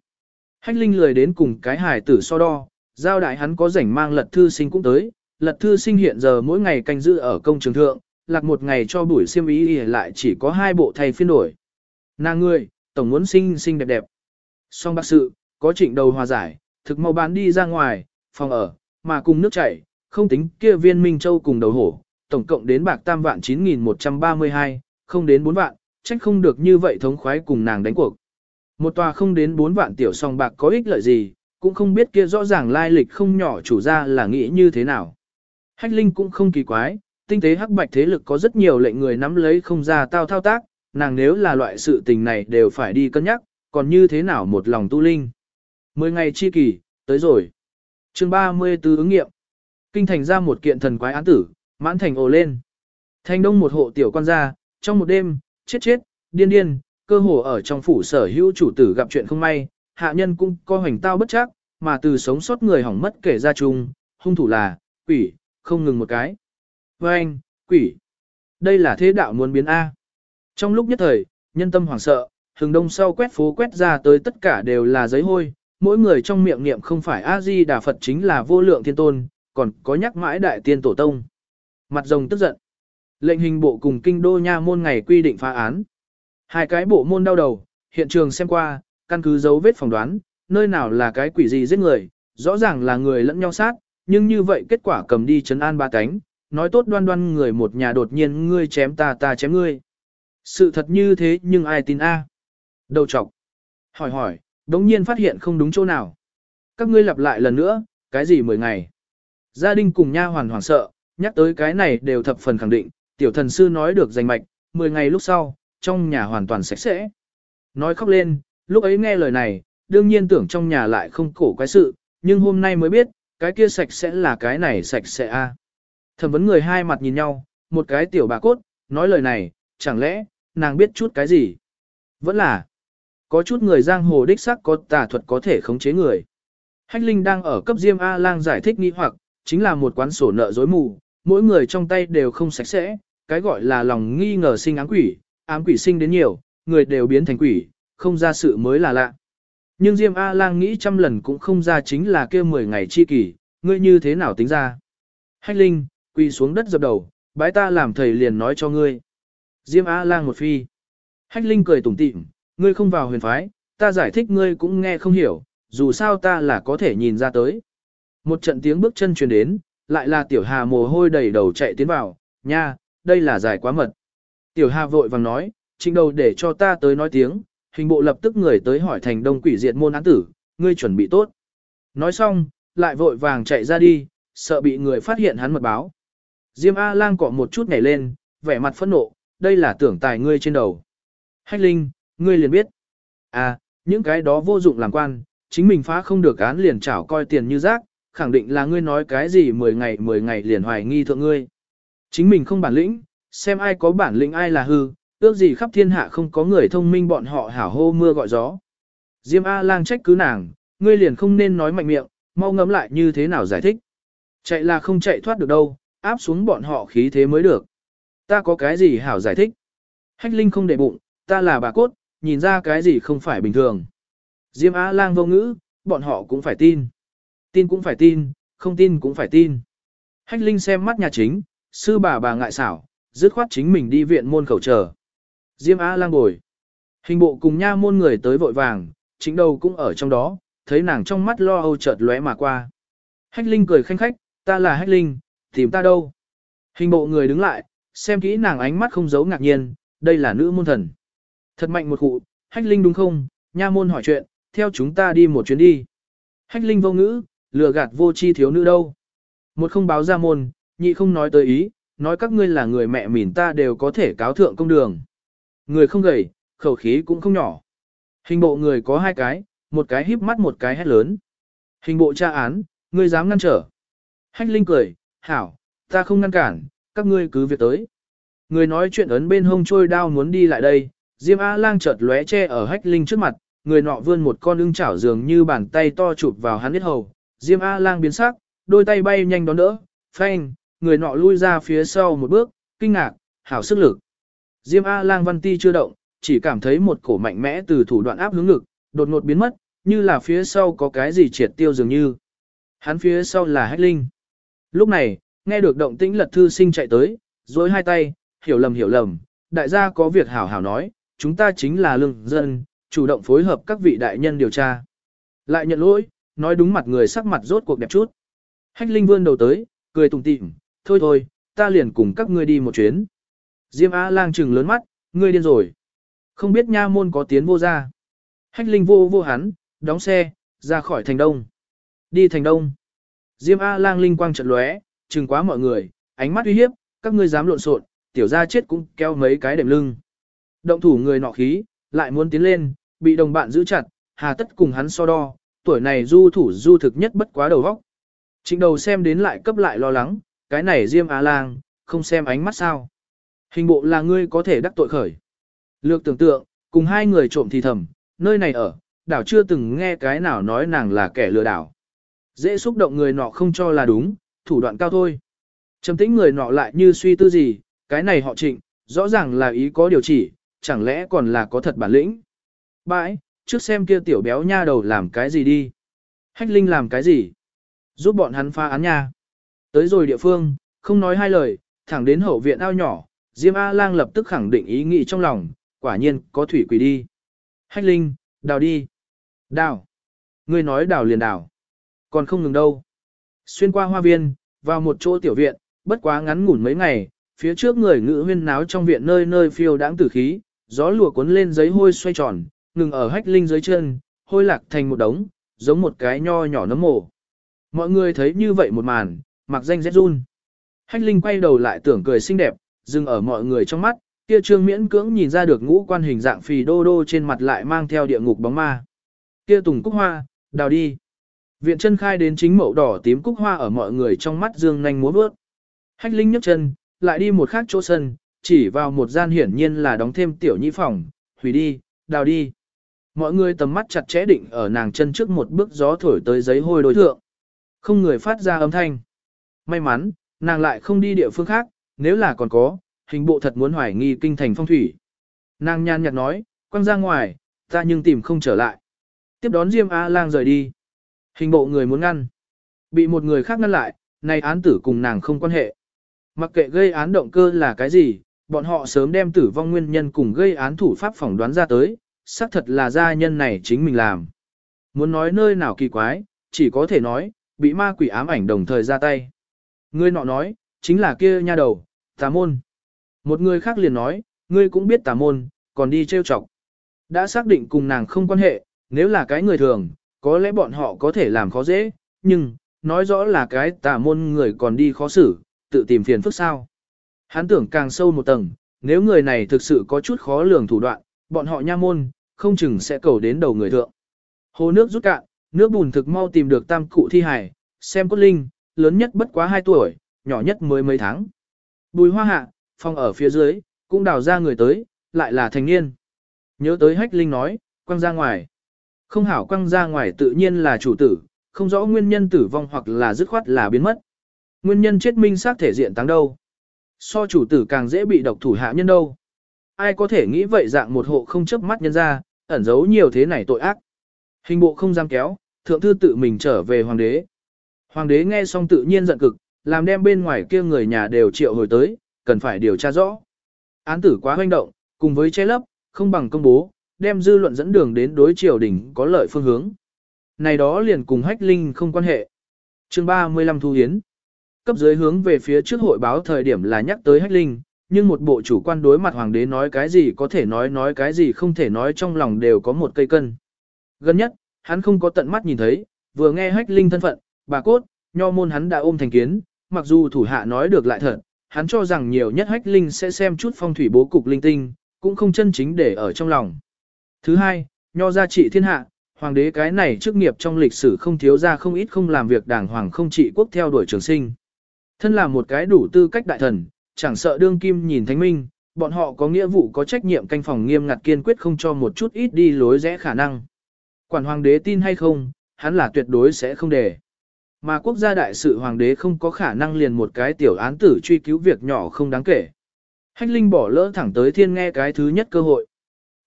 Hách Linh lười đến cùng cái hài tử so đo, giao đại hắn có rảnh mang lật thư sinh cũng tới, lật thư sinh hiện giờ mỗi ngày canh giữ ở công trường thượng, lạc một ngày cho buổi xiêm ý lại chỉ có hai bộ thay phiên đổi. Nàng người, tổng muốn xinh xinh đẹp đẹp. Song bác sự, có trịnh đầu hòa giải, thực mau bán đi ra ngoài, phòng ở, mà cùng nước chảy, không tính kia viên Minh Châu cùng đầu hổ, tổng cộng đến bạc tam vạn 9.132, không đến 4 vạn, trách không được như vậy thống khoái cùng nàng đánh cuộc. Một tòa không đến 4 vạn tiểu song bạc có ích lợi gì, cũng không biết kia rõ ràng lai lịch không nhỏ chủ ra là nghĩ như thế nào. Hách Linh cũng không kỳ quái, tinh tế hắc bạch thế lực có rất nhiều lệnh người nắm lấy không ra tao thao tác, nàng nếu là loại sự tình này đều phải đi cân nhắc, còn như thế nào một lòng tu linh. Mười ngày chi kỳ, tới rồi. chương 34 ứng nghiệm. Kinh thành ra một kiện thần quái án tử, mãn thành ồ lên. Thành đông một hộ tiểu quan gia, trong một đêm, chết chết, điên điên, cơ hồ ở trong phủ sở hữu chủ tử gặp chuyện không may, hạ nhân cũng coi hoành tao bất chắc, mà từ sống sót người hỏng mất kể ra chung, hung thủ là, quỷ, không ngừng một cái. Với anh, quỷ. Đây là thế đạo muốn biến A. Trong lúc nhất thời, nhân tâm hoảng sợ, hừng đông sau quét phố quét ra tới tất cả đều là giấy hôi, mỗi người trong miệng niệm không phải A-di Đà Phật chính là vô lượng thiên tôn, còn có nhắc mãi đại tiên tổ tông. Mặt rồng tức giận. Lệnh hình bộ cùng kinh đô nha môn ngày quy định phá án. Hai cái bộ môn đau đầu, hiện trường xem qua, căn cứ dấu vết phỏng đoán, nơi nào là cái quỷ gì giết người, rõ ràng là người lẫn nhau sát, nhưng như vậy kết quả cầm đi chấn an ba cánh, nói tốt đoan đoan người một nhà đột nhiên ngươi chém ta ta chém ngươi. Sự thật như thế nhưng ai tin a? Đầu chọc. Hỏi hỏi, đống nhiên phát hiện không đúng chỗ nào. Các ngươi lặp lại lần nữa, cái gì mười ngày. Gia đình cùng nha hoàn hoảng sợ, nhắc tới cái này đều thập phần khẳng định, tiểu thần sư nói được danh mạch, mười ngày lúc sau, trong nhà hoàn toàn sạch sẽ. Nói khóc lên, lúc ấy nghe lời này, đương nhiên tưởng trong nhà lại không cổ quái sự, nhưng hôm nay mới biết, cái kia sạch sẽ là cái này sạch sẽ a. Thẩm vấn người hai mặt nhìn nhau, một cái tiểu bà cốt, nói lời này, chẳng lẽ, nàng biết chút cái gì? Vẫn là, có chút người giang hồ đích sắc có tà thuật có thể khống chế người. Hách Linh đang ở cấp Diêm A-lang giải thích nghi hoặc, chính là một quán sổ nợ dối mù, mỗi người trong tay đều không sạch sẽ, cái gọi là lòng nghi ngờ sinh ám quỷ, ám quỷ sinh đến nhiều, người đều biến thành quỷ, không ra sự mới là lạ. Nhưng Diêm A-lang nghĩ trăm lần cũng không ra chính là kia 10 ngày chi kỷ, ngươi như thế nào tính ra. Hách Linh, quỳ xuống đất dập đầu, bái ta làm thầy liền nói cho ngươi. Diêm A-lang một phi. Hách Linh cười tủm tỉm, Ngươi không vào huyền phái, ta giải thích ngươi cũng nghe không hiểu, dù sao ta là có thể nhìn ra tới. Một trận tiếng bước chân truyền đến, lại là tiểu hà mồ hôi đầy đầu chạy tiến vào, nha, đây là giải quá mật. Tiểu hà vội vàng nói, trình đầu để cho ta tới nói tiếng, hình bộ lập tức người tới hỏi thành đông quỷ diệt môn án tử, ngươi chuẩn bị tốt. Nói xong, lại vội vàng chạy ra đi, sợ bị người phát hiện hắn mật báo. Diêm A-lang cọ một chút nhảy lên, vẻ mặt phẫn nộ, đây là tưởng tài ngươi trên đầu. Hách Linh, Ngươi liền biết. À, những cái đó vô dụng làm quan, chính mình phá không được án liền chảo coi tiền như rác, khẳng định là ngươi nói cái gì 10 ngày 10 ngày liền hoài nghi thượng ngươi. Chính mình không bản lĩnh, xem ai có bản lĩnh ai là hư, ước gì khắp thiên hạ không có người thông minh bọn họ hảo hô mưa gọi gió. Diêm A-lang trách cứ nàng, ngươi liền không nên nói mạnh miệng, mau ngẫm lại như thế nào giải thích. Chạy là không chạy thoát được đâu, áp xuống bọn họ khí thế mới được. Ta có cái gì hảo giải thích. Hách Linh không để bụng, ta là bà cốt, nhìn ra cái gì không phải bình thường. Diêm Á lang vô ngữ, bọn họ cũng phải tin. Tin cũng phải tin, không tin cũng phải tin. Hách Linh xem mắt nhà chính, sư bà bà ngại xảo, dứt khoát chính mình đi viện môn khẩu chờ. Diêm A lang ngồi. Hình bộ cùng nha môn người tới vội vàng, chính đầu cũng ở trong đó, thấy nàng trong mắt lo âu chợt lóe mà qua. Hách Linh cười khanh khách, ta là Hách Linh, tìm ta đâu. Hình bộ người đứng lại, xem kỹ nàng ánh mắt không giấu ngạc nhiên, đây là nữ môn thần. Thật mạnh một cụ, Hách Linh đúng không, nha môn hỏi chuyện, theo chúng ta đi một chuyến đi. Hách Linh vô ngữ, lừa gạt vô chi thiếu nữ đâu. Một không báo ra môn, nhị không nói tới ý, nói các ngươi là người mẹ mỉn ta đều có thể cáo thượng công đường. Người không gầy, khẩu khí cũng không nhỏ. Hình bộ người có hai cái, một cái híp mắt một cái hét lớn. Hình bộ tra án, ngươi dám ngăn trở. Hách Linh cười, hảo, ta không ngăn cản, các ngươi cứ việc tới. Người nói chuyện ấn bên hông trôi đao muốn đi lại đây, Diêm A lang chợt lóe che ở Hách Linh trước mặt, người nọ vươn một con ưng chảo dường như bàn tay to chụp vào hắn biết hầu. Diêm A lang biến sắc, đôi tay bay nhanh đón đỡ, phanh, người nọ lui ra phía sau một bước, kinh ngạc, hảo sức lực. Diêm A lang văn ti chưa động, chỉ cảm thấy một cổ mạnh mẽ từ thủ đoạn áp hướng ngực, đột ngột biến mất, như là phía sau có cái gì triệt tiêu dường như. Hắn phía sau là Hách Linh. Lúc này, nghe được động tĩnh lật thư sinh chạy tới, dối hai tay, hiểu lầm hiểu lầm, đại gia có việc hảo hảo nói, chúng ta chính là lương dân, chủ động phối hợp các vị đại nhân điều tra. Lại nhận lỗi, nói đúng mặt người sắc mặt rốt cuộc đẹp chút. Hách Linh vươn đầu tới, cười tùng tịm, thôi thôi, ta liền cùng các ngươi đi một chuyến. Diêm A lang trừng lớn mắt, ngươi điên rồi. Không biết nha môn có tiến vô ra. Hách Linh vô vô hắn, đóng xe, ra khỏi thành đông. Đi thành đông. Diêm A lang linh quang trận lóe, trừng quá mọi người, ánh mắt uy hiếp, các ngươi dám lộn xộn, tiểu ra chết cũng keo mấy cái đệm lưng. Động thủ người nọ khí, lại muốn tiến lên, bị đồng bạn giữ chặt, hà tất cùng hắn so đo, tuổi này du thủ du thực nhất bất quá đầu vóc. Trịnh đầu xem đến lại cấp lại lo lắng, cái này Diêm Á Lang, không xem ánh mắt sao. Hình bộ là ngươi có thể đắc tội khởi. Lược tưởng tượng, cùng hai người trộm thì thầm, nơi này ở, đảo chưa từng nghe cái nào nói nàng là kẻ lừa đảo. Dễ xúc động người nọ không cho là đúng, thủ đoạn cao thôi. Trầm tĩnh người nọ lại như suy tư gì, cái này họ trịnh, rõ ràng là ý có điều chỉ, chẳng lẽ còn là có thật bản lĩnh. Bãi, trước xem kia tiểu béo nha đầu làm cái gì đi. Hách Linh làm cái gì? Giúp bọn hắn pha án nha. Tới rồi địa phương, không nói hai lời, thẳng đến hậu viện ao nhỏ, Diêm A-lang lập tức khẳng định ý nghĩ trong lòng, quả nhiên có thủy quỷ đi. Hách Linh, đào đi. Đào. Ngươi nói đào liền đào. Còn không ngừng đâu. Xuyên qua hoa viên, vào một chỗ tiểu viện, bất quá ngắn ngủn mấy ngày, phía trước người ngự huyên náo trong viện nơi nơi phiêu đãng tử khí, gió lùa cuốn lên giấy hôi xoay tròn, ngừng ở hách linh dưới chân, hôi lạc thành một đống, giống một cái nho nhỏ nấm mồ. Mọi người thấy như vậy một màn, mặc danh rét run. Hách linh quay đầu lại tưởng cười xinh đẹp, dừng ở mọi người trong mắt, kia trương miễn cưỡng nhìn ra được ngũ quan hình dạng phì đô đô trên mặt lại mang theo địa ngục bóng ma. Kia tùng cúc hoa, đào đi. Viện chân khai đến chính mậu đỏ tím cúc hoa ở mọi người trong mắt dương nhanh múa bước. Hách linh nhấc chân, lại đi một khác chỗ sân, chỉ vào một gian hiển nhiên là đóng thêm tiểu nhị phòng, hủy đi, đào đi. Mọi người tầm mắt chặt chẽ định ở nàng chân trước một bước gió thổi tới giấy hôi đối thượng. Không người phát ra âm thanh. May mắn, nàng lại không đi địa phương khác, nếu là còn có, hình bộ thật muốn hoài nghi kinh thành phong thủy. Nàng nhan nhạt nói, quăng ra ngoài, ta nhưng tìm không trở lại. Tiếp đón Diêm A-lang rời đi. Hình bộ người muốn ngăn. Bị một người khác ngăn lại, này án tử cùng nàng không quan hệ. Mặc kệ gây án động cơ là cái gì, bọn họ sớm đem tử vong nguyên nhân cùng gây án thủ pháp phỏng đoán ra tới, xác thật là gia nhân này chính mình làm. Muốn nói nơi nào kỳ quái, chỉ có thể nói, bị ma quỷ ám ảnh đồng thời ra tay. Người nọ nói, chính là kia nha đầu, tà môn. Một người khác liền nói, ngươi cũng biết tà môn, còn đi trêu chọc. Đã xác định cùng nàng không quan hệ, nếu là cái người thường, có lẽ bọn họ có thể làm khó dễ, nhưng, nói rõ là cái tà môn người còn đi khó xử, tự tìm phiền phức sao. Hắn tưởng càng sâu một tầng, nếu người này thực sự có chút khó lường thủ đoạn, bọn họ nha môn, không chừng sẽ cầu đến đầu người thượng. Hồ nước rút cạn, nước bùn thực mau tìm được tam cụ thi hải, xem cốt linh, lớn nhất bất quá 2 tuổi, nhỏ nhất mới mấy tháng. Bùi hoa hạ, phong ở phía dưới, cũng đào ra người tới, lại là thành niên. Nhớ tới hách linh nói, quăng ra ngoài. Không hảo quăng ra ngoài tự nhiên là chủ tử, không rõ nguyên nhân tử vong hoặc là dứt khoát là biến mất. Nguyên nhân chết minh xác thể diện tăng đâu. So chủ tử càng dễ bị độc thủ hạ nhân đâu. Ai có thể nghĩ vậy dạng một hộ không chấp mắt nhân ra, ẩn giấu nhiều thế này tội ác. Hình bộ không dám kéo, thượng thư tự mình trở về hoàng đế, Hoàng đế nghe xong tự nhiên giận cực, làm đem bên ngoài kia người nhà đều triệu hồi tới, cần phải điều tra rõ. Án tử quá hoành động, cùng với che lấp, không bằng công bố, đem dư luận dẫn đường đến đối triều đình có lợi phương hướng. Này đó liền cùng hách linh không quan hệ. chương 35 Thu Hiến Cấp dưới hướng về phía trước hội báo thời điểm là nhắc tới hách linh, nhưng một bộ chủ quan đối mặt hoàng đế nói cái gì có thể nói nói cái gì không thể nói trong lòng đều có một cây cân. Gần nhất, hắn không có tận mắt nhìn thấy, vừa nghe hách linh thân phận, bà cốt, nho môn hắn đã ôm thành kiến, mặc dù thủ hạ nói được lại thật, hắn cho rằng nhiều nhất hách linh sẽ xem chút phong thủy bố cục linh tinh, cũng không chân chính để ở trong lòng. Thứ hai, nho gia trị thiên hạ, hoàng đế cái này chức nghiệp trong lịch sử không thiếu ra không ít không làm việc đảng hoàng không trị quốc theo đuổi trường sinh. Thân là một cái đủ tư cách đại thần, chẳng sợ đương kim nhìn thánh minh, bọn họ có nghĩa vụ có trách nhiệm canh phòng nghiêm ngặt kiên quyết không cho một chút ít đi lối rẽ khả năng. Quản hoàng đế tin hay không, hắn là tuyệt đối sẽ không để. Mà quốc gia đại sự hoàng đế không có khả năng liền một cái tiểu án tử truy cứu việc nhỏ không đáng kể. Hách Linh bỏ lỡ thẳng tới thiên nghe cái thứ nhất cơ hội.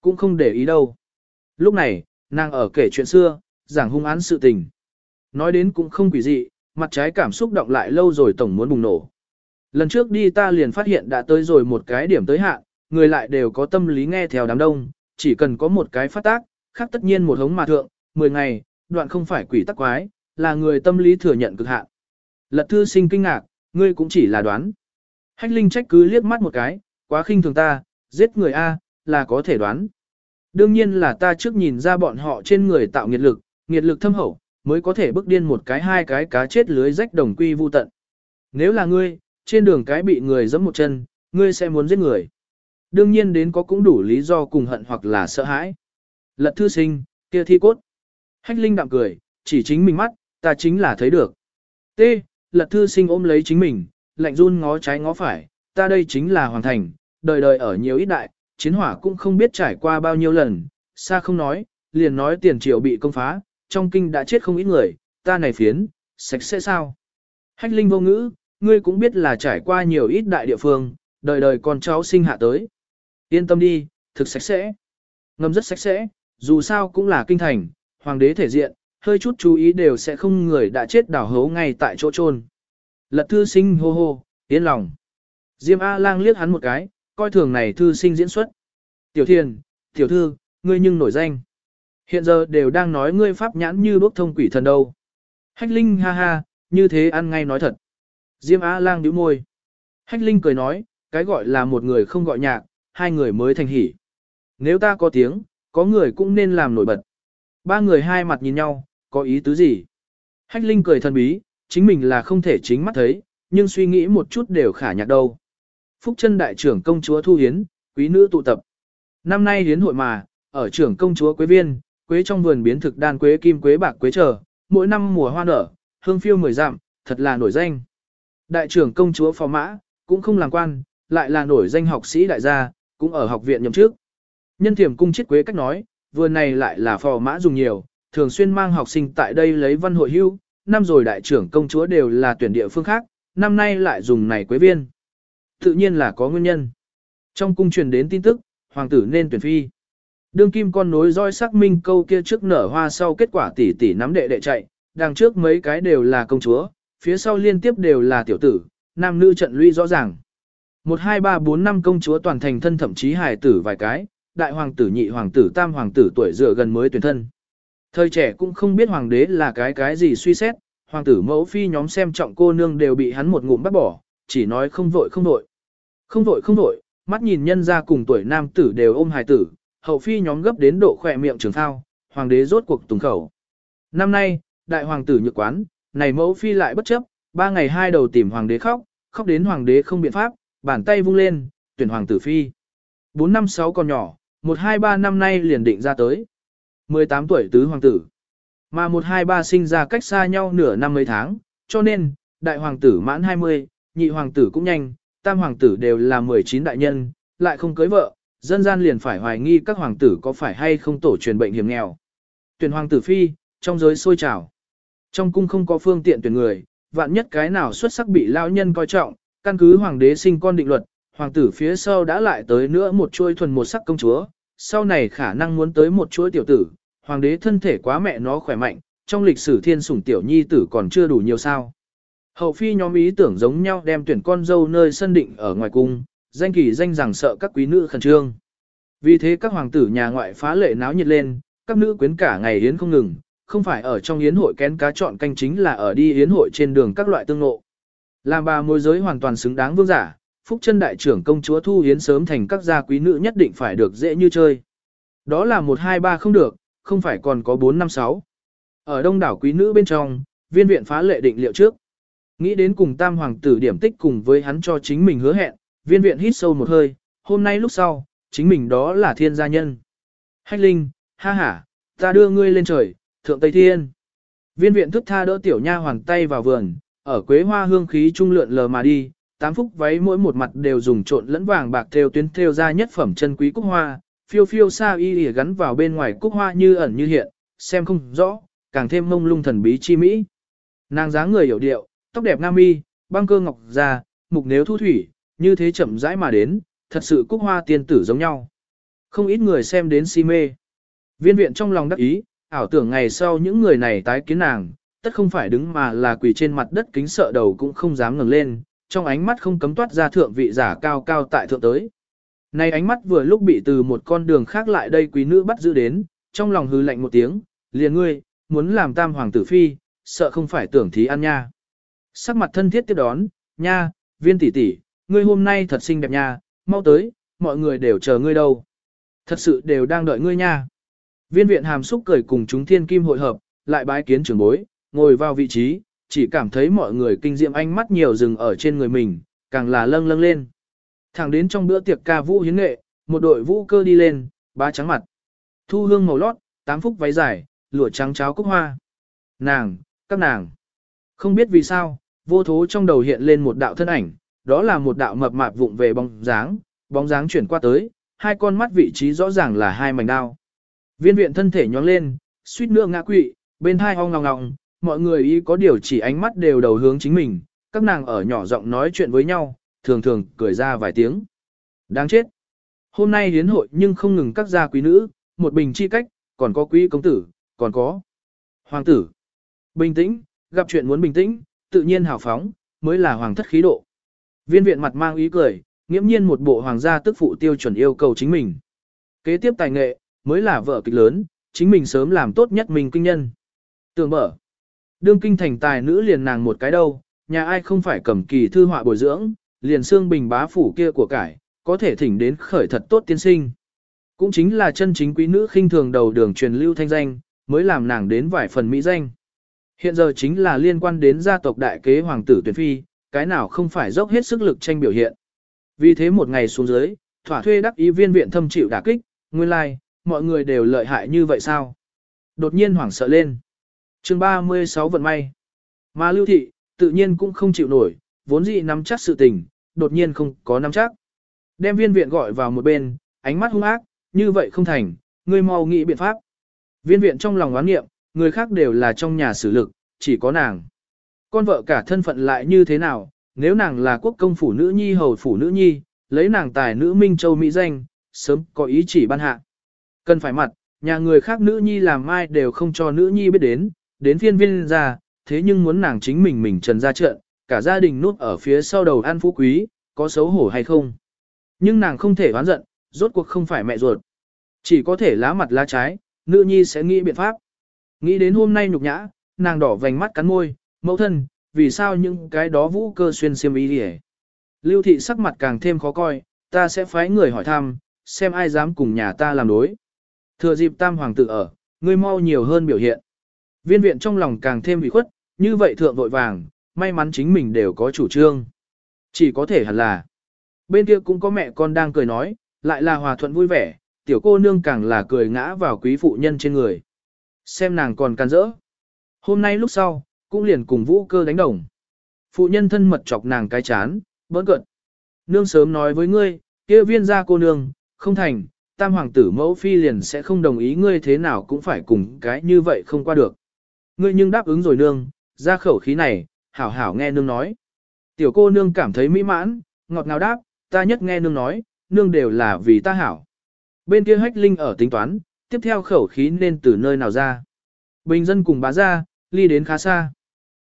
Cũng không để ý đâu. Lúc này, nàng ở kể chuyện xưa, giảng hung án sự tình. Nói đến cũng không quỷ dị, mặt trái cảm xúc động lại lâu rồi tổng muốn bùng nổ. Lần trước đi ta liền phát hiện đã tới rồi một cái điểm tới hạn, người lại đều có tâm lý nghe theo đám đông, chỉ cần có một cái phát tác, khác tất nhiên một hống mà thượng, 10 ngày, đoạn không phải quỷ tắc quái, là người tâm lý thừa nhận cực hạn. Lật thư sinh kinh ngạc, ngươi cũng chỉ là đoán. Hách Linh trách cứ liếc mắt một cái, quá khinh thường ta, giết người A, là có thể đoán. Đương nhiên là ta trước nhìn ra bọn họ trên người tạo nghiệt lực, nghiệt lực thâm hậu, mới có thể bước điên một cái hai cái cá chết lưới rách đồng quy vu tận. Nếu là ngươi, trên đường cái bị người giẫm một chân, ngươi sẽ muốn giết người. Đương nhiên đến có cũng đủ lý do cùng hận hoặc là sợ hãi. Lật thư sinh, kia thi cốt. Hách Linh đạm cười, chỉ chính mình mắt, ta chính là thấy được. T. Lật thư sinh ôm lấy chính mình, lạnh run ngó trái ngó phải, ta đây chính là hoàng thành, đời đời ở nhiều ít đại, chiến hỏa cũng không biết trải qua bao nhiêu lần, xa không nói, liền nói tiền triều bị công phá, trong kinh đã chết không ít người, ta này phiến, sạch sẽ sao? Hách Linh vô ngữ, ngươi cũng biết là trải qua nhiều ít đại địa phương, đời đời con cháu sinh hạ tới. Yên tâm đi, thực sạch sẽ. Ngâm rất sạch sẽ, dù sao cũng là kinh thành, hoàng đế thể diện, hơi chút chú ý đều sẽ không người đã chết đảo hấu ngay tại chỗ chôn. Lật thư sinh hô hô, yên lòng. Diêm A-lang liếc hắn một cái, coi thường này thư sinh diễn xuất. Tiểu thiền, tiểu thư, ngươi nhưng nổi danh. Hiện giờ đều đang nói ngươi pháp nhãn như bốc thông quỷ thần đâu. Hách Linh ha ha, như thế ăn ngay nói thật. Diêm Á Lang nhíu môi. Hách Linh cười nói, cái gọi là một người không gọi nhạc, hai người mới thành hỉ. Nếu ta có tiếng, có người cũng nên làm nổi bật. Ba người hai mặt nhìn nhau, có ý tứ gì? Hách Linh cười thần bí, chính mình là không thể chính mắt thấy, nhưng suy nghĩ một chút đều khả nhạc đâu. Phúc chân đại trưởng công chúa Thu Hiến, quý nữ tụ tập. Năm nay hiến hội mà, ở trưởng công chúa Quế Viên, quế trong vườn biến thực đan quế kim quế bạc quế trở, mỗi năm mùa hoa nở, hương phiêu mười dặm, thật là nổi danh. Đại trưởng công chúa phò mã, cũng không làm quan, lại là nổi danh học sĩ đại gia, cũng ở học viện nhậm trước. Nhân thiểm cung chiết quế cách nói, vườn này lại là phò mã dùng nhiều, thường xuyên mang học sinh tại đây lấy văn hội hưu, năm rồi đại trưởng công chúa đều là tuyển địa phương khác, năm nay lại dùng này quế viên. Tự nhiên là có nguyên nhân. Trong cung truyền đến tin tức, hoàng tử nên tuyển phi. Đương kim con nối roi xác minh câu kia trước nở hoa sau kết quả tỷ tỷ nắm đệ đệ chạy, đằng trước mấy cái đều là công chúa, phía sau liên tiếp đều là tiểu tử, nam nữ trận lũy rõ ràng. Một hai ba bốn năm công chúa toàn thành thân thậm chí hài tử vài cái, đại hoàng tử nhị hoàng tử tam hoàng tử tuổi dựa gần mới tuyển thân. Thời trẻ cũng không biết hoàng đế là cái cái gì suy xét, hoàng tử mẫu phi nhóm xem trọng cô nương đều bị hắn một ngụm bắt bỏ, chỉ nói không vội không vội. Không vội không vội, mắt nhìn nhân ra cùng tuổi nam tử đều ôm hài tử, hậu phi nhóm gấp đến độ khỏe miệng trường thao, hoàng đế rốt cuộc tùng khẩu. Năm nay, đại hoàng tử nhược quán, này mẫu phi lại bất chấp, ba ngày hai đầu tìm hoàng đế khóc, khóc đến hoàng đế không biện pháp, bàn tay vung lên, tuyển hoàng tử phi. Bốn năm sáu còn nhỏ, một hai ba năm nay liền định ra tới. 18 tuổi tứ hoàng tử. Mà một hai ba sinh ra cách xa nhau nửa năm mấy tháng, cho nên, đại hoàng tử mãn 20, nhị hoàng tử cũng nhanh, tam hoàng tử đều là 19 đại nhân, lại không cưới vợ, dân gian liền phải hoài nghi các hoàng tử có phải hay không tổ truyền bệnh hiểm nghèo. Tuyển hoàng tử phi, trong giới sôi trào. Trong cung không có phương tiện tuyển người, vạn nhất cái nào xuất sắc bị lao nhân coi trọng, căn cứ hoàng đế sinh con định luật, hoàng tử phía sau đã lại tới nữa một chuôi thuần một sắc công chúa, sau này khả năng muốn tới một chuỗi tiểu tử, hoàng đế thân thể quá mẹ nó khỏe mạnh, trong lịch sử thiên sủng tiểu nhi tử còn chưa đủ nhiều sao. Hậu phi nhóm ý tưởng giống nhau đem tuyển con dâu nơi sân định ở ngoài cung, danh kỳ danh rằng sợ các quý nữ khẩn trương. Vì thế các hoàng tử nhà ngoại phá lệ náo nhiệt lên, các nữ quyến cả ngày yến không ngừng, không phải ở trong yến hội kén cá chọn canh chính là ở đi yến hội trên đường các loại tương ngộ. Làm bà môi giới hoàn toàn xứng đáng vương giả, phúc chân đại trưởng công chúa thu yến sớm thành các gia quý nữ nhất định phải được dễ như chơi. Đó là một hai ba không được, không phải còn có bốn năm sáu. Ở đông đảo quý nữ bên trong, viên viện phá lệ định liệu trước. Nghĩ đến cùng tam hoàng tử điểm tích cùng với hắn cho chính mình hứa hẹn, viên viện hít sâu một hơi, hôm nay lúc sau, chính mình đó là thiên gia nhân. Hách linh, ha ha, ta đưa ngươi lên trời, thượng Tây Thiên. Viên viện thức tha đỡ tiểu nha hoàng tay vào vườn, ở quế hoa hương khí trung lượn lờ mà đi, tám phúc váy mỗi một mặt đều dùng trộn lẫn vàng bạc thêu tuyến thêu ra nhất phẩm chân quý cúc hoa, phiêu phiêu xa y ỉa gắn vào bên ngoài cúc hoa như ẩn như hiện, xem không rõ, càng thêm mông lung thần bí chi mỹ. Nàng dáng người hiểu điệu, tóc đẹp nam mi, băng cơ ngọc da, mục nếu thu thủy, như thế chậm rãi mà đến, thật sự cúc hoa tiên tử giống nhau. Không ít người xem đến si mê. Viên viện trong lòng đắc ý, ảo tưởng ngày sau những người này tái kiến nàng, tất không phải đứng mà là quỳ trên mặt đất kính sợ đầu cũng không dám ngẩng lên, trong ánh mắt không cấm toát ra thượng vị giả cao cao tại thượng tới. Này ánh mắt vừa lúc bị từ một con đường khác lại đây quý nữ bắt giữ đến, trong lòng hư lạnh một tiếng, liền ngươi, muốn làm tam hoàng tử phi, sợ không phải tưởng thí ăn nha. Sắc mặt thân thiết tiếp đón, nha, viên tỷ tỷ, ngươi hôm nay thật xinh đẹp nha, mau tới, mọi người đều chờ ngươi đâu. Thật sự đều đang đợi ngươi nha. Viên viện hàm xúc cười cùng chúng thiên kim hội hợp, lại bái kiến trưởng bối, ngồi vào vị trí, chỉ cảm thấy mọi người kinh diệm ánh mắt nhiều dừng ở trên người mình, càng là lâng lâng lên. Thẳng đến trong bữa tiệc ca vũ hiến nghệ, một đội vũ cơ đi lên, ba trắng mặt. Thu hương màu lót, tám phúc váy dài, lụa trắng cháo cúc hoa. Nàng, các nàng. Không biết vì sao, vô thố trong đầu hiện lên một đạo thân ảnh, đó là một đạo mập mạp vụng về bóng dáng, bóng dáng chuyển qua tới, hai con mắt vị trí rõ ràng là hai mảnh đao. Viên viện thân thể nhóng lên, suýt nữa ngã quỵ, bên hai hoang ngọng ngọng, mọi người ý có điều chỉ ánh mắt đều đầu hướng chính mình, các nàng ở nhỏ giọng nói chuyện với nhau, thường thường cười ra vài tiếng. Đáng chết. Hôm nay hiến hội nhưng không ngừng các gia quý nữ, một bình chi cách, còn có quý công tử, còn có hoàng tử. Bình tĩnh, gặp chuyện muốn bình tĩnh, tự nhiên hào phóng, mới là hoàng thất khí độ. Viên viện mặt mang ý cười, nghiễm nhiên một bộ hoàng gia tức phụ tiêu chuẩn yêu cầu chính mình. Kế tiếp tài nghệ, mới là vợ kịch lớn, chính mình sớm làm tốt nhất mình kinh nhân. Tường mở. Đương kinh thành tài nữ liền nàng một cái đâu, nhà ai không phải cầm kỳ thư họa bồi dưỡng, liền xương bình bá phủ kia của cải, có thể thỉnh đến khởi thật tốt tiên sinh. Cũng chính là chân chính quý nữ khinh thường đầu đường truyền lưu thanh danh, mới làm nàng đến vài phần mỹ danh. Hiện giờ chính là liên quan đến gia tộc đại kế hoàng tử tuyển phi, cái nào không phải dốc hết sức lực tranh biểu hiện. Vì thế một ngày xuống dưới, thỏa thuê đắc ý viên viện thâm chịu đả kích, nguyên lai, like, mọi người đều lợi hại như vậy sao? Đột nhiên hoảng sợ lên. chương 36 vận may. Mà lưu thị, tự nhiên cũng không chịu nổi, vốn dĩ nắm chắc sự tình, đột nhiên không có nắm chắc. Đem viên viện gọi vào một bên, ánh mắt hung ác, như vậy không thành, ngươi mau nghĩ biện pháp. Viên viện trong lòng oán nghiệm, người khác đều là trong nhà xử lực, chỉ có nàng. Con vợ cả thân phận lại như thế nào, nếu nàng là quốc công phủ nữ nhi hầu phủ nữ nhi, lấy nàng tài nữ Minh Châu Mỹ danh, sớm có ý chỉ ban hạ. Cần phải mặt, nhà người khác nữ nhi làm mai đều không cho nữ nhi biết đến, đến phiên viên ra, thế nhưng muốn nàng chính mình mình trần ra trận, cả gia đình núp ở phía sau đầu ăn phú quý, có xấu hổ hay không. Nhưng nàng không thể oán giận, rốt cuộc không phải mẹ ruột. Chỉ có thể lá mặt lá trái, nữ nhi sẽ nghĩ biện pháp. Nghĩ đến hôm nay nhục nhã, nàng đỏ vành mắt cắn môi, mẫu thân, vì sao những cái đó vũ cơ xuyên xiêm ý đi Lưu thị sắc mặt càng thêm khó coi, ta sẽ phái người hỏi thăm, xem ai dám cùng nhà ta làm đối. Thừa dịp tam hoàng tử ở, ngươi mau nhiều hơn biểu hiện. Viên viện trong lòng càng thêm bị khuất, như vậy thượng vội vàng, may mắn chính mình đều có chủ trương. Chỉ có thể hẳn là. Bên kia cũng có mẹ con đang cười nói, lại là hòa thuận vui vẻ, tiểu cô nương càng là cười ngã vào quý phụ nhân trên người. Xem nàng còn can rỡ. Hôm nay lúc sau, cũng liền cùng vũ cơ đánh đồng. Phụ nhân thân mật chọc nàng cái chán, bỡn cận. Nương sớm nói với ngươi, kia viên gia cô nương, không thành, tam hoàng tử mẫu phi liền sẽ không đồng ý ngươi thế nào cũng phải cùng cái như vậy không qua được. Ngươi nhưng đáp ứng rồi nương, ra khẩu khí này, hảo hảo nghe nương nói. Tiểu cô nương cảm thấy mỹ mãn, ngọt ngào đáp, ta nhất nghe nương nói, nương đều là vì ta hảo. Bên kia hách linh ở tính toán, tiếp theo khẩu khí nên từ nơi nào ra. Bình dân cùng bá ra, ly đến khá xa.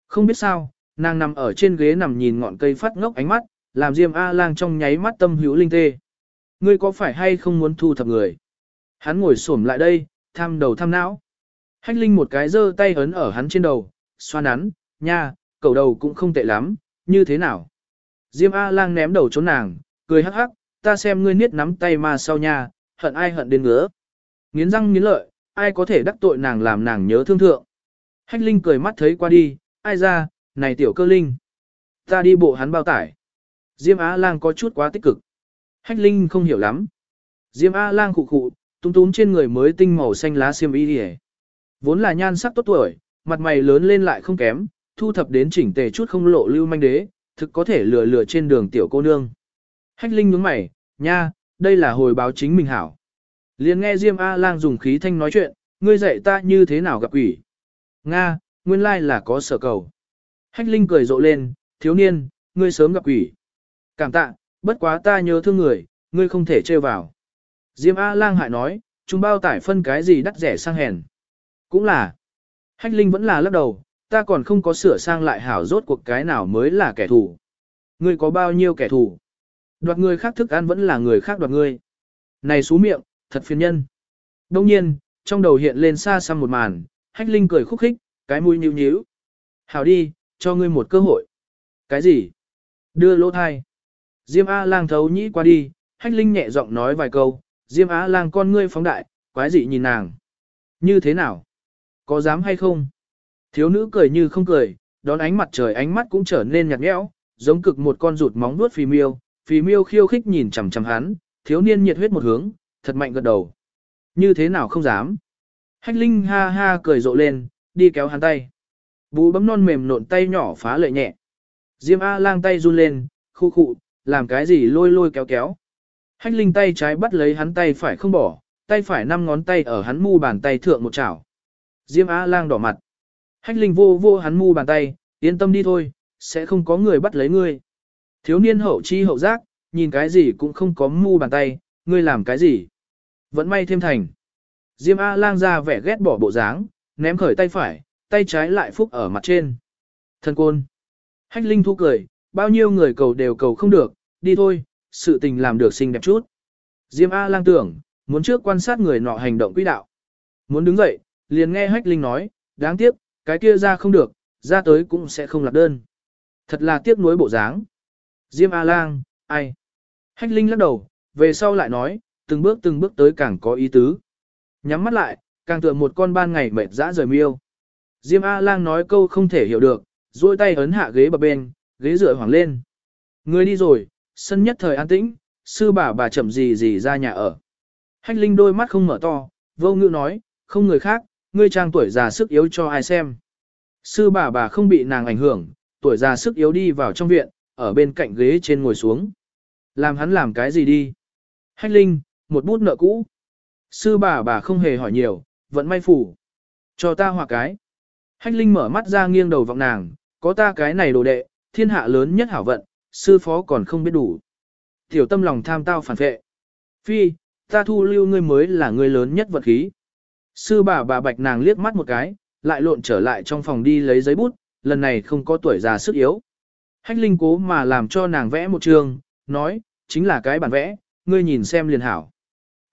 Không biết sao, nàng nằm ở trên ghế nằm nhìn ngọn cây phát ngốc ánh mắt, làm Diêm A-lang trong nháy mắt tâm hữu linh tê. Ngươi có phải hay không muốn thu thập người? Hắn ngồi xổm lại đây, tham đầu tham não. Hách Linh một cái giơ tay ấn ở hắn trên đầu, xoa nắn, nha, cầu đầu cũng không tệ lắm, như thế nào? Diêm A-lang ném đầu trốn nàng, cười hắc hắc, ta xem ngươi niết nắm tay mà sau nha, hận ai hận đến ngứa. Nghiến răng nghiến lợi, ai có thể đắc tội nàng làm nàng nhớ thương thượng. Hách Linh cười mắt thấy qua đi, ai ra, này tiểu cơ linh. Ta đi bộ hắn bao tải. Diêm Á Lang có chút quá tích cực. Hách Linh không hiểu lắm. Diêm A-lang khụ khụ, túm túm trên người mới tinh màu xanh lá xiêm y Vốn là nhan sắc tốt tuổi, mặt mày lớn lên lại không kém, thu thập đến chỉnh tề chút không lộ lưu manh đế, thực có thể lừa lừa trên đường tiểu cô nương. Hách Linh nhướng mày, nha, đây là hồi báo chính mình hảo. Liền nghe Diêm A-lang dùng khí thanh nói chuyện, ngươi dạy ta như thế nào gặp quỷ. Nga, nguyên lai là có sở cầu. Hách Linh cười rộ lên, thiếu niên, ngươi sớm gặp quỷ. Cảm tạ, bất quá ta nhớ thương người, ngươi không thể trêu vào. Diêm A-lang hại nói, chúng bao tải phân cái gì đắt rẻ sang hèn. Cũng là. Hách Linh vẫn là lắc đầu, ta còn không có sửa sang lại hảo rốt cuộc cái nào mới là kẻ thù. Ngươi có bao nhiêu kẻ thù? Đoạt người khác thức ăn vẫn là người khác đoạt ngươi. Này xú miệng, thật phiền nhân. Đông nhiên, trong đầu hiện lên xa xăm một màn, hách linh cười khúc khích, cái mũi nhíu nhíu. Hảo đi, cho ngươi một cơ hội. Cái gì? Đưa lỗ thai. Diêm A-lang thấu nhĩ qua đi, hách linh nhẹ giọng nói vài câu, Diêm A-lang con ngươi phóng đại, quái dị nhìn nàng. Như thế nào? Có dám hay không? Thiếu nữ cười như không cười, đón ánh mặt trời ánh mắt cũng trở nên nhạt nhẽo, giống cực một con rụt móng vuốt phì miêu, phì miêu khiêu khích nhìn chằm chằm hắn, thiếu niên nhiệt huyết một hướng, thật mạnh gật đầu. Như thế nào không dám? Hách Linh ha ha cười rộ lên, đi kéo hắn tay. Bú bấm non mềm nộn tay nhỏ phá lệ nhẹ. Diêm A lang tay run lên, khu khụ, làm cái gì lôi lôi kéo kéo. Hách Linh tay trái bắt lấy hắn tay phải không bỏ, tay phải năm ngón tay ở hắn mu bàn tay thượng một chảo. Diêm Á lang đỏ mặt. Hách Linh vô vô hắn mu bàn tay, yên tâm đi thôi, sẽ không có người bắt lấy ngươi. Thiếu niên hậu chi hậu giác, nhìn cái gì cũng không có mu bàn tay, ngươi làm cái gì. Vẫn may thêm thành. Diêm A lang ra vẻ ghét bỏ bộ dáng, ném khởi tay phải, tay trái lại phúc ở mặt trên. Thần côn. Hách Linh thu cười, bao nhiêu người cầu đều cầu không được, đi thôi, sự tình làm được xinh đẹp chút. Diêm A lang tưởng, muốn trước quan sát người nọ hành động quỹ đạo. Muốn đứng dậy, liền nghe Hách Linh nói, đáng tiếc, cái kia ra không được, ra tới cũng sẽ không lạc đơn. Thật là tiếc nuối bộ dáng. Diêm A lang, ai? Hách Linh lắc đầu, về sau lại nói, từng bước từng bước tới càng có ý tứ. Nhắm mắt lại, càng tựa một con ban ngày mệt dã rời miêu. Diêm A-lang nói câu không thể hiểu được, duỗi tay ấn hạ ghế bờ bên, ghế dựa hoảng lên. Người đi rồi, sân nhất thời an tĩnh, sư bà bà chậm gì gì ra nhà ở. Hách Linh đôi mắt không mở to, vô ngữ nói, không người khác, ngươi trang tuổi già sức yếu cho ai xem. Sư bà bà không bị nàng ảnh hưởng, tuổi già sức yếu đi vào trong viện, ở bên cạnh ghế trên ngồi xuống. Làm hắn làm cái gì đi? Hách Linh, một bút nợ cũ. Sư bà bà không hề hỏi nhiều, vẫn may phủ. Cho ta hòa cái. Hách Linh mở mắt ra nghiêng đầu vọng nàng, có ta cái này đồ đệ, thiên hạ lớn nhất hảo vận, sư phó còn không biết đủ. Tiểu tâm lòng tham tao phản vệ. Phi, ta thu lưu ngươi mới là ngươi lớn nhất vật khí. Sư bà bà bạch nàng liếc mắt một cái, lại lộn trở lại trong phòng đi lấy giấy bút, lần này không có tuổi già sức yếu. Hách Linh cố mà làm cho nàng vẽ một trường, nói, chính là cái bản vẽ, ngươi nhìn xem liền hảo.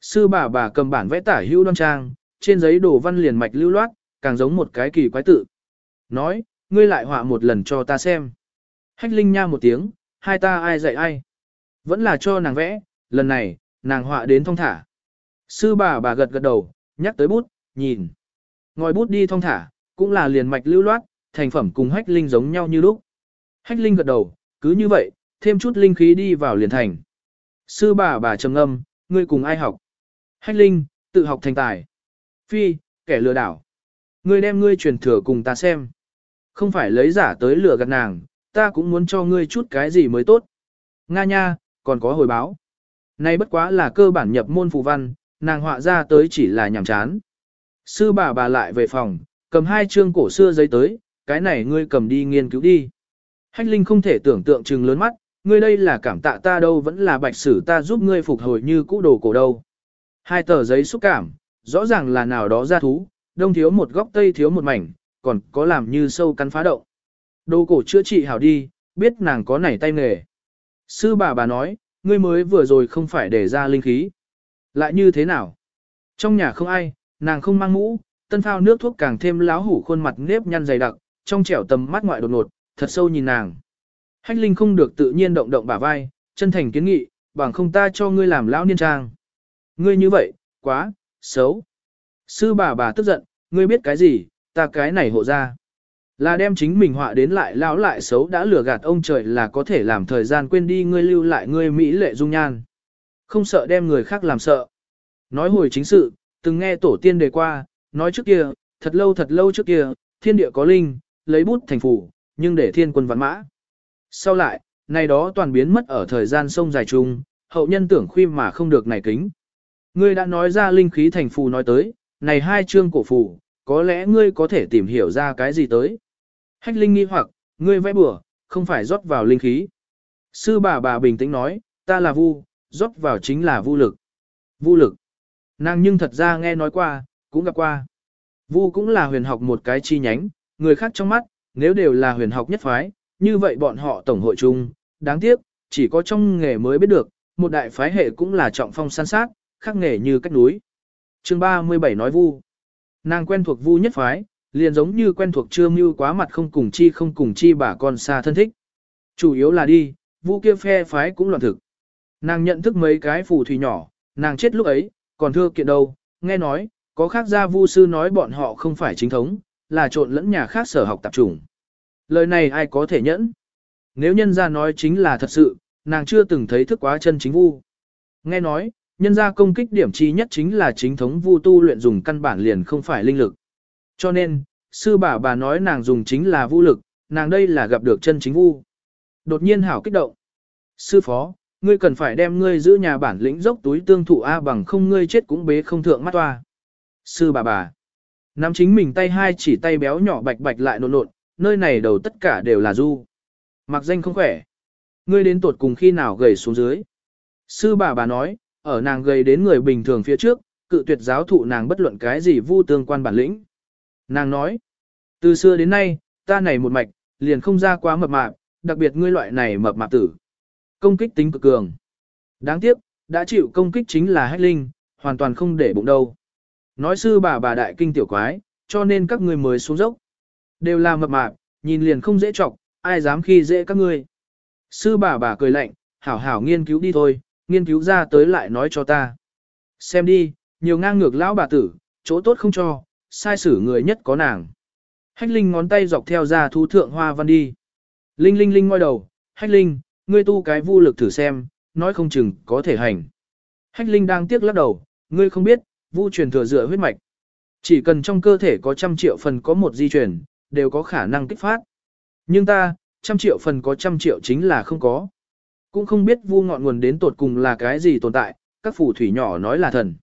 Sư bà bà cầm bản vẽ tả hữu đoan trang, trên giấy đồ văn liền mạch lưu loát, càng giống một cái kỳ quái tự. Nói, ngươi lại họa một lần cho ta xem. Hách Linh nha một tiếng, hai ta ai dạy ai. Vẫn là cho nàng vẽ, lần này, nàng họa đến thong thả. Sư bà bà gật gật đầu, nhắc tới bút, nhìn. Ngòi bút đi thong thả, cũng là liền mạch lưu loát, thành phẩm cùng Hách Linh giống nhau như lúc. Hách Linh gật đầu, cứ như vậy, thêm chút linh khí đi vào liền thành. Sư bà bà trầm âm, ngươi cùng ai học? Hách Linh, tự học thành tài. Phi, kẻ lừa đảo. Ngươi đem ngươi truyền thừa cùng ta xem. Không phải lấy giả tới lừa gạt nàng, ta cũng muốn cho ngươi chút cái gì mới tốt. Nga nha, còn có hồi báo. Nay bất quá là cơ bản nhập môn phù văn, nàng họa ra tới chỉ là nhảm chán. Sư bà bà lại về phòng, cầm hai chương cổ xưa giấy tới, cái này ngươi cầm đi nghiên cứu đi. Hách Linh không thể tưởng tượng trừng lớn mắt, ngươi đây là cảm tạ ta đâu vẫn là bạch sử ta giúp ngươi phục hồi như cũ đồ cổ đâu. Hai tờ giấy xúc cảm, rõ ràng là nào đó ra thú, đông thiếu một góc tây thiếu một mảnh, còn có làm như sâu cắn phá động. Đồ cổ chữa trị hảo đi, biết nàng có nảy tay nghề. Sư bà bà nói, ngươi mới vừa rồi không phải để ra linh khí. Lại như thế nào? Trong nhà không ai, nàng không mang mũ, tân phao nước thuốc càng thêm láo hủ khuôn mặt nếp nhăn dày đặc, trong trẻo tầm mắt ngoại đột ngột, thật sâu nhìn nàng. Hách Linh không được tự nhiên động động bả vai, chân thành kiến nghị, bằng không ta cho ngươi làm lão niên trang. Ngươi như vậy, quá, xấu. Sư bà bà tức giận, ngươi biết cái gì, ta cái này hộ ra. Là đem chính mình họa đến lại lão lại xấu đã lừa gạt ông trời là có thể làm thời gian quên đi ngươi lưu lại ngươi Mỹ lệ dung nhan. Không sợ đem người khác làm sợ. Nói hồi chính sự, từng nghe tổ tiên đề qua, nói trước kia, thật lâu thật lâu trước kia, thiên địa có linh, lấy bút thành phủ, nhưng để thiên quân vạn mã. Sau lại, này đó toàn biến mất ở thời gian sông dài chung, hậu nhân tưởng khuy mà không được này kính. Ngươi đã nói ra linh khí thành phù nói tới, này hai chương cổ phù, có lẽ ngươi có thể tìm hiểu ra cái gì tới. Hách linh nghi hoặc, ngươi vẽ bừa, không phải rót vào linh khí. Sư bà bà bình tĩnh nói, ta là vu, rót vào chính là vu lực. Vu lực. Nàng nhưng thật ra nghe nói qua, cũng gặp qua. Vu cũng là huyền học một cái chi nhánh, người khác trong mắt, nếu đều là huyền học nhất phái, như vậy bọn họ tổng hội chung, đáng tiếc, chỉ có trong nghề mới biết được, một đại phái hệ cũng là trọng phong san sát, khác nghề như cách núi. chương 37 nói vu. Nàng quen thuộc vu nhất phái, liền giống như quen thuộc chưa mưu quá mặt không cùng chi không cùng chi bà con xa thân thích. Chủ yếu là đi, vũ kia phe phái cũng loạn thực. Nàng nhận thức mấy cái phù thủy nhỏ, nàng chết lúc ấy, còn thưa kiện đâu, nghe nói, có khác gia vu sư nói bọn họ không phải chính thống, là trộn lẫn nhà khác sở học tạp chủng. Lời này ai có thể nhẫn? Nếu nhân gia nói chính là thật sự, nàng chưa từng thấy thức quá chân chính vu. Nghe nói, nhân gia công kích điểm chi nhất chính là chính thống vu tu luyện dùng căn bản liền không phải linh lực. Cho nên, sư bà bà nói nàng dùng chính là vu lực, nàng đây là gặp được chân chính vu. Đột nhiên hảo kích động. Sư phó, ngươi cần phải đem ngươi giữ nhà bản lĩnh dốc túi tương thụ A bằng không ngươi chết cũng bế không thượng mắt toa. Sư bà bà. Nắm chính mình tay hai chỉ tay béo nhỏ bạch bạch lại nộn nộn, nơi này đầu tất cả đều là du. Mặc danh không khỏe. Ngươi đến tuột cùng khi nào gầy xuống dưới. Sư bà bà nói, ở nàng gầy đến người bình thường phía trước, cự tuyệt giáo thụ nàng bất luận cái gì vu tương quan bản lĩnh. Nàng nói, từ xưa đến nay, ta này một mạch, liền không ra quá mập mạp, đặc biệt ngươi loại này mập mạp tử. Công kích tính cực cường. Đáng tiếc, đã chịu công kích chính là hách linh, hoàn toàn không để bụng đâu. Nói sư bà bà đại kinh tiểu quái, cho nên các ngươi mới xuống dốc. Đều là mập mạp, nhìn liền không dễ chọc, ai dám khi dễ các ngươi. Sư bà bà cười lạnh, hảo hảo nghiên cứu đi thôi, nghiên cứu ra tới lại nói cho ta. Xem đi, nhiều ngang ngược lão bà tử, chỗ tốt không cho, sai xử người nhất có nàng. Hách Linh ngón tay dọc theo ra thú thượng hoa văn đi. Linh Linh Linh ngoi đầu, Hách Linh, ngươi tu cái vu lực thử xem, nói không chừng có thể hành. Hách Linh đang tiếc lắc đầu, ngươi không biết, vu truyền thừa dựa huyết mạch. Chỉ cần trong cơ thể có trăm triệu phần có một di truyền, đều có khả năng kích phát. Nhưng ta, trăm triệu phần có trăm triệu chính là không có. Cũng không biết vu ngọn nguồn đến tột cùng là cái gì tồn tại, các phù thủy nhỏ nói là thần.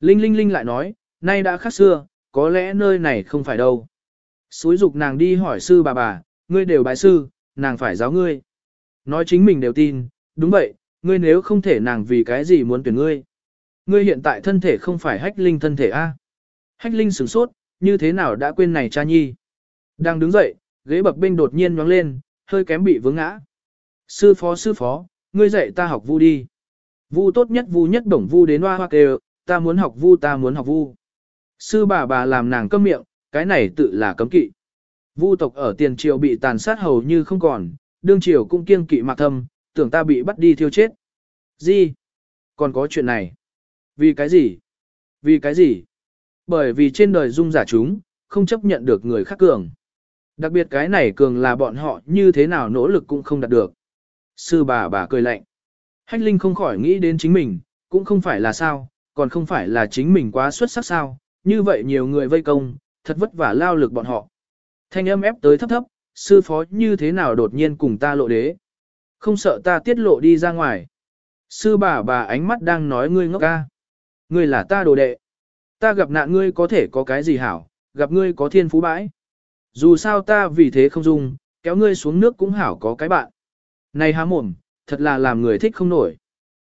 Linh Linh Linh lại nói, nay đã khác xưa, có lẽ nơi này không phải đâu. Xúi dục nàng đi hỏi sư bà bà, ngươi đều bái sư, nàng phải giáo ngươi. Nói chính mình đều tin, đúng vậy, ngươi nếu không thể nàng vì cái gì muốn tuyển ngươi. Ngươi hiện tại thân thể không phải hách linh thân thể A. Hách linh sửng sốt, như thế nào đã quên này cha nhi. Đang đứng dậy, ghế bập bênh đột nhiên nhoáng lên, hơi kém bị vướng ngã. Sư phó sư phó, ngươi dạy ta học vu đi. Vu tốt nhất vu nhất đồng vu đến hoa hoa kêu, ta muốn học vu ta muốn học vu. Sư bà bà làm nàng câm miệng, cái này tự là cấm kỵ. Vu tộc ở tiền triều bị tàn sát hầu như không còn, đương triều cũng kiêng kỵ mạc thâm, tưởng ta bị bắt đi thiêu chết. Gì? Còn có chuyện này? Vì cái gì? Vì cái gì? Bởi vì trên đời dung giả chúng, không chấp nhận được người khác cường. Đặc biệt cái này cường là bọn họ như thế nào nỗ lực cũng không đạt được. Sư bà bà cười lạnh. Hách Linh không khỏi nghĩ đến chính mình, cũng không phải là sao, còn không phải là chính mình quá xuất sắc sao, như vậy nhiều người vây công, thật vất vả lao lực bọn họ. Thanh âm ép tới thấp thấp, sư phó như thế nào đột nhiên cùng ta lộ đế. Không sợ ta tiết lộ đi ra ngoài. Sư bà bà ánh mắt đang nói ngươi ngốc ca. Ngươi là ta đồ đệ. Ta gặp nạn ngươi có thể có cái gì hảo, gặp ngươi có thiên phú bãi. Dù sao ta vì thế không dung, kéo ngươi xuống nước cũng hảo có cái bạn. Này há mồm, thật là làm người thích không nổi.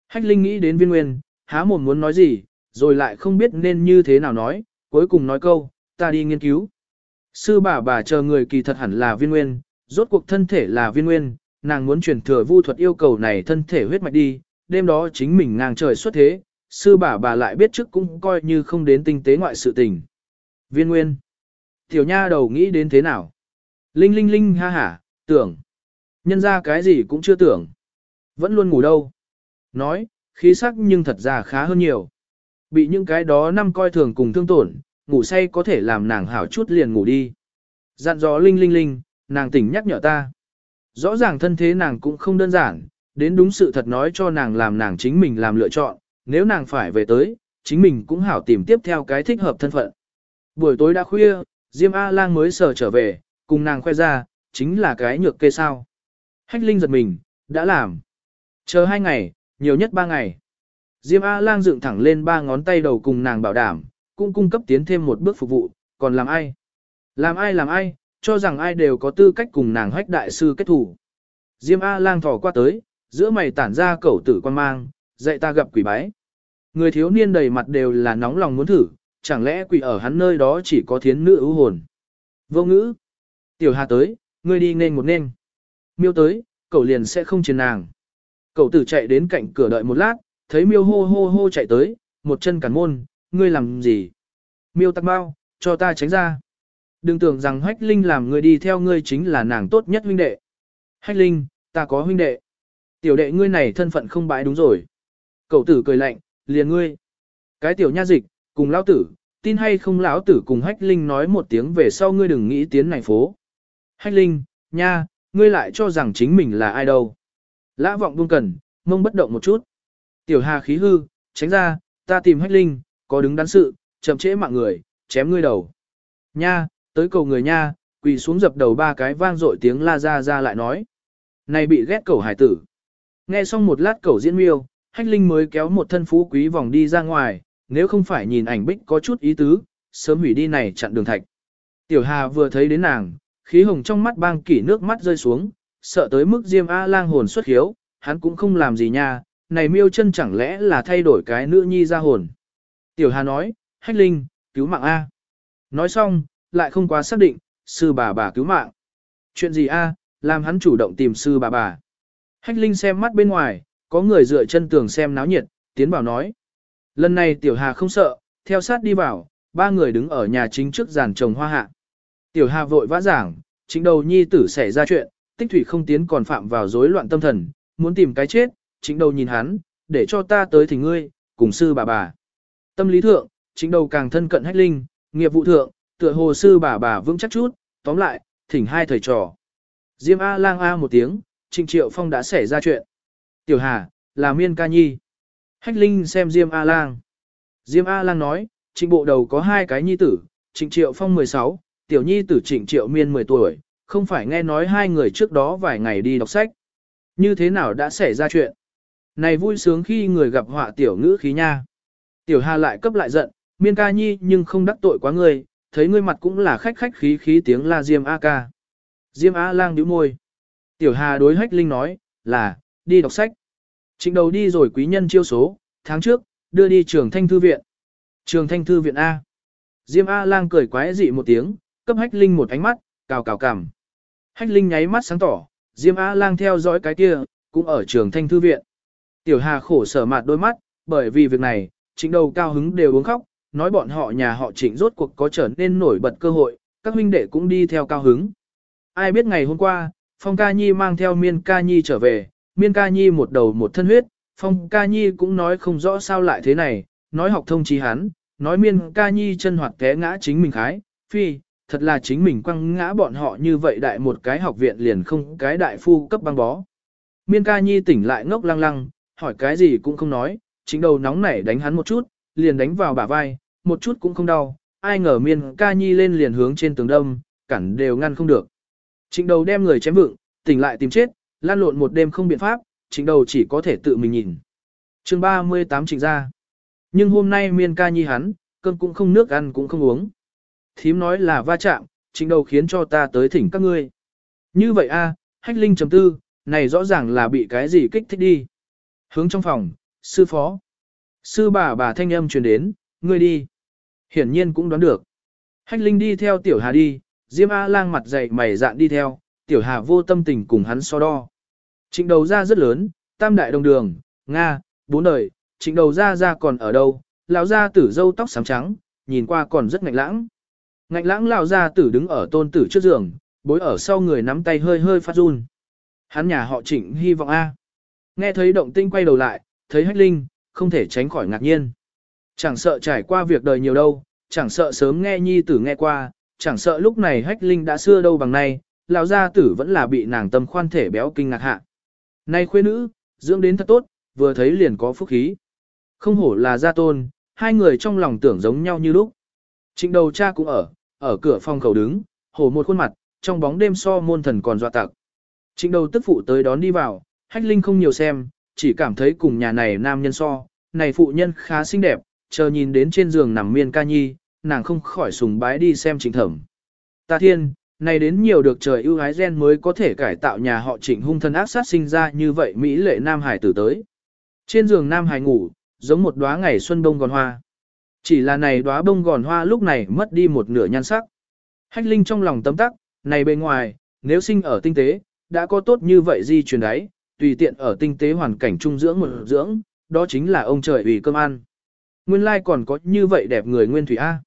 Hách Linh nghĩ đến viên nguyên, há mồm muốn nói gì, rồi lại không biết nên như thế nào nói, cuối cùng nói câu, ta đi nghiên cứu. Sư bà bà chờ người kỳ thật hẳn là viên nguyên, rốt cuộc thân thể là viên nguyên, nàng muốn truyền thừa vu thuật yêu cầu này thân thể huyết mạch đi, đêm đó chính mình ngang trời xuất thế, sư bà bà lại biết trước cũng coi như không đến tinh tế ngoại sự tình. Viên nguyên. Tiểu nha đầu nghĩ đến thế nào? Linh linh linh ha hả, tưởng. Nhân ra cái gì cũng chưa tưởng. Vẫn luôn ngủ đâu. Nói, khí sắc nhưng thật ra khá hơn nhiều. Bị những cái đó năm coi thường cùng thương tổn, ngủ say có thể làm nàng hảo chút liền ngủ đi. Dặn dò linh linh linh, nàng tỉnh nhắc nhở ta. Rõ ràng thân thế nàng cũng không đơn giản, đến đúng sự thật nói cho nàng làm nàng chính mình làm lựa chọn, nếu nàng phải về tới, chính mình cũng hảo tìm tiếp theo cái thích hợp thân phận. Buổi tối đã khuya, Diêm A-lang mới sờ trở về, cùng nàng khoe ra, chính là cái nhược kê sao. Hách Linh giật mình, đã làm. Chờ hai ngày, nhiều nhất ba ngày. Diêm A-lang dựng thẳng lên ba ngón tay đầu cùng nàng bảo đảm, cũng cung cấp tiến thêm một bước phục vụ, còn làm ai? Làm ai làm ai, cho rằng ai đều có tư cách cùng nàng hách đại sư kết thủ. Diêm A-lang thỏ qua tới, giữa mày tản ra cẩu tử quan mang, dạy ta gặp quỷ bái. Người thiếu niên đầy mặt đều là nóng lòng muốn thử, chẳng lẽ quỷ ở hắn nơi đó chỉ có thiến nữ ưu hồn. Vô ngữ. Tiểu Hà tới, ngươi đi nên một nên. Miêu tới, cậu liền sẽ không chiến nàng. Cậu tử chạy đến cạnh cửa đợi một lát, thấy miêu hô hô hô chạy tới, một chân cản môn, ngươi làm gì? Miêu tắc bao, cho ta tránh ra. Đừng tưởng rằng Hách Linh làm người đi theo ngươi chính là nàng tốt nhất huynh đệ. Hách Linh, ta có huynh đệ. Tiểu đệ ngươi này thân phận không bãi đúng rồi. Cậu tử cười lạnh, liền ngươi. Cái tiểu nha dịch, cùng lão tử, tin hay không lão tử cùng Hách Linh nói một tiếng về sau ngươi đừng nghĩ tiến này phố. Hách Linh, nha, ngươi lại cho rằng chính mình là ai đâu. Lã vọng buông cần, mông bất động một chút. Tiểu Hà khí hư, tránh ra, ta tìm Hách Linh, có đứng đắn sự, chậm trễ mạng người, chém ngươi đầu. Nha, tới cầu người nha, quỳ xuống dập đầu ba cái vang dội tiếng la ra ra lại nói. Này bị ghét cầu hải tử. Nghe xong một lát cầu diễn miêu, Hách Linh mới kéo một thân phú quý vòng đi ra ngoài, nếu không phải nhìn ảnh bích có chút ý tứ, sớm hủy đi này chặn đường thạch. Tiểu Hà vừa thấy đến nàng, khí hồng trong mắt bang kỷ nước mắt rơi xuống, sợ tới mức Diêm A lang hồn xuất hiếu, hắn cũng không làm gì nha, này miêu chân chẳng lẽ là thay đổi cái nữ nhi ra hồn. Tiểu Hà nói, Hách Linh, cứu mạng A. Nói xong, lại không quá xác định, sư bà bà cứu mạng. Chuyện gì A, làm hắn chủ động tìm sư bà bà. Hách Linh xem mắt bên ngoài, có người dựa chân tường xem náo nhiệt, tiến bảo nói. Lần này Tiểu Hà không sợ, theo sát đi vào, ba người đứng ở nhà chính trước giàn trồng hoa hạ. Tiểu Hà vội vã giảng, chính đầu nhi tử xảy ra chuyện, tích thủy không tiến còn phạm vào rối loạn tâm thần, muốn tìm cái chết, chính đầu nhìn hắn, để cho ta tới thỉnh ngươi, cùng sư bà bà. Tâm lý thượng, chính đầu càng thân cận hách linh, nghiệp vụ thượng, tựa hồ sư bà bà vững chắc chút, tóm lại, thỉnh hai thầy trò. Diêm A lang A một tiếng, Trịnh Triệu Phong đã xảy ra chuyện. Tiểu Hà, là miên ca nhi. Hách Linh xem Diêm A lang. Diêm A lang nói, trịnh bộ đầu có hai cái nhi tử, Trịnh Triệu Phong 16, tiểu nhi tử Trịnh Triệu miên 10 tuổi, không phải nghe nói hai người trước đó vài ngày đi đọc sách. Như thế nào đã xảy ra chuyện? Này vui sướng khi người gặp họa tiểu ngữ khí nha. Tiểu Hà lại cấp lại giận, miên ca nhi nhưng không đắc tội quá người, thấy ngươi mặt cũng là khách khách khí khí tiếng la Diêm A ca. Diêm A lang nhíu môi. Tiểu Hà đối Hách Linh nói, là, đi đọc sách. Trịnh đầu đi rồi quý nhân chiêu số, tháng trước, đưa đi trường thanh thư viện. Trường thanh thư viện A. Diêm A lang cười quái dị một tiếng, cấp Hách Linh một ánh mắt, cào cào cằm. Hách Linh nháy mắt sáng tỏ, Diêm A lang theo dõi cái kia, cũng ở trường thanh thư viện. Tiểu Hà khổ sở mặt đôi mắt, bởi vì việc này, trịnh đầu cao hứng đều uống khóc, nói bọn họ nhà họ trịnh rốt cuộc có trở nên nổi bật cơ hội, các huynh đệ cũng đi theo cao hứng. Ai biết ngày hôm qua, Phong Ca Nhi mang theo Miên Ca Nhi trở về, Miên Ca Nhi một đầu một thân huyết, Phong Ca Nhi cũng nói không rõ sao lại thế này, nói học thông trí hắn, nói Miên Ca Nhi chân hoạt té ngã chính mình khái, phi, thật là chính mình quăng ngã bọn họ như vậy đại một cái học viện liền không cái đại phu cấp băng bó. Miên Ca Nhi tỉnh lại ngốc lăng lăng, hỏi cái gì cũng không nói, chính đầu nóng nảy đánh hắn một chút, liền đánh vào bả vai, một chút cũng không đau, ai ngờ Miên Ca Nhi lên liền hướng trên tường đâm, cản đều ngăn không được. Trịnh đầu đem người chém vựng, tỉnh lại tìm chết, lan lộn một đêm không biện pháp, trịnh đầu chỉ có thể tự mình nhìn. chương 38 trịnh ra. Nhưng hôm nay miên ca nhi hắn, cơn cũng không nước ăn cũng không uống. Thím nói là va chạm, trịnh đầu khiến cho ta tới thỉnh các ngươi. Như vậy a, hách linh chấm tư, này rõ ràng là bị cái gì kích thích đi. Hướng trong phòng, sư phó. Sư bà bà thanh âm truyền đến, ngươi đi. Hiển nhiên cũng đoán được. Hách Linh đi theo Tiểu Hà đi, Diêm A lang mặt dày mày dạn đi theo, Tiểu Hà vô tâm tình cùng hắn so đo. Trịnh đầu ra rất lớn, tam đại đồng đường, Nga, bốn đời, trịnh đầu ra ra còn ở đâu, lão ra tử dâu tóc xám trắng, nhìn qua còn rất ngạnh lãng. Ngạnh lãng lão ra tử đứng ở tôn tử trước giường, bối ở sau người nắm tay hơi hơi phát run. Hắn nhà họ trịnh hy vọng A. Nghe thấy động tinh quay đầu lại, thấy hách linh, không thể tránh khỏi ngạc nhiên. Chẳng sợ trải qua việc đời nhiều đâu, chẳng sợ sớm nghe nhi tử nghe qua, chẳng sợ lúc này hách linh đã xưa đâu bằng nay, lão gia tử vẫn là bị nàng tâm khoan thể béo kinh ngạc hạ. Nay khuê nữ, dưỡng đến thật tốt, vừa thấy liền có phúc khí. Không hổ là gia tôn, hai người trong lòng tưởng giống nhau như lúc. Trịnh đầu cha cũng ở, ở cửa phòng khẩu đứng, hổ một khuôn mặt, trong bóng đêm so môn thần còn dọa tặc. Trịnh đầu tức phụ tới đón đi vào, hách linh không nhiều xem, chỉ cảm thấy cùng nhà này nam nhân so, này phụ nhân khá xinh đẹp, chờ nhìn đến trên giường nằm miên ca nhi, nàng không khỏi sùng bái đi xem trịnh thẩm. Ta thiên, này đến nhiều được trời ưu ái gen mới có thể cải tạo nhà họ trịnh hung thân ác sát sinh ra như vậy Mỹ lệ Nam Hải tử tới. Trên giường Nam Hải ngủ, giống một đóa ngày xuân đông gòn hoa. Chỉ là này đóa bông gòn hoa lúc này mất đi một nửa nhan sắc. Hách Linh trong lòng tấm tắc, này bên ngoài, nếu sinh ở tinh tế, đã có tốt như vậy di truyền đấy, tùy tiện ở tinh tế hoàn cảnh trung dưỡng một dưỡng, đó chính là ông trời ủy cơm ăn. Nguyên lai còn có như vậy đẹp người nguyên thủy A.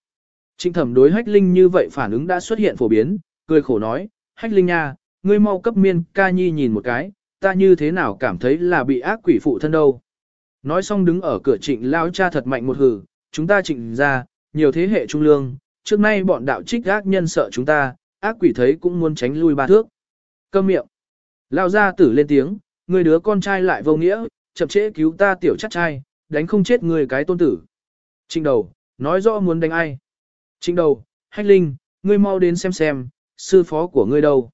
Trịnh thẩm đối hách linh như vậy phản ứng đã xuất hiện phổ biến, cười khổ nói, hách linh nha, ngươi mau cấp miên ca nhi nhìn một cái, ta như thế nào cảm thấy là bị ác quỷ phụ thân đâu. Nói xong đứng ở cửa trịnh lao cha thật mạnh một hừ, chúng ta trịnh ra, nhiều thế hệ trung lương, trước nay bọn đạo trích ác nhân sợ chúng ta, ác quỷ thấy cũng muốn tránh lui ba thước. Câm miệng. Lao ra tử lên tiếng, người đứa con trai lại vô nghĩa, chậm trễ cứu ta tiểu chắc trai, đánh không chết người cái tôn tử. Trịnh đầu, nói rõ muốn đánh ai. Trịnh đầu, hách linh, ngươi mau đến xem xem, sư phó của ngươi đâu.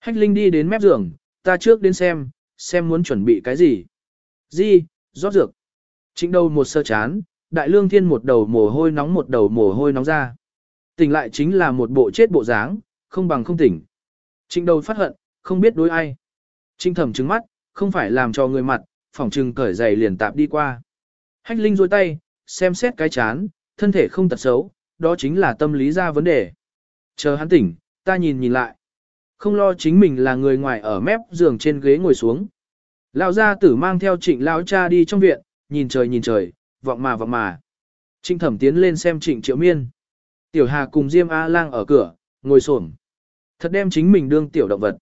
Hách linh đi đến mép giường, ta trước đến xem, xem muốn chuẩn bị cái gì. Di, rót dược. Trịnh đầu một sơ chán, đại lương thiên một đầu mồ hôi nóng một đầu mồ hôi nóng ra. Tỉnh lại chính là một bộ chết bộ dáng, không bằng không tỉnh. Trịnh đầu phát hận, không biết đối ai. Trịnh thẩm trứng mắt, không phải làm cho người mặt, phỏng trừng cởi giày liền tạp đi qua. Hách Linh rôi tay, xem xét cái chán, thân thể không tật xấu, đó chính là tâm lý ra vấn đề. Chờ hắn tỉnh, ta nhìn nhìn lại. Không lo chính mình là người ngoài ở mép giường trên ghế ngồi xuống. Lão gia tử mang theo trịnh lão cha đi trong viện, nhìn trời nhìn trời, vọng mà vọng mà. Trịnh thẩm tiến lên xem trịnh triệu miên. Tiểu Hà cùng Diêm A lang ở cửa, ngồi xổm Thật đem chính mình đương tiểu động vật.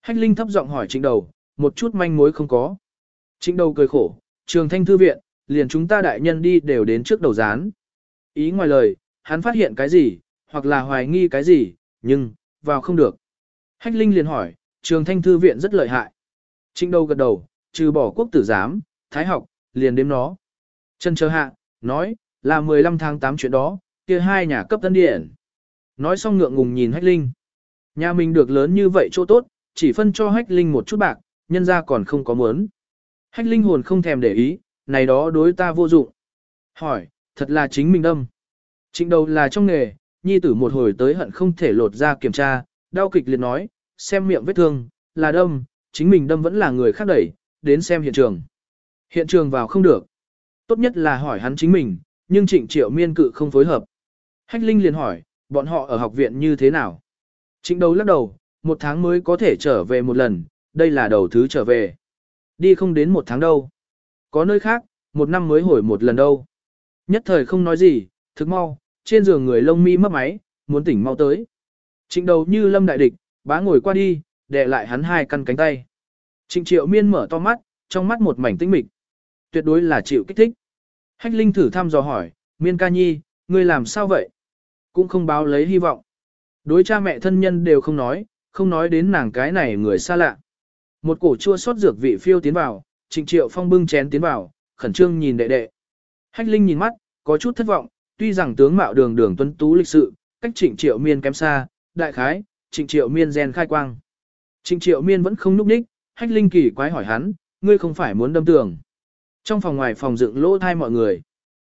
Hách Linh thấp giọng hỏi trịnh đầu, một chút manh mối không có. Trịnh đầu cười khổ, trường thanh thư viện, liền chúng ta đại nhân đi đều đến trước đầu rán. Ý ngoài lời, hắn phát hiện cái gì, hoặc là hoài nghi cái gì, nhưng, vào không được. Hách Linh liền hỏi, trường thanh thư viện rất lợi hại. Trịnh đầu gật đầu, trừ bỏ quốc tử giám, thái học, liền đếm nó. Chân chờ hạ, nói, là 15 tháng 8 chuyện đó, kia hai nhà cấp tân điện. Nói xong ngượng ngùng nhìn Hách Linh. Nhà mình được lớn như vậy chỗ tốt, chỉ phân cho Hách Linh một chút bạc, nhân ra còn không có muốn. Hách Linh hồn không thèm để ý, này đó đối ta vô dụng. Hỏi, thật là chính mình đâm. Trịnh đầu là trong nghề, nhi tử một hồi tới hận không thể lột ra kiểm tra, đau kịch liệt nói, xem miệng vết thương, là đâm, chính mình đâm vẫn là người khác đẩy, đến xem hiện trường. Hiện trường vào không được. Tốt nhất là hỏi hắn chính mình, nhưng trịnh triệu miên cự không phối hợp. Hách Linh liền hỏi, bọn họ ở học viện như thế nào? Trịnh đầu lắc đầu, một tháng mới có thể trở về một lần, đây là đầu thứ trở về. Đi không đến một tháng đâu. Có nơi khác, một năm mới hồi một lần đâu. Nhất thời không nói gì, thức mau, trên giường người lông mi mấp máy, muốn tỉnh mau tới. Trịnh đầu như lâm đại địch, bá ngồi qua đi, đè lại hắn hai căn cánh tay. Trịnh triệu miên mở to mắt, trong mắt một mảnh tinh mịch. Tuyệt đối là chịu kích thích. Hách Linh thử thăm dò hỏi, miên ca nhi, ngươi làm sao vậy? Cũng không báo lấy hy vọng. Đối cha mẹ thân nhân đều không nói, không nói đến nàng cái này người xa lạ. Một cổ chua xót dược vị phiêu tiến vào, trịnh triệu phong bưng chén tiến vào, khẩn trương nhìn đệ đệ. Hách Linh nhìn mắt, có chút thất vọng, tuy rằng tướng mạo đường đường tuấn tú lịch sự, cách trịnh triệu miên kém xa, đại khái, trịnh triệu miên gen khai quang. Trịnh triệu miên vẫn không núp ních, hách linh kỳ quái hỏi hắn, ngươi không phải muốn đâm tường. Trong phòng ngoài phòng dựng lỗ thai mọi người.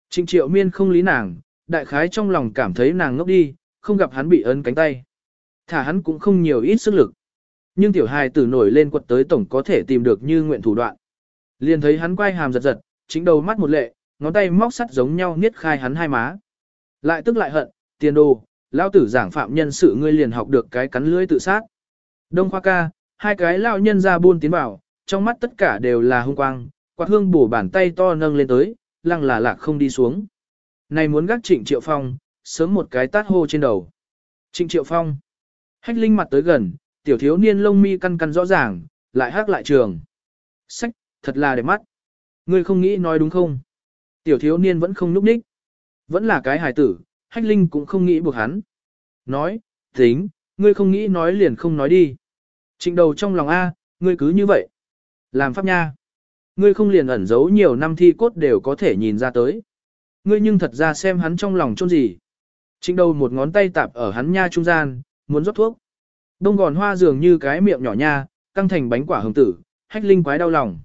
Trịnh triệu miên không lý nàng, đại khái trong lòng cảm thấy nàng ngốc đi, không gặp hắn bị ấn cánh tay. Thả hắn cũng không nhiều ít sức lực. Nhưng tiểu hài tử nổi lên quật tới tổng có thể tìm được như nguyện thủ đoạn. Liền thấy hắn quay hàm giật giật, chính đầu mắt một lệ, ngón tay móc sắt giống nhau niết khai hắn hai má. Lại tức lại hận, tiền đồ, Lão tử giảng phạm nhân sự ngươi liền học được cái cắn lưỡi tự sát. Đông khoa ca, hai cái lão nhân ra buôn tiến vào, trong mắt tất cả đều là hung quang, quạt hương bổ bàn tay to nâng lên tới, lăng là lạc không đi xuống. Này muốn gác trịnh triệu phong, sớm một cái tát hô trên đầu. Trịnh triệu phong. Hách linh mặt tới gần, tiểu thiếu niên lông mi căn căn rõ ràng, lại hát lại trường. Sách, thật là đẹp mắt. Ngươi không nghĩ nói đúng không? Tiểu thiếu niên vẫn không núp ních, Vẫn là cái hài tử, hách linh cũng không nghĩ buộc hắn. Nói, tính, ngươi không nghĩ nói liền không nói đi. Trịnh đầu trong lòng A, ngươi cứ như vậy. Làm pháp nha. Ngươi không liền ẩn giấu nhiều năm thi cốt đều có thể nhìn ra tới. Ngươi nhưng thật ra xem hắn trong lòng chôn gì. Trịnh đầu một ngón tay tạp ở hắn nha trung gian, muốn rót thuốc. Đông gòn hoa dường như cái miệng nhỏ nha, căng thành bánh quả hồng tử, hách linh quái đau lòng.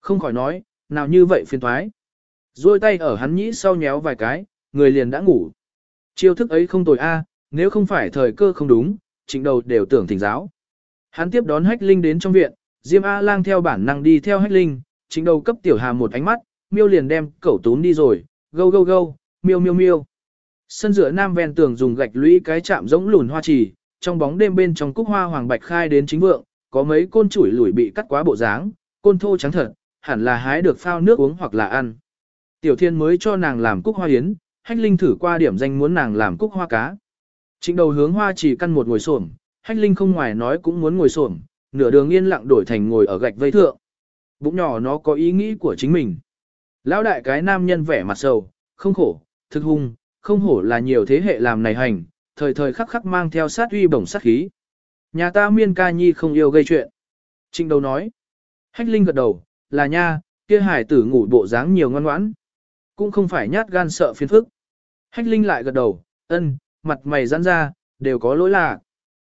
Không khỏi nói, nào như vậy phiền thoái. Rồi tay ở hắn nhĩ sau nhéo vài cái, người liền đã ngủ. Chiêu thức ấy không tồi a, nếu không phải thời cơ không đúng, trịnh đầu đều tưởng thỉnh giáo. Hắn tiếp đón hách linh đến trong viện, Diêm A lang theo bản năng đi theo hách linh, trịnh đầu cấp tiểu hà một ánh mắt, miêu liền đem cẩu tún đi rồi, gâu gâu gâu, miêu miêu miêu. Sân giữa nam ven tường dùng gạch lũy cái chạm giống lùn hoa trì, trong bóng đêm bên trong cúc hoa hoàng bạch khai đến chính vượng, có mấy côn chuỗi lủi bị cắt quá bộ dáng, côn thô trắng thật, hẳn là hái được phao nước uống hoặc là ăn. Tiểu thiên mới cho nàng làm cúc hoa yến, hách linh thử qua điểm danh muốn nàng làm cúc hoa cá. Trịnh đầu hướng hoa chỉ căn một ngồi xổm, hách linh không ngoài nói cũng muốn ngồi xổm, nửa đường yên lặng đổi thành ngồi ở gạch vây thượng. Bụng nhỏ nó có ý nghĩ của chính mình. Lão đại cái nam nhân vẻ mặt sầu, không khổ, thực hung, không hổ là nhiều thế hệ làm này hành, thời thời khắc khắc mang theo sát uy bổng sát khí. Nhà ta miên ca nhi không yêu gây chuyện. Trịnh đầu nói. Hách linh gật đầu, là nha, kia hải tử ngủ bộ dáng nhiều ngoan ngoãn. Cũng không phải nhát gan sợ phiền phức. Hách linh lại gật đầu, ân, mặt mày giãn ra, đều có lỗi lạc.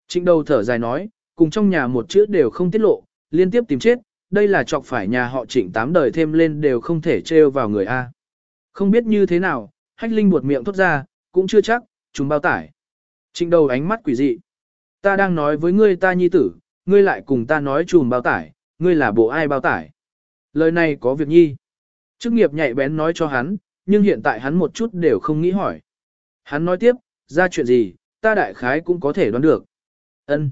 Trịnh đầu thở dài nói, cùng trong nhà một chữ đều không tiết lộ, liên tiếp tìm chết, đây là chọc phải nhà họ trịnh tám đời thêm lên đều không thể trêu vào người A. Không biết như thế nào, hách linh buột miệng thốt ra, cũng chưa chắc, chúng bao tải. Trịnh đầu ánh mắt quỷ dị. Ta đang nói với ngươi ta nhi tử, ngươi lại cùng ta nói chùm bao tải, ngươi là bộ ai bao tải. Lời này có việc nhi. Chức nghiệp nhạy bén nói cho hắn, nhưng hiện tại hắn một chút đều không nghĩ hỏi. Hắn nói tiếp, ra chuyện gì, ta đại khái cũng có thể đoán được. Ân.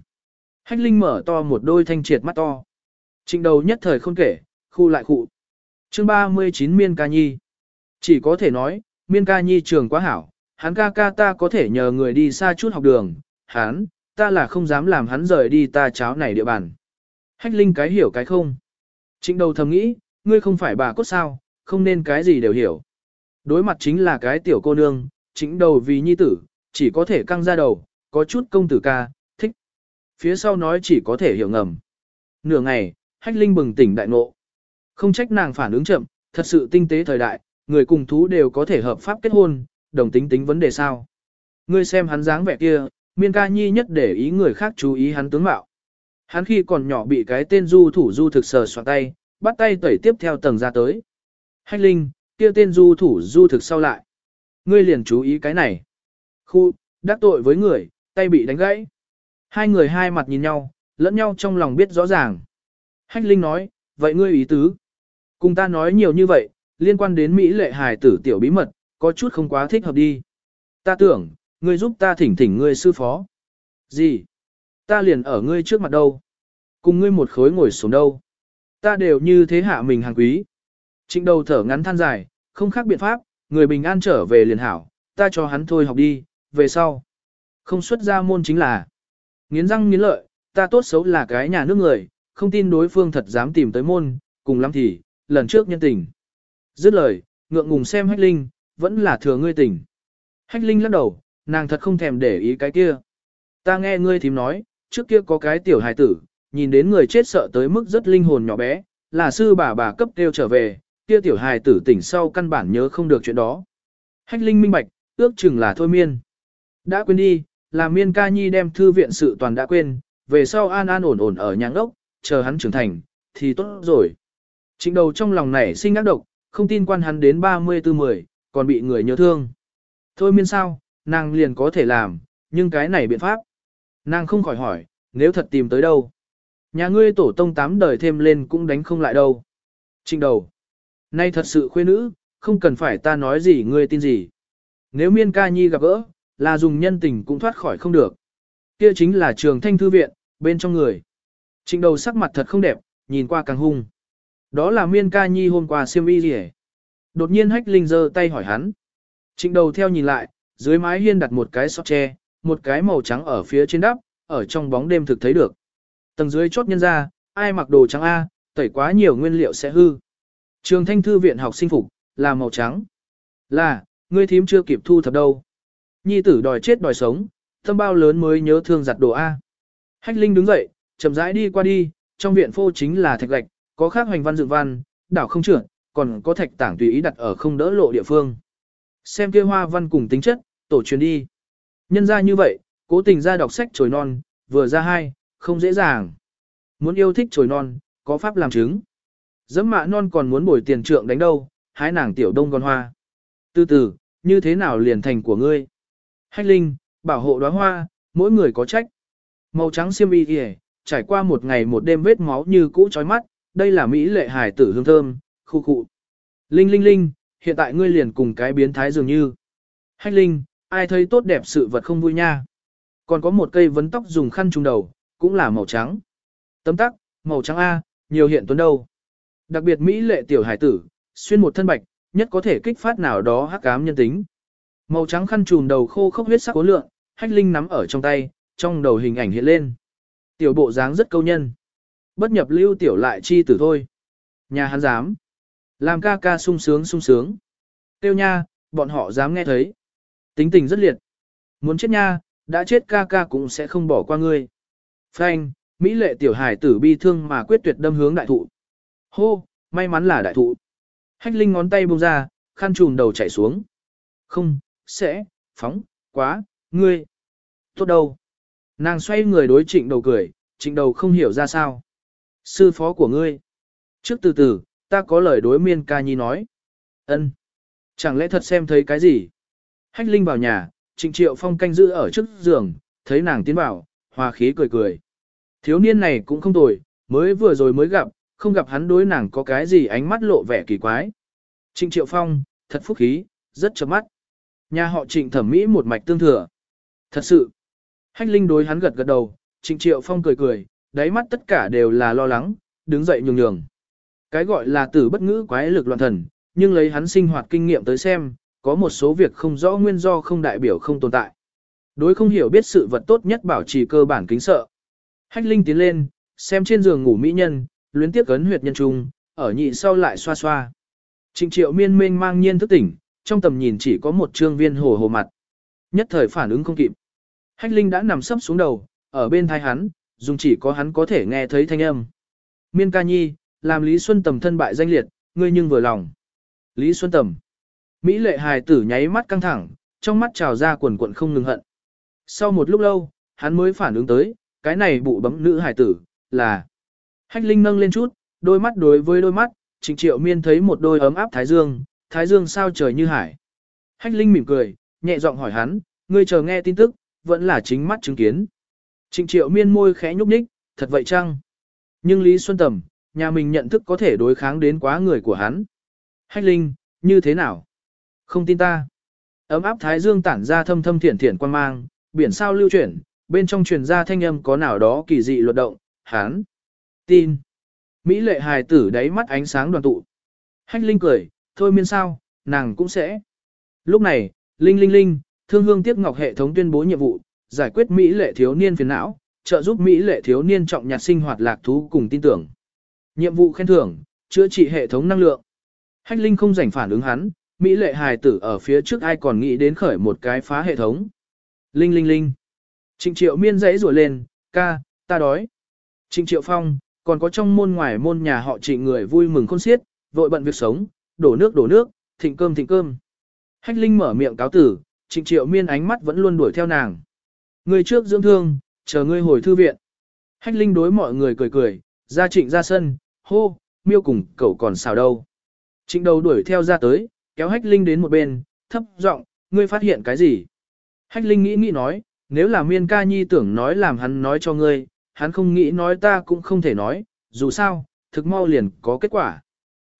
Hách Linh mở to một đôi thanh triệt mắt to. Trịnh đầu nhất thời không kể, khu lại khu. Chương 39 Miên Ca Nhi. Chỉ có thể nói, Miên Ca Nhi trường quá hảo, hắn ca ca ta có thể nhờ người đi xa chút học đường, hắn, ta là không dám làm hắn rời đi ta cháo này địa bàn. Hách Linh cái hiểu cái không. Trịnh đầu thầm nghĩ, ngươi không phải bà cốt sao, không nên cái gì đều hiểu. Đối mặt chính là cái tiểu cô nương, chính đầu vì nhi tử, chỉ có thể căng ra đầu, có chút công tử ca, thích. Phía sau nói chỉ có thể hiểu ngầm. Nửa ngày, hách linh bừng tỉnh đại ngộ. Không trách nàng phản ứng chậm, thật sự tinh tế thời đại, người cùng thú đều có thể hợp pháp kết hôn, đồng tính tính vấn đề sao. Ngươi xem hắn dáng vẻ kia, miên ca nhi nhất để ý người khác chú ý hắn tướng mạo. Hắn khi còn nhỏ bị cái tên du thủ du thực sờ soạn tay, bắt tay tẩy tiếp theo tầng ra tới. Hách linh, kia tên du thủ du thực sau lại. Ngươi liền chú ý cái này. Khu, đắc tội với người, tay bị đánh gãy. Hai người hai mặt nhìn nhau, lẫn nhau trong lòng biết rõ ràng. Hách linh nói, vậy ngươi ý tứ. Cùng ta nói nhiều như vậy, liên quan đến Mỹ lệ hài tử tiểu bí mật, có chút không quá thích hợp đi. Ta tưởng, ngươi giúp ta thỉnh thỉnh ngươi sư phó. Gì? Ta liền ở ngươi trước mặt đâu. Cùng ngươi một khối ngồi xuống đâu. Ta đều như thế hạ mình hàng quý. Trịnh đầu thở ngắn than dài, không khác biện pháp, người bình an trở về liền hảo, ta cho hắn thôi học đi, về sau. Không xuất ra môn chính là. Nghiến răng nghiến lợi, ta tốt xấu là cái nhà nước người, không tin đối phương thật dám tìm tới môn, cùng lắm thì, lần trước nhân tình. Dứt lời, ngượng ngùng xem hách linh, vẫn là thừa ngươi tỉnh. Hách linh lắc đầu, nàng thật không thèm để ý cái kia. Ta nghe ngươi thím nói, trước kia có cái tiểu hài tử, nhìn đến người chết sợ tới mức rất linh hồn nhỏ bé, là sư bà bà cấp kêu trở về, kia tiểu hài tử tỉnh sau căn bản nhớ không được chuyện đó. Hách linh minh bạch, ước chừng là thôi miên. Đã quên đi, là miên ca nhi đem thư viện sự toàn đã quên, về sau an an ổn ổn ở nhà ngốc, chờ hắn trưởng thành, thì tốt rồi. Trịnh đầu trong lòng này sinh ác độc, không tin quan hắn đến 34 mười, còn bị người nhớ thương. Thôi miên sao, nàng liền có thể làm, nhưng cái này biện pháp. Nàng không khỏi hỏi, nếu thật tìm tới đâu. Nhà ngươi tổ tông tám đời thêm lên cũng đánh không lại đâu. Trình đầu. Nay thật sự khuê nữ, không cần phải ta nói gì ngươi tin gì. Nếu miên ca nhi gặp gỡ, là dùng nhân tình cũng thoát khỏi không được. Kia chính là trường thanh thư viện, bên trong người. Trình đầu sắc mặt thật không đẹp, nhìn qua càng hung. Đó là miên ca nhi hôm qua siêm y gì Đột nhiên hách linh giơ tay hỏi hắn. Trịnh đầu theo nhìn lại, dưới mái hiên đặt một cái sọt tre, một cái màu trắng ở phía trên đắp, ở trong bóng đêm thực thấy được. Tầng dưới chốt nhân ra, ai mặc đồ trắng A, tẩy quá nhiều nguyên liệu sẽ hư. Trường thanh thư viện học sinh phục, là màu trắng. Là, ngươi thím chưa kịp thu thập đâu. Nhi tử đòi chết đòi sống, tâm bao lớn mới nhớ thương giặt đồ A. Hách Linh đứng dậy, chậm rãi đi qua đi, trong viện phô chính là thạch lạch, có khác hoành văn dựng văn, đảo không trượt, còn có thạch tảng tùy ý đặt ở không đỡ lộ địa phương. Xem kia hoa văn cùng tính chất, tổ truyền đi. Nhân ra như vậy, cố tình ra đọc sách trồi non, vừa ra hai, không dễ dàng. Muốn yêu thích trồi non, có pháp làm chứng. Dẫm mạ non còn muốn bồi tiền trượng đánh đâu, hái nàng tiểu đông con hoa. Từ từ, như thế nào liền thành của ngươi? Hách linh, bảo hộ đóa hoa, mỗi người có trách. Màu trắng xiêm y kìa, trải qua một ngày một đêm vết máu như cũ trói mắt, đây là Mỹ lệ hải tử hương thơm, khu khu. Linh linh linh, hiện tại ngươi liền cùng cái biến thái dường như. Hách linh, ai thấy tốt đẹp sự vật không vui nha. Còn có một cây vấn tóc dùng khăn trùng đầu, cũng là màu trắng. Tấm tắc, màu trắng A, nhiều hiện tuấn đâu. Đặc biệt Mỹ lệ tiểu hải tử, xuyên một thân bạch, nhất có thể kích phát nào đó hắc ám nhân tính. Màu trắng khăn trùm đầu khô khốc huyết sắc cố lượng, hách linh nắm ở trong tay, trong đầu hình ảnh hiện lên. Tiểu bộ dáng rất câu nhân. Bất nhập lưu tiểu lại chi tử thôi. Nhà hắn dám. Làm ca ca sung sướng sung sướng. Tiêu nha, bọn họ dám nghe thấy. Tính tình rất liệt. Muốn chết nha, đã chết ca ca cũng sẽ không bỏ qua ngươi. Phanh, Mỹ lệ tiểu hải tử bi thương mà quyết tuyệt đâm hướng đại thụ. Hô, may mắn là đại thụ. Hách linh ngón tay buông ra, khăn trùm đầu chảy xuống. Không, sẽ, phóng, quá, ngươi. Tốt đâu. Nàng xoay người đối trịnh đầu cười, trịnh đầu không hiểu ra sao. Sư phó của ngươi. Trước từ từ, ta có lời đối miên ca nhi nói. ân Chẳng lẽ thật xem thấy cái gì? Hách Linh vào nhà, Trịnh Triệu Phong canh giữ ở trước giường, thấy nàng tiến vào, hòa khí cười cười. Thiếu niên này cũng không tồi, mới vừa rồi mới gặp, không gặp hắn đối nàng có cái gì ánh mắt lộ vẻ kỳ quái. Trịnh Triệu Phong, thật phúc khí, rất chấm mắt. Nhà họ Trịnh thẩm mỹ một mạch tương thừa. Thật sự. Hách Linh đối hắn gật gật đầu, Trịnh Triệu Phong cười cười, đáy mắt tất cả đều là lo lắng, đứng dậy nhường nhường. Cái gọi là tử bất ngữ quái lực loạn thần, nhưng lấy hắn sinh hoạt kinh nghiệm tới xem, có một số việc không rõ nguyên do không đại biểu không tồn tại. Đối không hiểu biết sự vật tốt nhất bảo trì cơ bản kính sợ. Hách Linh tiến lên, xem trên giường ngủ mỹ nhân, luyến tiếc cấn huyệt nhân trung, ở nhị sau lại xoa xoa. Trịnh triệu miên mênh mang nhiên thức tỉnh, trong tầm nhìn chỉ có một trương viên hồ hồ mặt. Nhất thời phản ứng không kịp. Hách Linh đã nằm sấp xuống đầu, ở bên thai hắn, dùng chỉ có hắn có thể nghe thấy thanh âm. Miên ca nhi, làm Lý Xuân Tầm thân bại danh liệt, ngươi nhưng vừa lòng. Lý Xuân Tầm. Mỹ lệ hài tử nháy mắt căng thẳng, trong mắt trào ra quần quận không ngừng hận. Sau một lúc lâu, hắn mới phản ứng tới, cái này bụ bấm nữ hài tử, là. Hách Linh nâng lên chút, đôi mắt đối với đôi mắt, Trịnh Triệu Miên thấy một đôi ấm áp thái dương, thái dương sao trời như hải. Hách Linh mỉm cười, nhẹ giọng hỏi hắn, ngươi chờ nghe tin tức, vẫn là chính mắt chứng kiến. Trịnh Triệu Miên môi khẽ nhúc nhích, thật vậy chăng? Nhưng Lý Xuân Tầm, nhà mình nhận thức có thể đối kháng đến quá người của hắn. Hách Linh, như thế nào? Không tin ta. Ấm áp thái dương tản ra thâm thâm thiển thiển quan mang, biển sao lưu chuyển, bên trong truyền ra thanh âm có nào đó kỳ dị luật động, hán. Tin. Mỹ lệ hài tử đáy mắt ánh sáng đoàn tụ. Hách Linh cười, thôi miên sao, nàng cũng sẽ. Lúc này, Linh Linh Linh, thương hương tiếc ngọc hệ thống tuyên bố nhiệm vụ, giải quyết Mỹ lệ thiếu niên phiền não, trợ giúp Mỹ lệ thiếu niên trọng nhạt sinh hoạt lạc thú cùng tin tưởng. Nhiệm vụ khen thưởng, chữa trị hệ thống năng lượng. Hách Linh không rảnh phản ứng hắn, Mỹ lệ hài tử ở phía trước ai còn nghĩ đến khởi một cái phá hệ thống. Linh linh linh. Trịnh triệu miên dãy rủa lên, ca, ta đói. Trịnh triệu phong, còn có trong môn ngoài môn nhà họ trịnh người vui mừng khôn xiết, vội bận việc sống, đổ nước đổ nước, thịnh cơm thịnh cơm. Hách Linh mở miệng cáo tử, trịnh triệu miên ánh mắt vẫn luôn đuổi theo nàng. Người trước dưỡng thương, chờ ngươi hồi thư viện. Hách Linh đối mọi người cười cười, ra trịnh ra sân, hô, miêu cùng cậu còn xào đâu. Trịnh đầu đuổi theo ra tới, kéo Hách Linh đến một bên, thấp giọng, ngươi phát hiện cái gì? Hách Linh nghĩ nghĩ nói, nếu là miên ca nhi tưởng nói làm hắn nói cho ngươi, hắn không nghĩ nói ta cũng không thể nói, dù sao, thực mau liền có kết quả.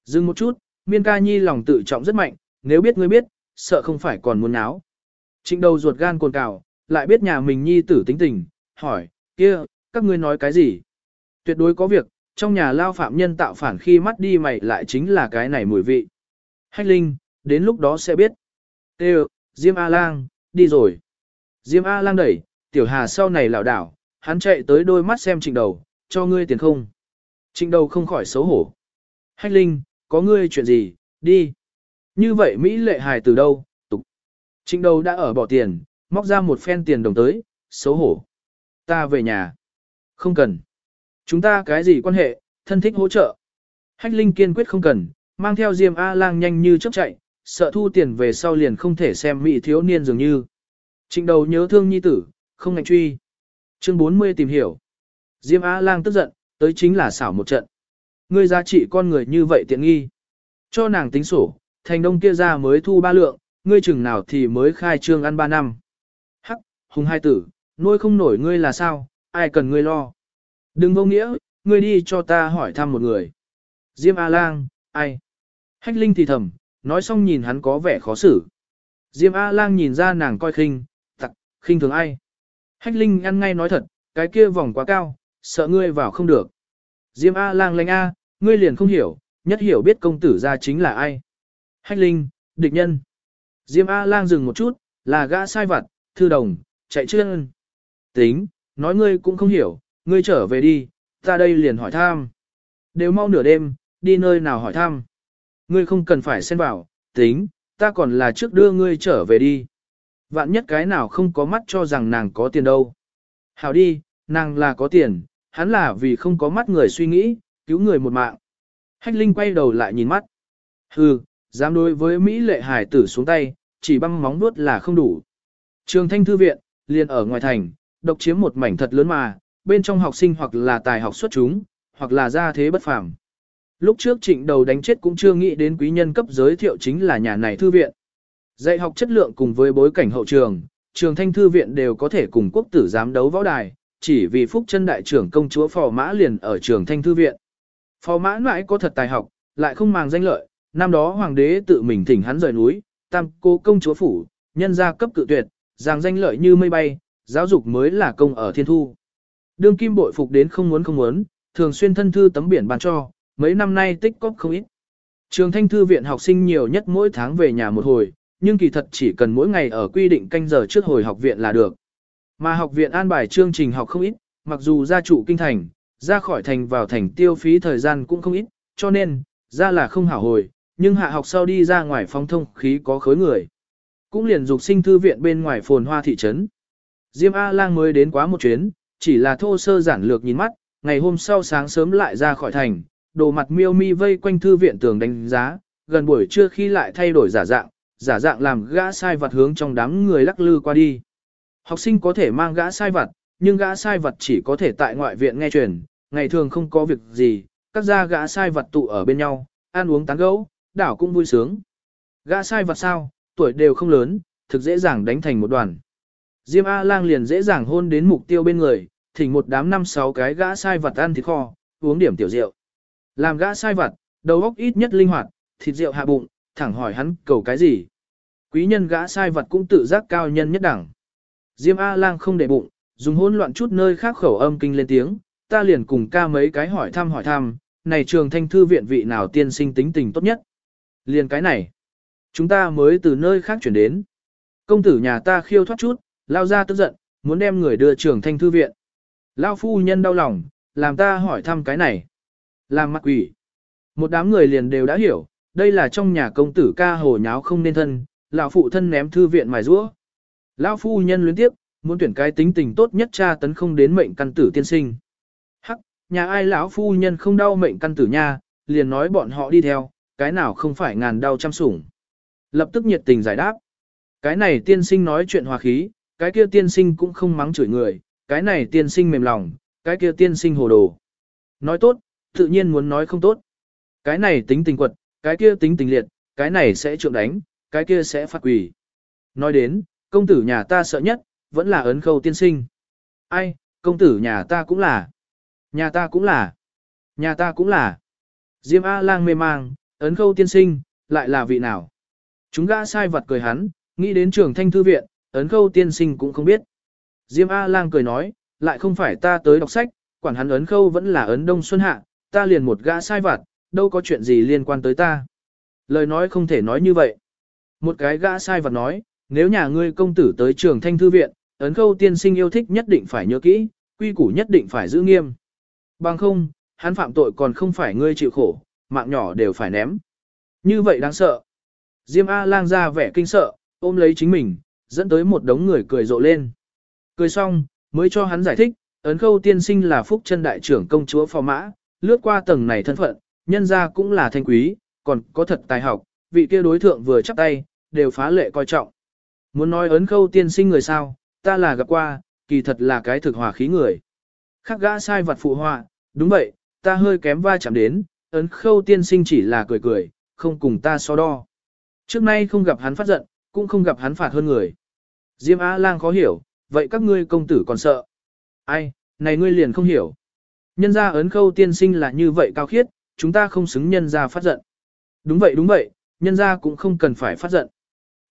Dừng một chút, miên ca nhi lòng tự trọng rất mạnh, nếu biết ngươi biết, sợ không phải còn muốn náo. Trịnh đầu ruột gan cồn cào, lại biết nhà mình nhi tử tính tình, hỏi, kia, các ngươi nói cái gì? Tuyệt đối có việc, trong nhà lao phạm nhân tạo phản khi mắt đi mày lại chính là cái này mùi vị. Hách Linh, đến lúc đó sẽ biết. Tê Diêm A-Lang, đi rồi. Diêm A-Lang đẩy, tiểu hà sau này lảo đảo, hắn chạy tới đôi mắt xem trịnh đầu, cho ngươi tiền không. Trịnh đầu không khỏi xấu hổ. Hách Linh, có ngươi chuyện gì, đi. Như vậy Mỹ lệ hài từ đâu, tục. Trịnh đầu đã ở bỏ tiền, móc ra một phen tiền đồng tới, xấu hổ. Ta về nhà. Không cần. Chúng ta cái gì quan hệ, thân thích hỗ trợ. Hách Linh kiên quyết không cần, mang theo Diêm A-lang nhanh như chớp chạy, sợ thu tiền về sau liền không thể xem mỹ thiếu niên dường như. Trịnh đầu nhớ thương nhi tử, không ngạch truy. Chương 40 tìm hiểu. Diêm A-lang tức giận, tới chính là xảo một trận. Ngươi giá trị con người như vậy tiện nghi. Cho nàng tính sổ, thành đông kia ra mới thu ba lượng, ngươi chừng nào thì mới khai trương ăn ba năm. Hắc, hùng hai tử, nuôi không nổi ngươi là sao, ai cần ngươi lo. Đừng vô nghĩa, ngươi đi cho ta hỏi thăm một người. Diêm A-lang, ai? Hách Linh thì thầm, nói xong nhìn hắn có vẻ khó xử. Diêm A-lang nhìn ra nàng coi khinh, tặc, khinh thường ai? Hách Linh ăn ngay nói thật, cái kia vòng quá cao, sợ ngươi vào không được. Diêm A-lang lanh A, ngươi liền không hiểu, nhất hiểu biết công tử ra chính là ai. Hách Linh, địch nhân. Diêm A-lang dừng một chút, là gã sai vặt, thư đồng, chạy chân. Tính, nói ngươi cũng không hiểu, ngươi trở về đi, ta đây liền hỏi thăm. Đều mau nửa đêm, đi nơi nào hỏi thăm. Ngươi không cần phải xen vào, tính, ta còn là trước đưa ngươi trở về đi. Vạn nhất cái nào không có mắt cho rằng nàng có tiền đâu. Hảo đi, nàng là có tiền, hắn là vì không có mắt người suy nghĩ, cứu người một mạng. Hách Linh quay đầu lại nhìn mắt. Hừ, dám đối với Mỹ lệ hải tử xuống tay, chỉ băng móng vuốt là không đủ. Trường Thanh Thư Viện, liền ở ngoài thành, độc chiếm một mảnh thật lớn mà, bên trong học sinh hoặc là tài học xuất chúng, hoặc là gia thế bất phàm. Lúc trước trịnh đầu đánh chết cũng chưa nghĩ đến quý nhân cấp giới thiệu chính là nhà này thư viện. Dạy học chất lượng cùng với bối cảnh hậu trường, trường thanh thư viện đều có thể cùng quốc tử giám đấu võ đài, chỉ vì phúc chân đại trưởng công chúa phò mã liền ở trường thanh thư viện. Phò mã mãi có thật tài học, lại không màng danh lợi, năm đó hoàng đế tự mình thỉnh hắn rời núi, tam cô công chúa phủ, nhân gia cấp cự tuyệt, giang danh lợi như mây bay, giáo dục mới là công ở thiên thu. Đương kim bội phục đến không muốn không muốn, thường xuyên thân thư tấm biển bàn cho, mấy năm nay tích cóp không ít. Trường thanh thư viện học sinh nhiều nhất mỗi tháng về nhà một hồi, nhưng kỳ thật chỉ cần mỗi ngày ở quy định canh giờ trước hồi học viện là được. Mà học viện an bài chương trình học không ít, mặc dù gia trụ kinh thành, ra khỏi thành vào thành tiêu phí thời gian cũng không ít, cho nên, ra là không hảo hồi, nhưng hạ học sau đi ra ngoài phong thông khí có khối người. Cũng liền dục sinh thư viện bên ngoài phồn hoa thị trấn. Diêm A-lang mới đến quá một chuyến, chỉ là thô sơ giản lược nhìn mắt, ngày hôm sau sáng sớm lại ra khỏi thành, đồ mặt miêu mi vây quanh thư viện tường đánh giá, gần buổi trưa khi lại thay đổi giả dạng, giả dạng làm gã sai vật hướng trong đám người lắc lư qua đi. Học sinh có thể mang gã sai vật, nhưng gã sai vật chỉ có thể tại ngoại viện nghe truyền, ngày thường không có việc gì, các gia gã sai vật tụ ở bên nhau, ăn uống tán gẫu, đảo cũng vui sướng. Gã sai vật sao, tuổi đều không lớn, thực dễ dàng đánh thành một đoàn. Diêm A-lang liền dễ dàng hôn đến mục tiêu bên người, thỉnh một đám năm sáu cái gã sai vật ăn thịt kho, uống điểm tiểu rượu. Làm gã sai vật, đầu óc ít nhất linh hoạt, thịt rượu hạ bụng, thẳng hỏi hắn cầu cái gì. Quý nhân gã sai vật cũng tự giác cao nhân nhất đẳng. Diêm A-lang không để bụng, dùng hỗn loạn chút nơi khác khẩu âm kinh lên tiếng, ta liền cùng ca mấy cái hỏi thăm hỏi thăm, này trường thanh thư viện vị nào tiên sinh tính tình tốt nhất. Liền cái này, chúng ta mới từ nơi khác chuyển đến. Công tử nhà ta khiêu thoát chút, lao ra tức giận, muốn đem người đưa trưởng thanh thư viện. Lao phu nhân đau lòng, làm ta hỏi thăm cái này. Làm mặt quỷ. Một đám người liền đều đã hiểu, đây là trong nhà công tử ca hồ nháo không nên thân, lão phụ thân ném thư viện mài rũa. Lão phu nhân luyến tiếp, muốn tuyển cái tính tình tốt nhất cha tấn không đến mệnh căn tử tiên sinh. Hắc, nhà ai lão phu nhân không đau mệnh căn tử nha, liền nói bọn họ đi theo, cái nào không phải ngàn đau trăm sủng. Lập tức nhiệt tình giải đáp. Cái này tiên sinh nói chuyện hòa khí, cái kia tiên sinh cũng không mắng chửi người, cái này tiên sinh mềm lòng, cái kia tiên sinh hồ đồ. Nói tốt, tự nhiên muốn nói không tốt. Cái này tính tình quật, cái kia tính tình liệt, cái này sẽ trượng đánh, cái kia sẽ phạt quỷ. Nói đến, công tử nhà ta sợ nhất, vẫn là ấn khâu tiên sinh. Ai, công tử nhà ta cũng là. Nhà ta cũng là. Nhà ta cũng là. Diêm A-lang mê mang, ấn khâu tiên sinh, lại là vị nào? Chúng gã sai vật cười hắn, nghĩ đến trường thanh thư viện, ấn khâu tiên sinh cũng không biết. Diêm A-lang cười nói, lại không phải ta tới đọc sách, quản hắn ấn khâu vẫn là ấn đông xuân hạ, ta liền một gã sai vặt, đâu có chuyện gì liên quan tới ta. Lời nói không thể nói như vậy. Một cái gã sai vặt nói, nếu nhà ngươi công tử tới trường thanh thư viện, ấn khâu tiên sinh yêu thích nhất định phải nhớ kỹ, quy củ nhất định phải giữ nghiêm. Bằng không, hắn phạm tội còn không phải ngươi chịu khổ, mạng nhỏ đều phải ném. Như vậy đáng sợ. Diêm A-lang ra vẻ kinh sợ, ôm lấy chính mình, dẫn tới một đống người cười rộ lên. Cười xong, mới cho hắn giải thích, ấn khâu tiên sinh là phúc chân đại trưởng công chúa phò mã, lướt qua tầng này thân phận, nhân ra cũng là thanh quý, còn có thật tài học, vị kia đối thượng vừa chắp tay, đều phá lệ coi trọng. Muốn nói ấn khâu tiên sinh người sao, ta là gặp qua, kỳ thật là cái thực hòa khí người. Khắc gã sai vật phụ họa, đúng vậy, ta hơi kém va chạm đến, ấn khâu tiên sinh chỉ là cười cười, không cùng ta so đo. Trước nay không gặp hắn phát giận, cũng không gặp hắn phạt hơn người. Diêm A-lang khó hiểu, vậy các ngươi công tử còn sợ. Ai, này ngươi liền không hiểu. Nhân gia ấn khâu tiên sinh là như vậy cao khiết, chúng ta không xứng nhân gia phát giận. Đúng vậy đúng vậy, nhân gia cũng không cần phải phát giận.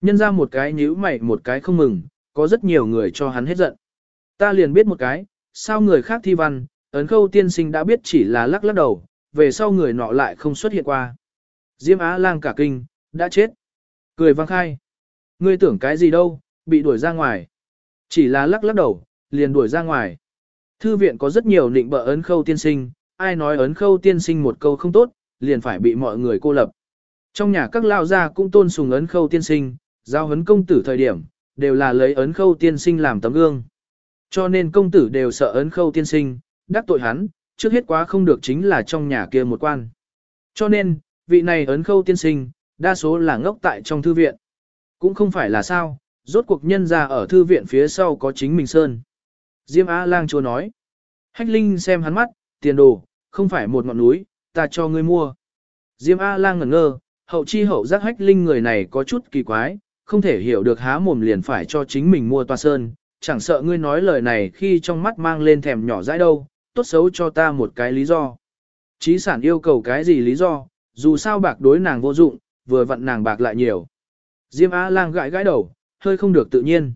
Nhân gia một cái nhíu mày một cái không mừng, có rất nhiều người cho hắn hết giận. Ta liền biết một cái, sao người khác thi văn, ấn khâu tiên sinh đã biết chỉ là lắc lắc đầu, về sau người nọ lại không xuất hiện qua. Diêm Á lang cả kinh, đã chết. Cười vang khai. Ngươi tưởng cái gì đâu, bị đuổi ra ngoài. Chỉ là lắc lắc đầu, liền đuổi ra ngoài. Thư viện có rất nhiều định bợ ấn khâu tiên sinh, ai nói ấn khâu tiên sinh một câu không tốt, liền phải bị mọi người cô lập. Trong nhà các lao gia cũng tôn sùng ấn khâu tiên sinh, giao hấn công tử thời điểm, đều là lấy ấn khâu tiên sinh làm tấm gương. Cho nên công tử đều sợ ấn khâu tiên sinh, đắc tội hắn, trước hết quá không được chính là trong nhà kia một quan. Cho nên, vị này ấn khâu tiên sinh, đa số là ngốc tại trong thư viện. Cũng không phải là sao, rốt cuộc nhân ra ở thư viện phía sau có chính mình sơn. Diêm A-lang chúa nói. Hách Linh xem hắn mắt, tiền đồ, không phải một ngọn núi, ta cho ngươi mua. Diêm A-lang ngẩn ngơ, hậu chi hậu giác Hách Linh người này có chút kỳ quái, không thể hiểu được há mồm liền phải cho chính mình mua toa sơn, chẳng sợ ngươi nói lời này khi trong mắt mang lên thèm nhỏ dãi đâu, tốt xấu cho ta một cái lý do. Chí sản yêu cầu cái gì lý do, dù sao bạc đối nàng vô dụng, vừa vặn nàng bạc lại nhiều. Diêm A lang gãi gãi đầu, hơi không được tự nhiên.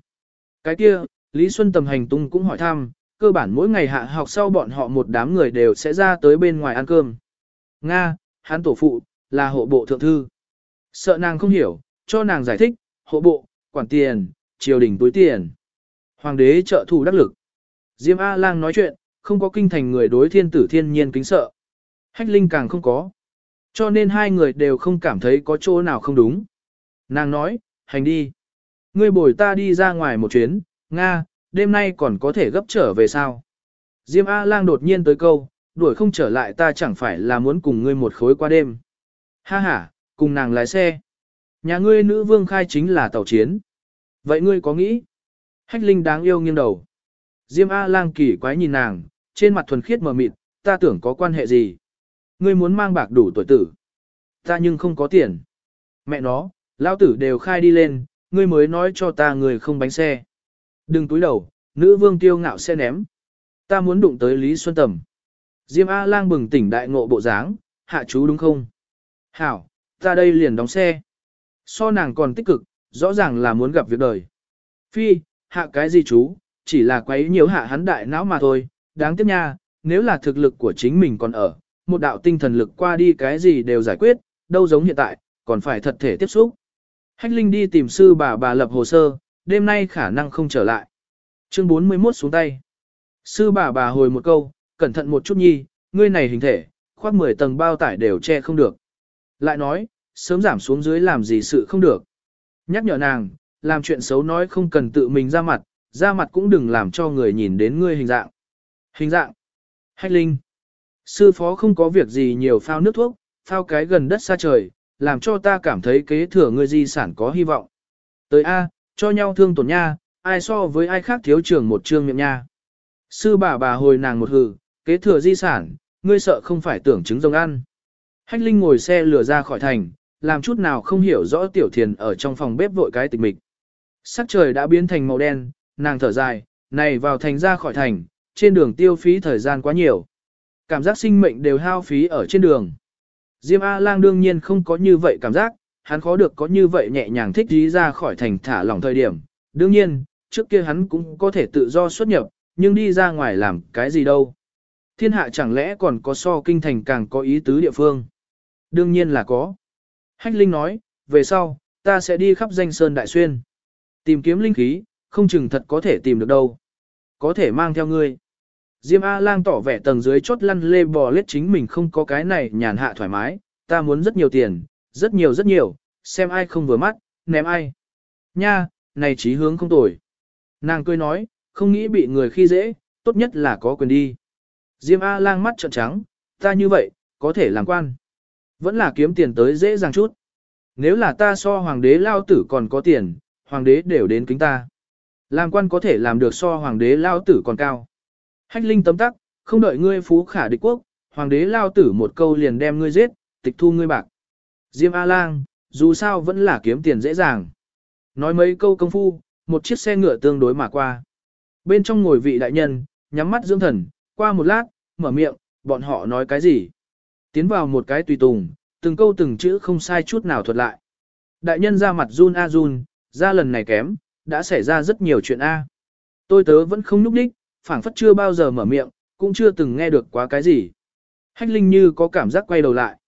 Cái kia, Lý Xuân tầm hành tung cũng hỏi thăm, cơ bản mỗi ngày hạ học sau bọn họ một đám người đều sẽ ra tới bên ngoài ăn cơm. Nga, hắn tổ phụ, là hộ bộ thượng thư. Sợ nàng không hiểu, cho nàng giải thích, hộ bộ, quản tiền, triều đình túi tiền. Hoàng đế trợ thủ đắc lực. Diêm A-lang nói chuyện, không có kinh thành người đối thiên tử thiên nhiên kính sợ. Hách linh càng không có. Cho nên hai người đều không cảm thấy có chỗ nào không đúng. Nàng nói, hành đi. Ngươi bồi ta đi ra ngoài một chuyến, Nga, đêm nay còn có thể gấp trở về sao? Diêm A-lang đột nhiên tới câu, đuổi không trở lại ta chẳng phải là muốn cùng ngươi một khối qua đêm. Ha ha, cùng nàng lái xe. Nhà ngươi nữ vương khai chính là tàu chiến. Vậy ngươi có nghĩ? Hách Linh đáng yêu nghiêng đầu. Diêm A-lang kỳ quái nhìn nàng, trên mặt thuần khiết mờ mịt, ta tưởng có quan hệ gì? Ngươi muốn mang bạc đủ tuổi tử. Ta nhưng không có tiền. Mẹ nó, lao tử đều khai đi lên, ngươi mới nói cho ta người không bánh xe. Đừng túi đầu, nữ vương tiêu ngạo xe ném. Ta muốn đụng tới Lý Xuân Tầm. Diêm A-lang bừng tỉnh đại ngộ bộ dáng, hạ chú đúng không? Hảo, ta đây liền đóng xe. So nàng còn tích cực, rõ ràng là muốn gặp việc đời. Phi, hạ cái gì chú, chỉ là quấy nhiều hạ hắn đại não mà thôi, đáng tiếc nha, nếu là thực lực của chính mình còn ở, một đạo tinh thần lực qua đi cái gì đều giải quyết, đâu giống hiện tại, còn phải thật thể tiếp xúc. Hách Linh đi tìm sư bà bà lập hồ sơ, đêm nay khả năng không trở lại. Chương 41 xuống tay. Sư bà bà hồi một câu, cẩn thận một chút nhi, ngươi này hình thể, khoác 10 tầng bao tải đều che không được. Lại nói, sớm giảm xuống dưới làm gì sự không được. Nhắc nhở nàng, làm chuyện xấu nói không cần tự mình ra mặt, ra mặt cũng đừng làm cho người nhìn đến ngươi hình dạng. Hình dạng. Hách Linh. Sư phó không có việc gì nhiều phao nước thuốc, phao cái gần đất xa trời, làm cho ta cảm thấy kế thừa ngươi di sản có hy vọng. Tới A, cho nhau thương tổn nha, ai so với ai khác thiếu trường một trương miệng nha. Sư bà bà hồi nàng một hừ, kế thừa di sản, ngươi sợ không phải tưởng chứng rồng ăn. Hách Linh ngồi xe lửa ra khỏi thành, làm chút nào không hiểu rõ tiểu thiền ở trong phòng bếp vội cái tịch mịch. Sắc trời đã biến thành màu đen, nàng thở dài, này vào thành ra khỏi thành, trên đường tiêu phí thời gian quá nhiều. Cảm giác sinh mệnh đều hao phí ở trên đường. Diêm A-lang đương nhiên không có như vậy cảm giác, hắn khó được có như vậy nhẹ nhàng thích dí ra khỏi thành thả lỏng thời điểm, đương nhiên, trước kia hắn cũng có thể tự do xuất nhập, nhưng đi ra ngoài làm cái gì đâu. Thiên hạ chẳng lẽ còn có so kinh thành càng có ý tứ địa phương? Đương nhiên là có. Hách Linh nói, về sau, ta sẽ đi khắp danh sơn đại xuyên. Tìm kiếm linh khí, không chừng thật có thể tìm được đâu. Có thể mang theo ngươi. Diêm A-lang tỏ vẻ tầng dưới chốt lăn lê bò lết chính mình không có cái này nhàn hạ thoải mái, ta muốn rất nhiều tiền, rất nhiều rất nhiều, xem ai không vừa mắt, ném ai. Nha, này trí hướng không tồi. Nàng cười nói, không nghĩ bị người khi dễ, tốt nhất là có quyền đi. Diêm A-lang mắt trợn trắng, ta như vậy, có thể làm quan. Vẫn là kiếm tiền tới dễ dàng chút. Nếu là ta so hoàng đế lao tử còn có tiền, hoàng đế đều đến kính ta. Làm quan có thể làm được so hoàng đế lao tử còn cao. Hách linh tấm tắc, không đợi ngươi phú khả địch quốc, hoàng đế lao tử một câu liền đem ngươi giết, tịch thu ngươi bạc. Diêm A-lang, dù sao vẫn là kiếm tiền dễ dàng. Nói mấy câu công phu, một chiếc xe ngựa tương đối mà qua. Bên trong ngồi vị đại nhân, nhắm mắt dưỡng thần, qua một lát, mở miệng, bọn họ nói cái gì. Tiến vào một cái tùy tùng, từng câu từng chữ không sai chút nào thuật lại. Đại nhân ra mặt run a run, ra lần này kém, đã xảy ra rất nhiều chuyện a. Tôi tớ vẫn không núp đích, phảng phất chưa bao giờ mở miệng, cũng chưa từng nghe được quá cái gì. Hách Linh như có cảm giác quay đầu lại.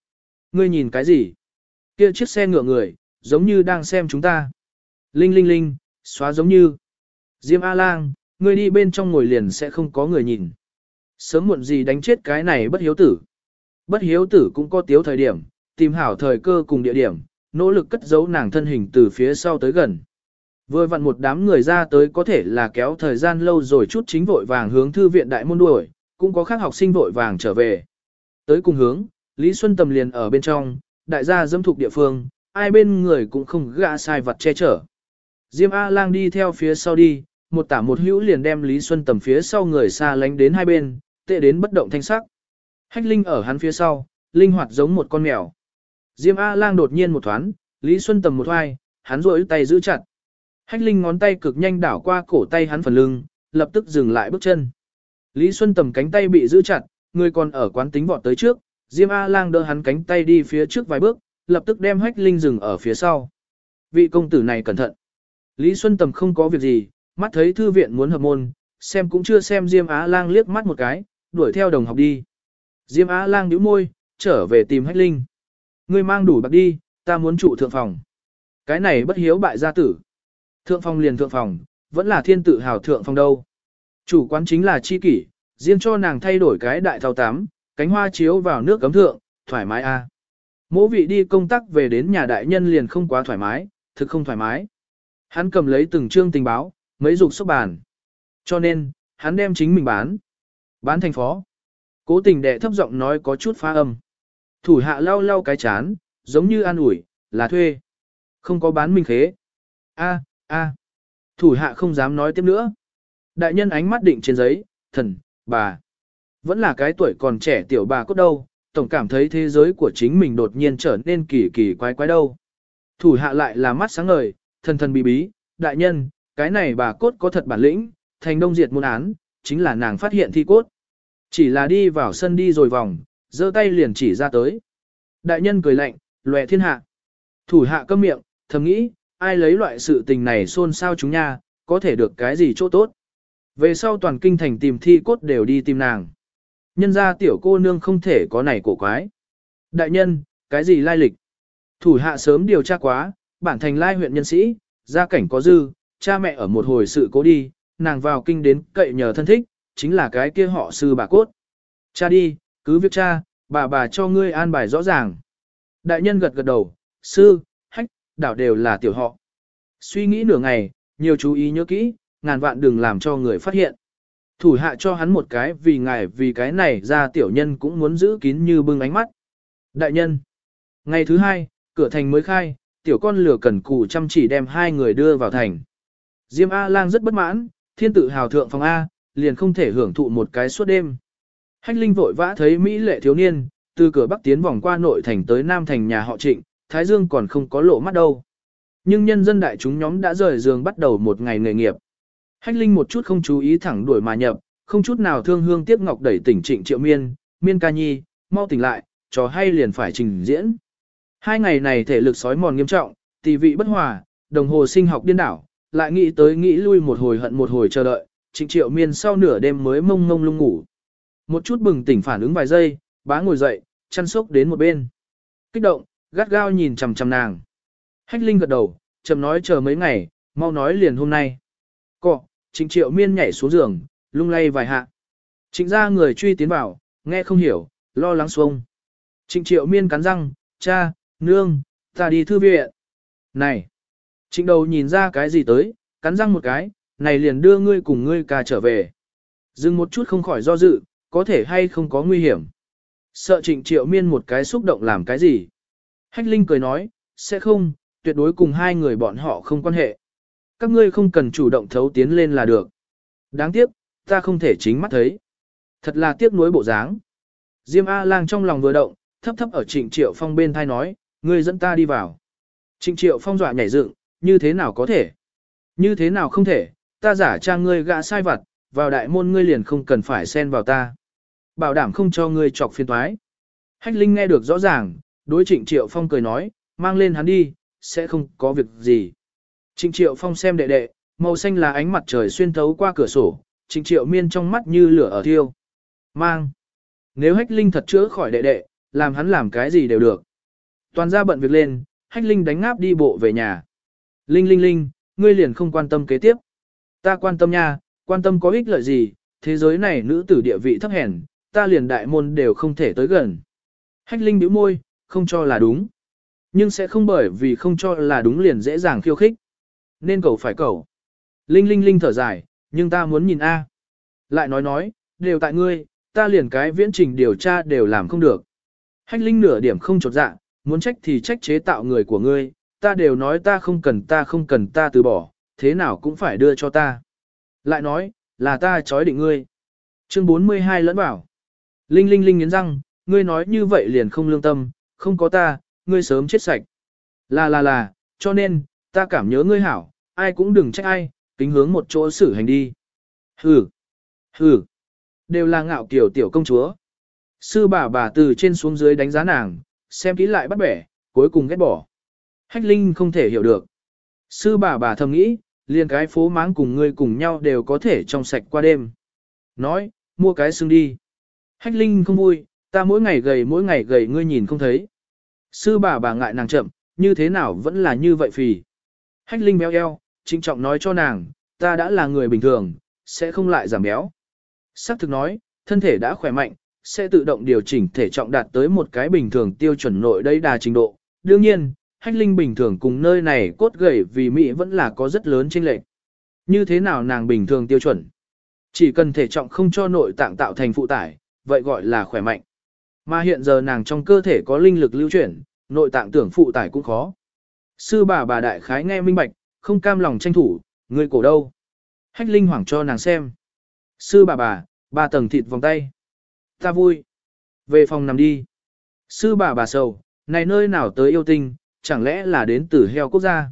Ngươi nhìn cái gì? Kia chiếc xe ngựa người, giống như đang xem chúng ta. Linh linh linh, xóa giống như. Diêm A-lang, ngươi đi bên trong ngồi liền sẽ không có người nhìn. Sớm muộn gì đánh chết cái này bất hiếu tử. Bất hiếu tử cũng có tiếu thời điểm, tìm hảo thời cơ cùng địa điểm, nỗ lực cất giấu nàng thân hình từ phía sau tới gần. Vừa vặn một đám người ra tới có thể là kéo thời gian lâu rồi chút chính vội vàng hướng thư viện đại môn đuổi, cũng có khác học sinh vội vàng trở về. Tới cùng hướng, Lý Xuân Tầm liền ở bên trong, đại gia dâm thuộc địa phương, ai bên người cũng không gã sai vật che chở. Diêm A-lang đi theo phía sau đi, một tả một hữu liền đem Lý Xuân Tầm phía sau người xa lánh đến hai bên, tệ đến bất động thanh sắc. Hách Linh ở hắn phía sau, linh hoạt giống một con mèo. Diêm A-lang đột nhiên một thoáng, Lý Xuân Tầm một hoai, hắn rỗi tay giữ chặt. Hách Linh ngón tay cực nhanh đảo qua cổ tay hắn phần lưng, lập tức dừng lại bước chân. Lý Xuân Tầm cánh tay bị giữ chặt, người còn ở quán tính vọt tới trước, Diêm A-lang đỡ hắn cánh tay đi phía trước vài bước, lập tức đem Hách Linh dừng ở phía sau. Vị công tử này cẩn thận. Lý Xuân Tầm không có việc gì, mắt thấy thư viện muốn hợp môn, xem cũng chưa xem Diêm Á-lang liếc mắt một cái, đuổi theo đồng học đi. Diêm Á-lang nhíu môi, trở về tìm Hách Linh. Ngươi mang đủ bạc đi, ta muốn trụ thượng phòng. Cái này bất hiếu bại gia tử. Thượng phòng liền thượng phòng, vẫn là thiên tự hào thượng phòng đâu. Chủ quán chính là chi kỷ, riêng cho nàng thay đổi cái đại thao tám, cánh hoa chiếu vào nước cấm thượng, thoải mái a. À. Mỗ vị đi công tác về đến nhà đại nhân liền không quá thoải mái, thực không thoải mái. Hắn cầm lấy từng chương tình báo, mấy dục sốc bàn. Cho nên, hắn đem chính mình bán. Bán thành phó. Cố tình đệ thấp giọng nói có chút phá âm. Thủ hạ lau lau cái chán, giống như an ủi, là thuê. Không có bán minh khế. A, a. Thủ hạ không dám nói tiếp nữa. Đại nhân ánh mắt định trên giấy, thần, bà. Vẫn là cái tuổi còn trẻ tiểu bà cốt đâu, tổng cảm thấy thế giới của chính mình đột nhiên trở nên kỳ kỳ quái quái đâu. Thủ hạ lại là mắt sáng ngời, thần thần bí bí, đại nhân, cái này bà cốt có thật bản lĩnh, thành đông diệt môn án, chính là nàng phát hiện thi cốt. Chỉ là đi vào sân đi rồi vòng, giơ tay liền chỉ ra tới. Đại nhân cười lạnh, lòe thiên hạ. Thủ hạ câm miệng, thầm nghĩ, ai lấy loại sự tình này xôn xao chúng nha, có thể được cái gì chỗ tốt. Về sau toàn kinh thành tìm thi cốt đều đi tìm nàng. Nhân ra tiểu cô nương không thể có này cổ quái. Đại nhân, cái gì lai lịch? Thủ hạ sớm điều tra quá, bản thành lai huyện nhân sĩ, gia cảnh có dư, cha mẹ ở một hồi sự cố đi, nàng vào kinh đến cậy nhờ thân thích, chính là cái kia họ sư bà cốt. Cha đi, cứ việc cha, bà bà cho ngươi an bài rõ ràng. Đại nhân gật gật đầu, sư, đảo đều là tiểu họ. Suy nghĩ nửa ngày, nhiều chú ý nhớ kỹ, ngàn vạn đừng làm cho người phát hiện. Thủ hạ cho hắn một cái vì ngài vì cái này ra tiểu nhân cũng muốn giữ kín như bưng ánh mắt. Đại nhân. Ngày thứ hai, cửa thành mới khai, tiểu con lửa cần cù chăm chỉ đem hai người đưa vào thành. Diêm A-lang rất bất mãn, thiên tự hào thượng phòng A, liền không thể hưởng thụ một cái suốt đêm. Hách Linh vội vã thấy Mỹ lệ thiếu niên, từ cửa bắc tiến vòng qua nội thành tới nam thành nhà họ trịnh, Thái Dương còn không có lộ mắt đâu. Nhưng nhân dân đại chúng nhóm đã rời giường bắt đầu một ngày nghề nghiệp. Hách Linh một chút không chú ý thẳng đuổi mà nhập, không chút nào thương hương tiếc ngọc đẩy tỉnh trịnh triệu miên, miên ca nhi, mau tỉnh lại, trò hay liền phải trình diễn. Hai ngày này thể lực sói mòn nghiêm trọng, tỷ vị bất hòa, đồng hồ sinh học điên đảo, lại nghĩ tới nghĩ lui một hồi hận một hồi chờ đợi, trịnh triệu miên sau nửa đêm mới mông mông lung ngủ. Một chút bừng tỉnh phản ứng vài giây, bá ngồi dậy, chăn sốc đến một bên. Kích động, gắt gao nhìn chằm chằm nàng. Hách Linh gật đầu, chậm nói chờ mấy ngày, mau nói liền hôm nay. Cọ, trịnh triệu miên nhảy xuống giường, lung lay vài hạ. Trịnh ra người truy tiến vào, nghe không hiểu, lo lắng xuông. Trịnh triệu miên cắn răng, cha, nương, ta đi thư viện. Này! Trịnh đầu nhìn ra cái gì tới, cắn răng một cái, này liền đưa ngươi cùng ngươi ca trở về. Dừng một chút không khỏi do dự, có thể hay không có nguy hiểm. Sợ trịnh triệu miên một cái xúc động làm cái gì. Hách Linh cười nói, sẽ không, tuyệt đối cùng hai người bọn họ không quan hệ. Các ngươi không cần chủ động thấu tiến lên là được. Đáng tiếc, ta không thể chính mắt thấy. Thật là tiếc nuối bộ dáng. Diêm A-lang trong lòng vừa động, thấp thấp ở trịnh triệu phong bên thai nói, ngươi dẫn ta đi vào. Trịnh triệu phong dọa nhảy dựng, như thế nào có thể? Như thế nào không thể, ta giả trang ngươi gã sai vặt, vào đại môn ngươi liền không cần phải xen vào ta. Bảo đảm không cho ngươi chọc phiền toái. Hách Linh nghe được rõ ràng, đối trịnh triệu phong cười nói, mang lên hắn đi, sẽ không có việc gì. Trịnh triệu phong xem đệ đệ, màu xanh là ánh mặt trời xuyên thấu qua cửa sổ, trịnh triệu miên trong mắt như lửa ở thiêu. Mang. Nếu hách linh thật chữa khỏi đệ đệ, làm hắn làm cái gì đều được. Toàn ra bận việc lên, hách linh đánh ngáp đi bộ về nhà. Linh linh linh, ngươi liền không quan tâm kế tiếp. Ta quan tâm nha, quan tâm có ích lợi gì, thế giới này nữ tử địa vị thấp hèn, ta liền đại môn đều không thể tới gần. Hách linh bĩu môi, không cho là đúng. Nhưng sẽ không bởi vì không cho là đúng liền dễ dàng khiêu khích. Nên cầu phải cầu. Linh linh linh thở dài, nhưng ta muốn nhìn A. Lại nói nói, đều tại ngươi, ta liền cái viễn trình điều tra đều làm không được. Hách linh nửa điểm không trột dạ, muốn trách thì trách chế tạo người của ngươi, ta đều nói ta không cần ta không cần ta từ bỏ, thế nào cũng phải đưa cho ta. Lại nói, là ta chói định ngươi. Chương 42 lẫn bảo. Linh linh linh nghiến răng, ngươi nói như vậy liền không lương tâm, không có ta, ngươi sớm chết sạch. Là là là, cho nên, ta cảm nhớ ngươi hảo, ai cũng đừng trách ai, kính hướng một chỗ xử hành đi. Hừ, hừ, đều là ngạo kiểu tiểu công chúa. Sư bà bà từ trên xuống dưới đánh giá nàng, xem kỹ lại bắt bẻ, cuối cùng ghét bỏ. Hách Linh không thể hiểu được. Sư bà bà thầm nghĩ, liền cái phố máng cùng ngươi cùng nhau đều có thể trong sạch qua đêm. Nói, mua cái xương đi. Hách Linh không vui, ta mỗi ngày gầy mỗi ngày gầy ngươi nhìn không thấy. Sư bà bà ngại nàng chậm, như thế nào vẫn là như vậy phì. Hách Linh béo eo, trinh trọng nói cho nàng, ta đã là người bình thường, sẽ không lại giảm béo. Sắc thực nói, thân thể đã khỏe mạnh, sẽ tự động điều chỉnh thể trọng đạt tới một cái bình thường tiêu chuẩn nội đây đà trình độ. Đương nhiên, hách linh bình thường cùng nơi này cốt gầy vì Mỹ vẫn là có rất lớn chênh lệch. Như thế nào nàng bình thường tiêu chuẩn? Chỉ cần thể trọng không cho nội tạng tạo thành phụ tải, vậy gọi là khỏe mạnh. Mà hiện giờ nàng trong cơ thể có linh lực lưu chuyển, nội tạng tưởng phụ tải cũng khó. Sư bà bà đại khái nghe minh bạch, không cam lòng tranh thủ, người cổ đâu. Hách linh hoảng cho nàng xem. Sư bà bà, ba tầng thịt vòng tay. Ta vui. Về phòng nằm đi. Sư bà bà sầu, này nơi nào tới yêu tinh, chẳng lẽ là đến từ heo quốc gia.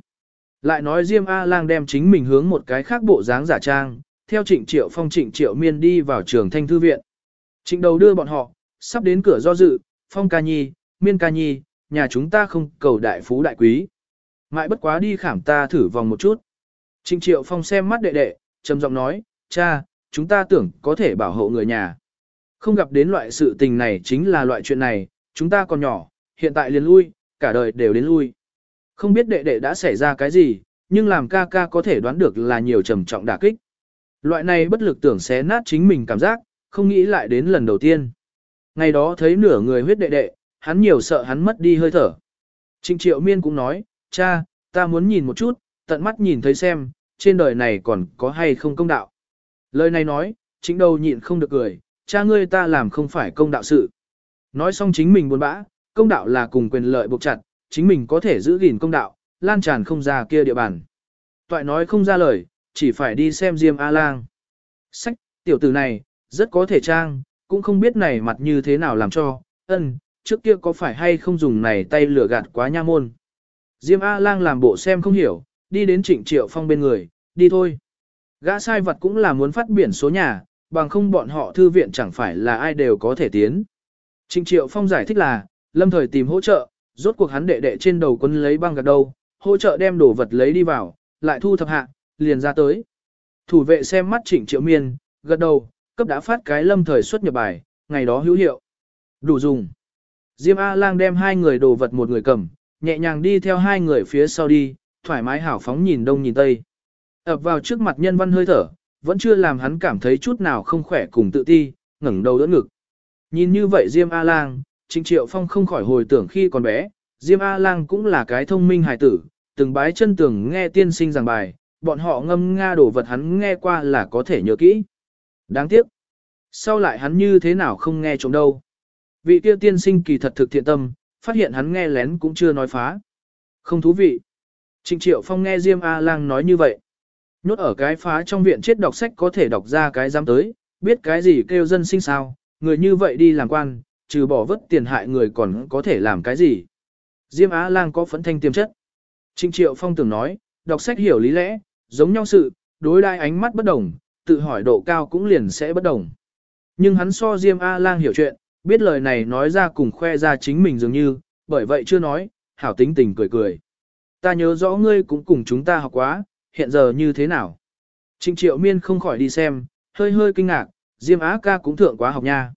Lại nói Diêm A-lang đem chính mình hướng một cái khác bộ dáng giả trang, theo trịnh triệu phong trịnh triệu miên đi vào trường thanh thư viện. Trịnh đầu đưa bọn họ, sắp đến cửa do dự, phong ca nhi, miên ca nhi, nhà chúng ta không cầu đại phú đại quý. Mãi bất quá đi khảm ta thử vòng một chút. Trịnh triệu phong xem mắt đệ đệ, trầm giọng nói, cha, chúng ta tưởng có thể bảo hộ người nhà. Không gặp đến loại sự tình này chính là loại chuyện này, chúng ta còn nhỏ, hiện tại liền lui, cả đời đều đến lui. Không biết đệ đệ đã xảy ra cái gì, nhưng làm ca ca có thể đoán được là nhiều trầm trọng đả kích. Loại này bất lực tưởng xé nát chính mình cảm giác, không nghĩ lại đến lần đầu tiên. Ngày đó thấy nửa người huyết đệ đệ, hắn nhiều sợ hắn mất đi hơi thở. Trịnh triệu miên cũng nói, cha, ta muốn nhìn một chút, tận mắt nhìn thấy xem, trên đời này còn có hay không công đạo. Lời này nói, chính đầu nhịn không được cười, cha ngươi ta làm không phải công đạo sự. Nói xong chính mình buồn bã, công đạo là cùng quyền lợi buộc chặt, chính mình có thể giữ gìn công đạo, lan tràn không ra kia địa bàn. Toại nói không ra lời, chỉ phải đi xem Diêm A-lang. Sách, tiểu tử này, rất có thể trang, cũng không biết này mặt như thế nào làm cho, ân, trước kia có phải hay không dùng này tay lửa gạt quá nha môn. Diêm A-lang làm bộ xem không hiểu, đi đến trịnh triệu phong bên người, đi thôi. Gã sai vật cũng là muốn phát biển số nhà, bằng không bọn họ thư viện chẳng phải là ai đều có thể tiến. Trịnh triệu phong giải thích là, lâm thời tìm hỗ trợ, rốt cuộc hắn đệ đệ trên đầu quân lấy băng gạt đâu, hỗ trợ đem đồ vật lấy đi vào, lại thu thập hạ, liền ra tới. Thủ vệ xem mắt trịnh triệu miên, gật đầu, cấp đã phát cái lâm thời xuất nhập bài, ngày đó hữu hiệu. Đủ dùng. Diêm A-lang đem hai người đồ vật một người cầm, nhẹ nhàng đi theo hai người phía sau đi, thoải mái hảo phóng nhìn đông nhìn tây. ập vào trước mặt nhân văn hơi thở, vẫn chưa làm hắn cảm thấy chút nào không khỏe cùng tự ti, ngẩng đầu đỡ ngực. Nhìn như vậy Diêm A-lang, Trịnh Triệu Phong không khỏi hồi tưởng khi còn bé, Diêm A-lang cũng là cái thông minh hài tử, từng bái chân tường nghe tiên sinh giảng bài, bọn họ ngâm nga đổ vật hắn nghe qua là có thể nhớ kỹ. Đáng tiếc. Sau lại hắn như thế nào không nghe trộm đâu. Vị kia tiên sinh kỳ thật thực thiện tâm, phát hiện hắn nghe lén cũng chưa nói phá. Không thú vị. Trịnh Triệu Phong nghe Diêm A-Lang nói như vậy. Nhốt ở cái phá trong viện chết đọc sách có thể đọc ra cái dám tới, biết cái gì kêu dân sinh sao, người như vậy đi làm quan, trừ bỏ vất tiền hại người còn có thể làm cái gì. Diêm A-Lang có phấn thanh tiềm chất. Trịnh Triệu Phong tưởng nói, đọc sách hiểu lý lẽ, giống nhau sự, đối đai ánh mắt bất đồng, tự hỏi độ cao cũng liền sẽ bất đồng. Nhưng hắn so Diêm A-Lang hiểu chuyện, biết lời này nói ra cùng khoe ra chính mình dường như, bởi vậy chưa nói, hảo tính tình cười cười. Ta nhớ rõ ngươi cũng cùng chúng ta học quá, hiện giờ như thế nào? Trịnh Triệu Miên không khỏi đi xem, hơi hơi kinh ngạc, Diêm Á ca cũng thượng quá học nha.